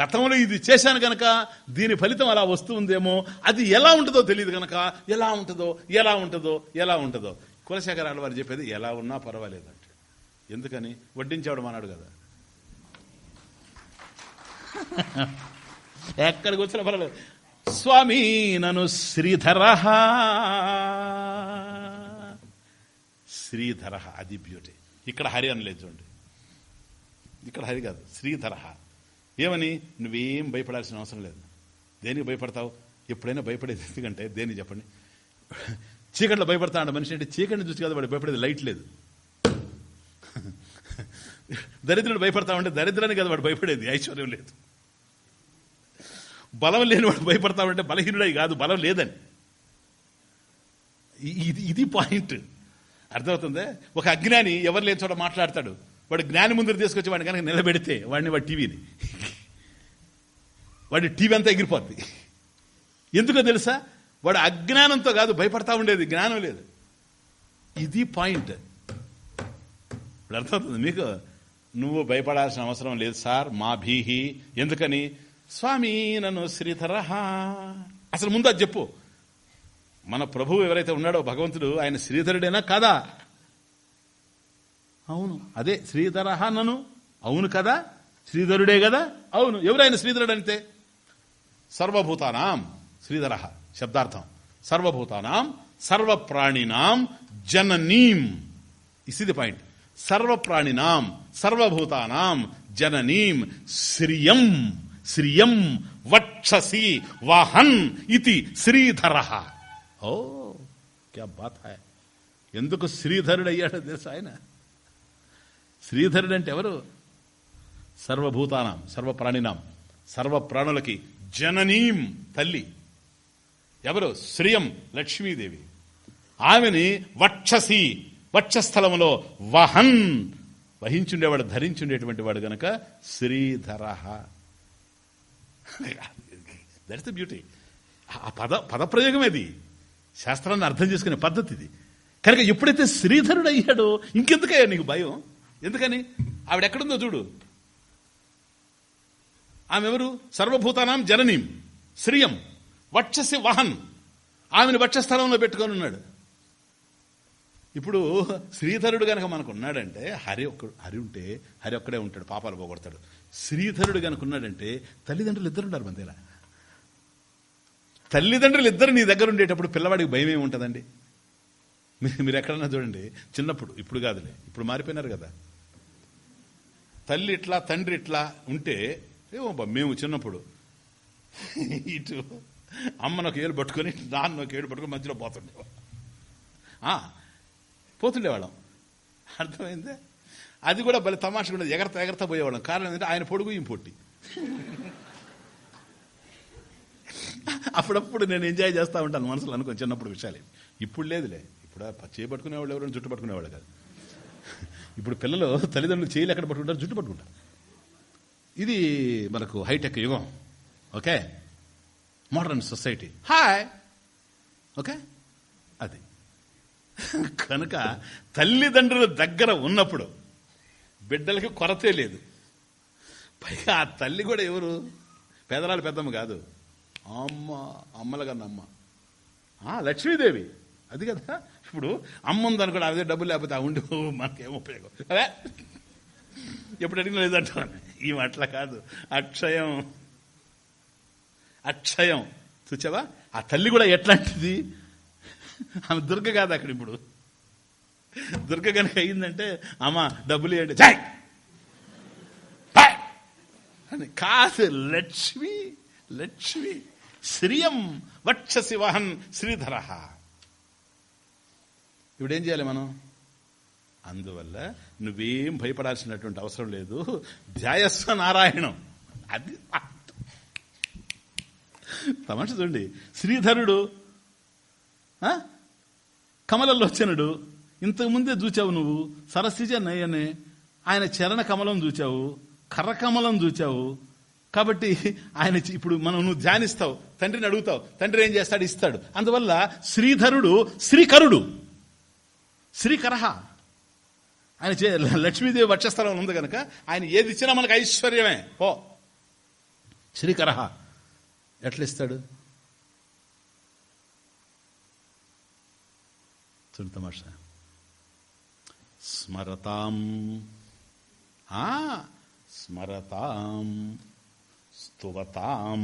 గతంలో ఇది చేశాను గనక దీని ఫలితం అలా వస్తుందేమో అది ఎలా ఉంటుందో తెలియదు గనక ఎలా ఉంటుందో ఎలా ఉంటుందో ఎలా ఉంటుందో. కులశేఖరాల వారు చెప్పేది ఎలా ఉన్నా పర్వాలేదు అంటే ఎందుకని? వడ్డించేవాడు మానాడు కదా. ఎక్కడికి వచ్చినా పర్వాలేదు. స్వామి నన్ను శ్రీధర. శ్రీధర అది బ్యూటీ ఇక్కడ హరి అనలేదు చూడండి. ఇక్కడ హరి కాదు శ్రీధర. ఏమని? నువ్వేం భయపడాల్సిన అవసరం లేదు. దేనికి భయపడతావు? ఎప్పుడైనా భయపడేది ఎందుకంటే దేనికి చెప్పండి? చీకట్లో భయపడతా అంటే మనిషి అంటే చీకటిని చూసి కదా వాడు భయపడేది లైట్ లేదు. దరిద్రుడు భయపడతా ఉంటే దరిద్రాన్ని కదా వాడు భయపడేది. ఐశ్వర్యం లేదు. బలం లేని వాడు భయపడతా ఉంటే బలహీనుడై కాదు బలం లేదని. ఇది ఇది పాయింట్. అర్థమవుతుందే? ఒక అజ్ఞాని ఎవరు లేని చోట మాట్లాడతాడు. వాడు జ్ఞాని ముందు తీసుకొచ్చి వాడిని కనుక నిలబెడితే వాడిని వాడి టీవీని. వాడి టీవీ అంతా ఎగిరిపోద్ది. ఎందుకో తెలుసా? వాడు అజ్ఞానంతో కాదు భయపడతా ఉండేది. జ్ఞానం లేదు. ఇది పాయింట్. ఇప్పుడు అర్థమవుతుంది మీకు? నువ్వు భయపడాల్సిన అవసరం లేదు సార్ మా భీహి. ఎందుకని? స్వామి నన్ను శ్రీధర అసలు ముందు అది చెప్పు. మన ప్రభువు ఎవరైతే ఉన్నాడో భగవంతుడు ఆయన శ్రీధరుడేనా కాదా? అవును. అదే శ్రీధర నన్ను అవును కదా? శ్రీధరుడే కదా? అవును. ఎవరైనా శ్రీధరుడు అంటే సర్వభూతానాం శ్రీధర శబ్దార్థం. సర్వభూతానాం సర్వప్రాణినాం జననీం. ఇసిది పాయింట్ సర్వప్రాణినాం సర్వభూతానాం జననీం శ్రియం శ్రియం వక్షసి వాహన్ ఇది శ్రీధర. ఓ క్యా బాత్ హాయ్ ఎందుకు శ్రీధరుడు అయ్యాడో తెలుసు ఆయన? శ్రీధరుడు అంటే ఎవరు? సర్వభూతానాం సర్వప్రాణినాం సర్వప్రాణులకి జననీం తల్లి. ఎవరు? శ్రియం లక్ష్మీదేవి. ఆమెని వక్షసి వక్షస్థలములో వహన్. వహించుండేవాడు ధరించుండేటువంటి వాడు గనక శ్రీధర. దట్స్ ద బ్యూటీ ఆ పద పదప్రయోగం అది శాస్త్రాన్ని అర్థం చేసుకునే పద్ధతి ఇది. కనుక ఎప్పుడైతే శ్రీధరుడు అయ్యాడో ఇంకెందుకయ్యా నీకు భయం? ఎందుకని? ఆవిడ ఎక్కడుందో చూడు. ఆమె ఎవరు సర్వభూతానాం జననీం. శ్రియం. వక్షసి వహన్. ఆమెను వక్షస్థలంలో పెట్టుకొని ఉన్నాడు. ఇప్పుడు శ్రీధరుడు గనక మనకు ఉన్నాడంటే హరి ఒక్క హరి ఉంటే హరి ఒక్కడే ఉంటాడు పాపాలు పోగొడతాడు. శ్రీధరుడు గనక ఉన్నాడంటే తల్లిదండ్రులు ఇద్దరు ఉంటారు మందిరా తల్లిదండ్రులు ఇద్దరు నీ దగ్గర ఉండేటప్పుడు పిల్లవాడికి భయం ఏమి ఉంటుందండి? మీరు మీరు ఎక్కడన్నా చూడండి చిన్నప్పుడు ఇప్పుడు కాదులే ఇప్పుడు మారిపోయినారు కదా. తల్లి ఇట్లా తండ్రి ఇట్లా ఉంటే ఏమో బా, మేము చిన్నప్పుడు ఇటు అమ్మను ఒక ఏడు పట్టుకొని నాన్న ఒక ఏడు పట్టుకొని మధ్యలో పోతుండే ఆ, పోతుండేవాళ్ళం. అర్థమైందే? అది కూడా భలే తమాషగా ఉండేది. ఎగరత ఎగరత పోయేవాళ్ళం. కారణం ఏంటంటే ఆయన పొడుగు ఈ పొట్టి. అప్పుడప్పుడు నేను ఎంజాయ్ చేస్తూ ఉంటాను మనసులో అనుకుని చిన్నప్పుడు విషయాలు. ఇప్పుడు లేదులే. ఇప్పుడు చేపట్టుకునేవాళ్ళు ఎవరైనా జుట్టు పట్టుకునేవాళ్ళు కాదు. ఇప్పుడు పిల్లలు తల్లిదండ్రులు చేయలు ఎక్కడ పట్టుకుంటారు? జుట్టు పట్టుకుంటారు. ఇది మనకు హైటెక్ యుగం. Okay? Modern society. Hi! Okay? కనుక తల్లిదండ్రుల దగ్గర ఉన్నప్పుడు బిడ్డలకి కొరతే లేదు. పైగా ఆ తల్లి కూడా ఎవరు? పేదరాలు పెద్దమ్మ కాదు. అమ్మ అమ్మల కన్నా అమ్మ. ఆ, లక్ష్మీదేవి. అది కదా. ఇప్పుడు అమ్మ ఉందని కూడా అదే డబ్బులు లేకపోతే ఆ ఉండి మనకేం ఉపయోగం? అదే. ఎప్పుడు అడిగిన లేదంటాను ఈ అట్లా కాదు. అక్షయం. అక్షయం. చూచావా ఆ తల్లి కూడా ఎట్లాంటిది? ఆమె దుర్గ కాదు అక్కడ ఇప్పుడు. దుర్గ కనుక అయిందంటే అమ్మ డబ్బులు ఇవ్వండి. చాయ్ అని కాదు లక్ష్మి లక్ష్మి శ్రియం వక్షసి వహన్ శ్రీధర. ఇప్పుడు ఏం చేయాలి మనం? అందువల్ల నువ్వేం భయపడాల్సినటువంటి అవసరం లేదు. ధ్యాయస్వ నారాయణం. అది తమాష చూడండి. శ్రీధరుడు కమలలోచనుడు ఇంతకుముందే చూచావు నువ్వు. సరస్సిజ నయనే. ఆయన చరణ కమలం చూచావు. కర్ర కమలం చూచావు. కాబట్టి ఆయన ఇప్పుడు మనం నువ్వు ధ్యానిస్తావు. తండ్రిని అడుగుతావు. తండ్రి ఏం చేస్తాడు? ఇస్తాడు. అందువల్ల శ్రీధరుడు శ్రీకరుడు. శ్రీకరహ. ఆయన చే లక్ష్మీదేవి వక్షస్థలం ఉంది కనుక ఆయన ఏది ఇచ్చినా మనకు ఐశ్వర్యమే. ఓ శ్రీకరహ. ఎట్లా ఇస్తాడు? చూడు తమాషా స్మరతాం ఆ, స్మరతాం స్తువతాం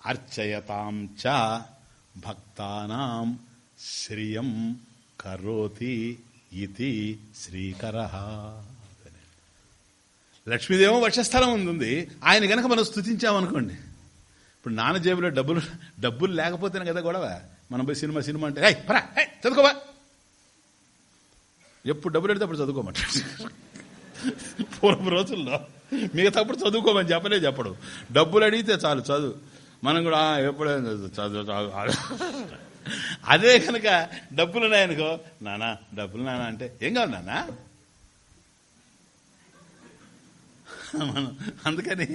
అర్చయతాం చ భక్తానాం శ్రియం కరోతి ఇది శ్రీకర లక్ష్మీదేవం వక్షస్థలం ఉంది ఆయన గనక మనం స్థుతించామనుకోండి ఇప్పుడు నాన్న జేబులో డబ్బులు డబ్బులు లేకపోతేనే కదా గొడవ మనం పోయి సినిమా సినిమా అంటే "ఏయ్, పరా హే చదువుకోవా? ఎప్పుడు డబ్బులు పెడితే అప్పుడు చదువుకోమంటాడు. పూర్వం రోజుల్లో మిగతాప్పుడు చదువుకోమని చెప్పలే చెప్పడు. డబ్బులు అడిగితే చాలు చదువు. మనం కూడా ఎప్పుడే చదువు చదువు అదే కనుక డబ్బులు ఉన్నాయనుకో నానా డబ్బులు నానా అంటే ఏం కావాలి నానా? మనం అందుకని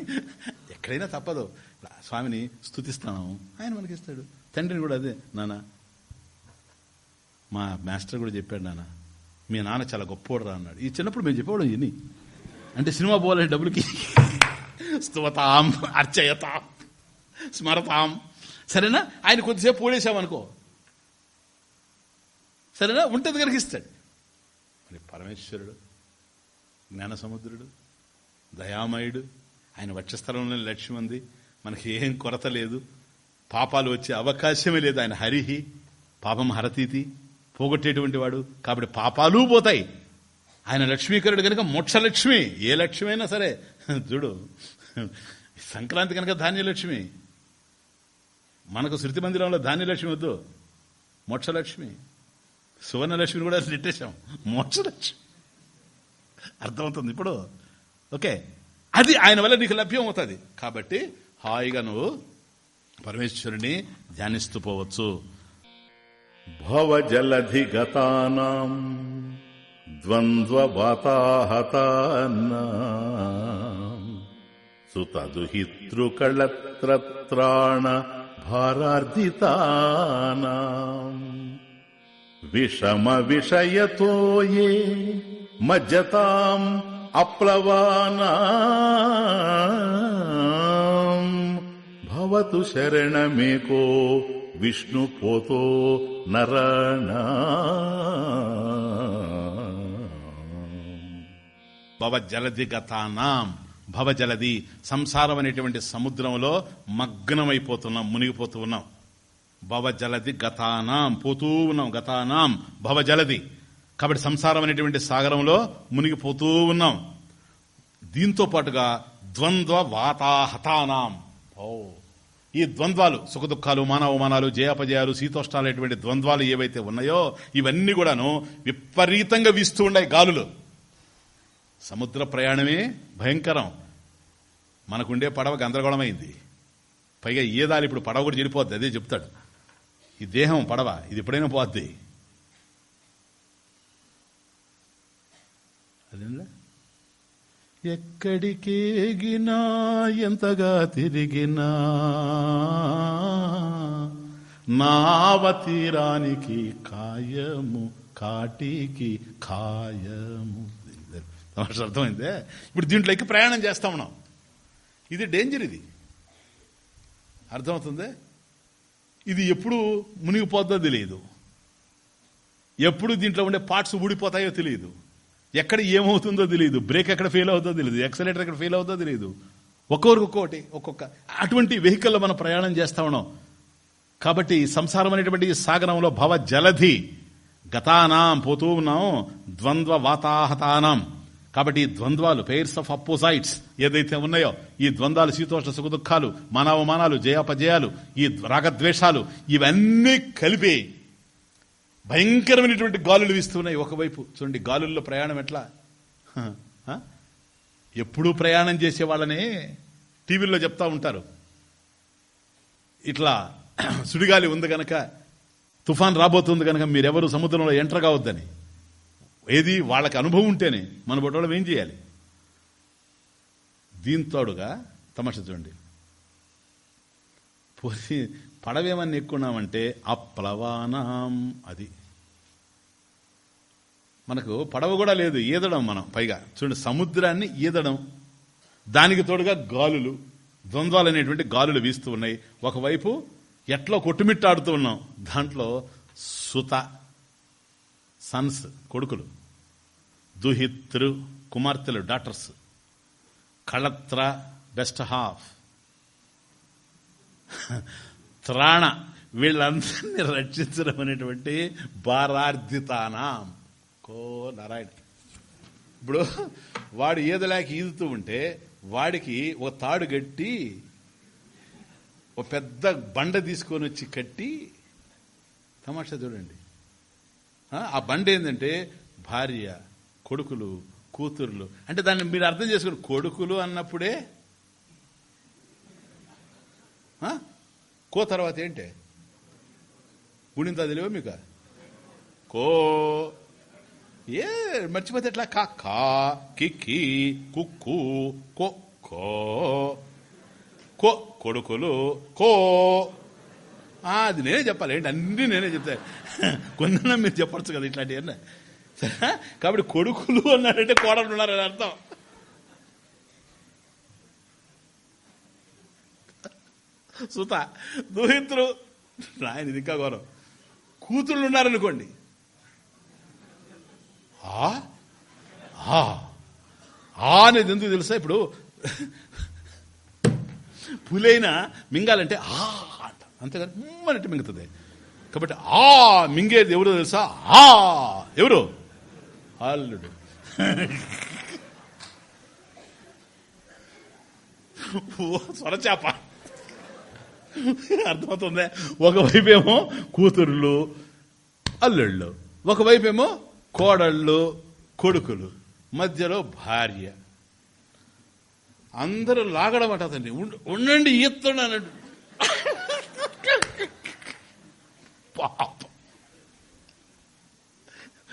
ఎక్కడైనా తప్పదు. స్వామిని స్థుతిస్తాము ఆయన మనకిస్తాడు. తండ్రిని కూడా అదే నాన్న మా మాస్టర్ కూడా చెప్పాడు నాన్న మీ నాన్న చాలా గొప్పోడు రా అన్నాడు. ఈ చిన్నప్పుడు మేము చెప్పేవాళ్ళం ఇన్ని అంటే సినిమా పోవాలంటే డబ్బులకి. స్తువతాం అర్చయతాం స్మరతాం. సరేనా? ఆయన కొద్దిసేపు పోడేసామనుకో సరేనా? ఉంటుంది కనుక ఇస్తాడు. మరి పరమేశ్వరుడు జ్ఞాన సముద్రుడు దయామయుడు ఆయన వక్షస్థలంలో లక్ష్యం ఉంది. మనకి ఏం కొరత లేదు. పాపాలు వచ్చే అవకాశమే లేదు ఆయన హరిహి పాపం హరతీతి పోగొట్టేటువంటి వాడు. కాబట్టి పాపాలు పోతాయి. ఆయన లక్ష్మీకరుడు కనుక మోక్షలక్ష్మి ఏ లక్ష్మి అయినా సరే. చూడు సంక్రాంతి కనుక ధాన్యలక్ష్మి. మనకు శృతి మందిరంలో ధాన్యలక్ష్మి వద్దు. మోక్షలక్ష్మి. సువర్ణలక్ష్మిని కూడా నెట్టేశాం. మోక్షలక్ష్మి. అర్థమవుతుంది ఇప్పుడు? ఓకే. అది ఆయన వల్ల నీకు లభ్యం అవుతుంది కాబట్టి హాయిగా నువ్వు పరమేశ్వరుని ధ్యానిస్తూ పోవచ్చు. భవజలధిగతానాం ద్వంద్వవాతాహతాన్నాం సుతదుహితృకళత్రత్రాణ భారార్జితానాం విషమ విషయతో ఏ మజ్జతాం అప్లవానా భవతు శరణమేకో విష్ణు పోతో నరణ. భవజలది గతానాం భవజలది సంసారం అనేటువంటి సముద్రంలో మగ్నమైపోతున్నాం మునిగిపోతూ ఉన్నాం. భవజలది గతానాం పోతూ ఉన్నాం గతానాం భవజలది. కాబట్టి సంసారం అనేటువంటి సాగరంలో మునిగిపోతూ ఉన్నాం. దీంతో పాటుగా ద్వంద్వ వాతాహతానాం ఓ. ఈ ద్వంద్వాలు సుఖదుఖాలు మానవమానాలు జయాపజయాలు శీతోష్ణాలు అనేటువంటి ద్వంద్వాలు ఏవైతే ఉన్నాయో ఇవన్నీ కూడాను విపరీతంగా వీస్తూ ఉన్నాయి గాలులు. సముద్ర ప్రయాణమే భయంకరం. మనకుండే పడవ గందరగోళమైంది. పైగా ఏదాలు ఇప్పుడు పడవ కూడా చెడిపోద్ది అదే చెప్తాడు. ఈ దేహం పడవ ఇది ఎప్పుడైనా పోద్ది. అదేందా? ఎక్కడికేగినా ఎంతగా తిరిగినా నావతీరానికి కాయము కాటికి కాయము అర్థమైందే? ఇప్పుడు దీంట్లోకి ప్రయాణం చేస్తా ఉన్నాం. ఇది డేంజర్ ఇది. అర్థమవుతుంది? ఇది ఎప్పుడు మునిగిపోద్దో తెలియదు ఎప్పుడు దీంట్లో ఉండే పార్ట్స్ ఊడిపోతాయో తెలియదు ఎక్కడ ఏమవుతుందో తెలియదు బ్రేక్ ఎక్కడ ఫెయిల్ అవుతుందో తెలియదు ఎక్సలేటర్ ఎక్కడ ఫెయిల్ అవుతుందో తెలియదు ఒక్కొక్కరికి ఒక్కొక్కటి ఒక్కొక్క అటువంటి వెహికల్లో మనం ప్రయాణం చేస్తా ఉన్నాం. కాబట్టి సంసారం అనేటువంటి సాగరంలో భవ జలధి. గతానాం పోతూ ఉన్నాం. ద్వంద్వ వాతాహతానాం. కాబట్టి ఈ ద్వంద్వాలు పెయిర్స్ ఆఫ్ అపోజైట్స్ ఏదైతే ఉన్నాయో ఈ ద్వంద్వాలు శీతోష్ణ సుఖ దుఃఖాలు మానవమానాలు జయాపజయాలు ఈ రాగద్వేషాలు ఇవన్నీ కలిపి భయంకరమైనటువంటి గాలులు వీస్తున్నాయి ఒకవైపు. చూడండి గాలుల్లో ప్రయాణం ఎట్లా? ఎప్పుడూ ప్రయాణం చేసే వాళ్ళనే టీవీల్లో చెప్తా ఉంటారు. ఇట్లా సుడిగాలి ఉంది గనక తుఫాన్ రాబోతుంది కనుక మీరెవరు సముద్రంలో ఎంటర్ కావద్దని. ఏది వాళ్ళకి అనుభవం ఉంటేనే మన బొట్టోళ్ళం ఏం చేయాలి? దీంతోడుగా తమాషా చూడండి. పోయి పడవేమని ఎక్కున్నామంటే అప్లవానం అది. మనకు పడవ కూడా లేదు ఈదడం మనం పైగా. చూడండి సముద్రాన్ని ఈదడం. దానికి తోడుగా గాలులు ద్వంద్వాలు అనేటువంటి గాలులు వీస్తూ ఉన్నాయి. ఒకవైపు ఎట్లా కొట్టుమిట్టాడుతూ ఉన్నాం. దాంట్లో సుత సన్స్ కొడుకులు దుహిత్రు కుమార్తెలు డాటర్స్ కళత్ర బెస్ట్ హాఫ్ త్రాణ వీళ్ళందరినీ రక్షించడం అనేటువంటి భారార్జితానాం కో నారాయణ. ఇప్పుడు వాడు ఈదలేక ఈదుతూ ఉంటే వాడికి ఓ తాడు కట్టి ఓ పెద్ద బండ తీసుకొని వచ్చి కట్టి తమాషా చూడండి. ఆ, బండ ఏంటంటే భార్య కొడుకులు కూతుర్లు. అంటే దాన్ని మీరు అర్థం చేసుకుని కొడుకులు అన్నప్పుడే కో తర్వాత ఏంటి? గుణింతా తెలియవు మీకు? కో ఏ మర్చిపోతే ఎట్లా? కా కిక్కి కుక్కు కో కో కొడుకులు కో. అది నేనే చెప్పాలి. ఏంటి? అన్ని నేనే చెప్తా. కొన్ని మీరు చెప్పచ్చు కదా ఇట్లాంటివన్నీ సరే? కాబట్టి కొడుకులు అన్నాడంటే కోడలు ఉన్నారని అర్థం. సుత దూహితులు ఆయన ఇది ఇంకా ఘోరం. కూతుళ్ళు ఉన్నారనుకోండి. ఆ? ఆ. ఆ అనేది ఎందుకు తెలుసా? ఇప్పుడు పులైనా మింగాలంటే ఆ అంట. అంతేగాని "మ్మ్" మింగుతుంది. కాబట్టి ఆ మింగేది ఎవరో తెలుసా? ఆ! ఎవరు? అల్లుడు. ఓ అర్థమవుతుంది అర్థమవుతుందే? ఒకవైపు ఏమో కూతుర్లు అల్లుళ్ళు. ఒకవైపు ఏమో కోడళ్ళు కొడుకులు మధ్యలో భార్య. అందరూ లాగడం అతన్ని. ఉండండి ఈస్తున్నాను పాప.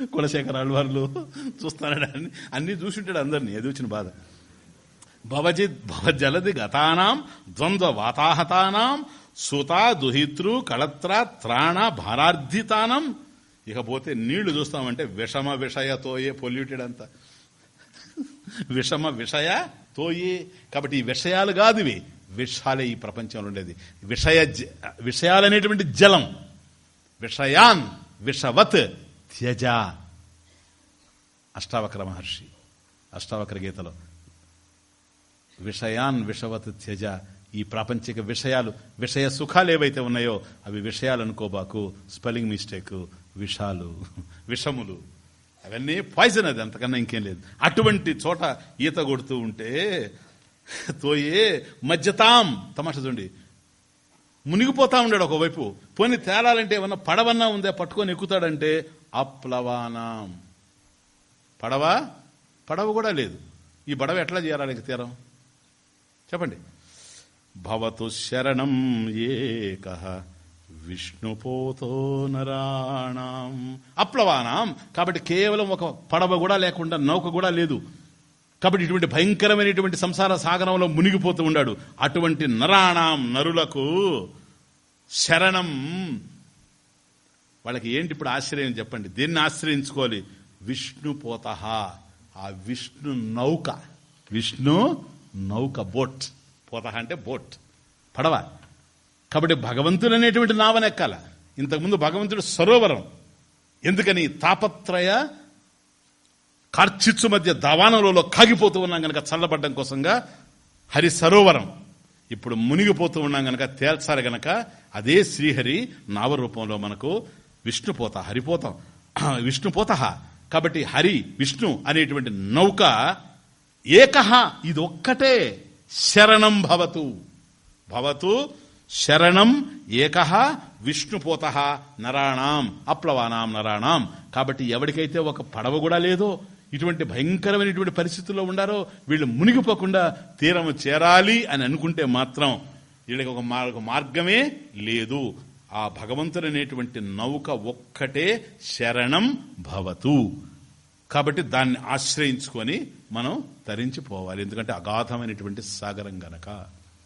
కులశేఖర అల్వార్లు చూస్తానడా అన్ని అన్నీ చూసింటాడు అందరినీ. అది వచ్చిన బాధ. భవజిత్ భవజలది గతానాం ద్వంద్వ వాతాహతానాం సుతా దుహితృ కళత్ర త్రాణ భారార్థితానం ఇకపోతే నీళ్ళు చూస్తామంటే విషమ విషయ తోయే పొల్యూటెడ్ అంతా. విషమ విషయ తోయే. కాబట్టి ఈ విషయాలు కాదు ఇవి. విషాలే ఈ ప్రపంచంలో ఉండేది. విషయ విషయాలనేటువంటి జలం. విషయాన్ విషవత్ త్యజ. అష్టావక్ర మహర్షి అష్టావక్ర గీతలో. విషయాన్ విషవత్ త్యజ. ఈ ప్రాపంచిక విషయాలు విషయ సుఖాలు ఏవైతే ఉన్నాయో అవి విషయాలు అనుకోబాకు. Spelling mistake. విషాలు విషములు అవన్నీ పాయిజన్ అది అంతకన్నా ఇంకేం లేదు. అటువంటి చోట ఈత కొడుతూ ఉంటే తోయే మధ్యతాం తమాష చూడండి. మునిగిపోతా ఉన్నాడు ఒకవైపు. పోని తేలాలంటే ఏమన్నా పడవన్నా ఉందే? పట్టుకొని ఎక్కుతాడంటే అప్లవానాం. పడవ? పడవ కూడా లేదు. ఈ పడవ ఎట్లా చేయాలి ఇంక తీరం? చెప్పండి. భవతు శరణం ఏక. విష్ణుపోతో నరాణం. అప్లవానాం. కాబట్టి కేవలం ఒక పడవ కూడా లేకుండా నౌక కూడా లేదు. కాబట్టి ఇటువంటి భయంకరమైనటువంటి సంసార సాగరంలో మునిగిపోతూ ఉన్నాడు. అటువంటి నరాణం నరులకు శరణం. వాళ్ళకి ఏంటి ఇప్పుడు ఆశ్రయం చెప్పండి. దీన్ని ఆశ్రయించుకోవాలి? విష్ణుపోత ఆ విష్ణు నౌక. విష్ణు నౌక బోట్. పోత అంటే బోట్. పడవ. కాబట్టి భగవంతుడు అనేటువంటి నావనెక్కాల. ఇంతకుముందు భగవంతుడు సరోవరం. ఎందుకని? తాపత్రయ కార్చిచ్చు మధ్య దవానలలో కాగిపోతూ ఉన్నాం గనక చల్లబడ్డం కోసంగా హరి సరోవరం. ఇప్పుడు మునిగిపోతూ ఉన్నాం గనక తేల్చాలి గనక అదే శ్రీహరి నావరూపంలో మనకు విష్ణుపోత హరిపోతం విష్ణుపోత కాబట్టి హరి విష్ణు అనేటువంటి నౌక ఏకహ ఇది ఒక్కటే శరణం భవతు. భవతు శరణం ఏక విష్ణుపోత నరాణాం అప్లవానాం నరాణాం. కాబట్టి ఎవరికైతే ఒక పడవ కూడా లేదో ఇటువంటి భయంకరమైనటువంటి పరిస్థితుల్లో ఉండారో వీళ్ళు మునిగిపోకుండా తీరము చేరాలి అని అనుకుంటే మాత్రం వీళ్ళకి ఒక మార్గ మార్గమే లేదు. ఆ భగవంతుడు అనేటువంటి నౌక ఒక్కటే శరణం భవతు. కాబట్టి దాన్ని ఆశ్రయించుకొని మనం తరించిపోవాలి. ఎందుకంటే అగాధమైనటువంటి సాగరం గనక.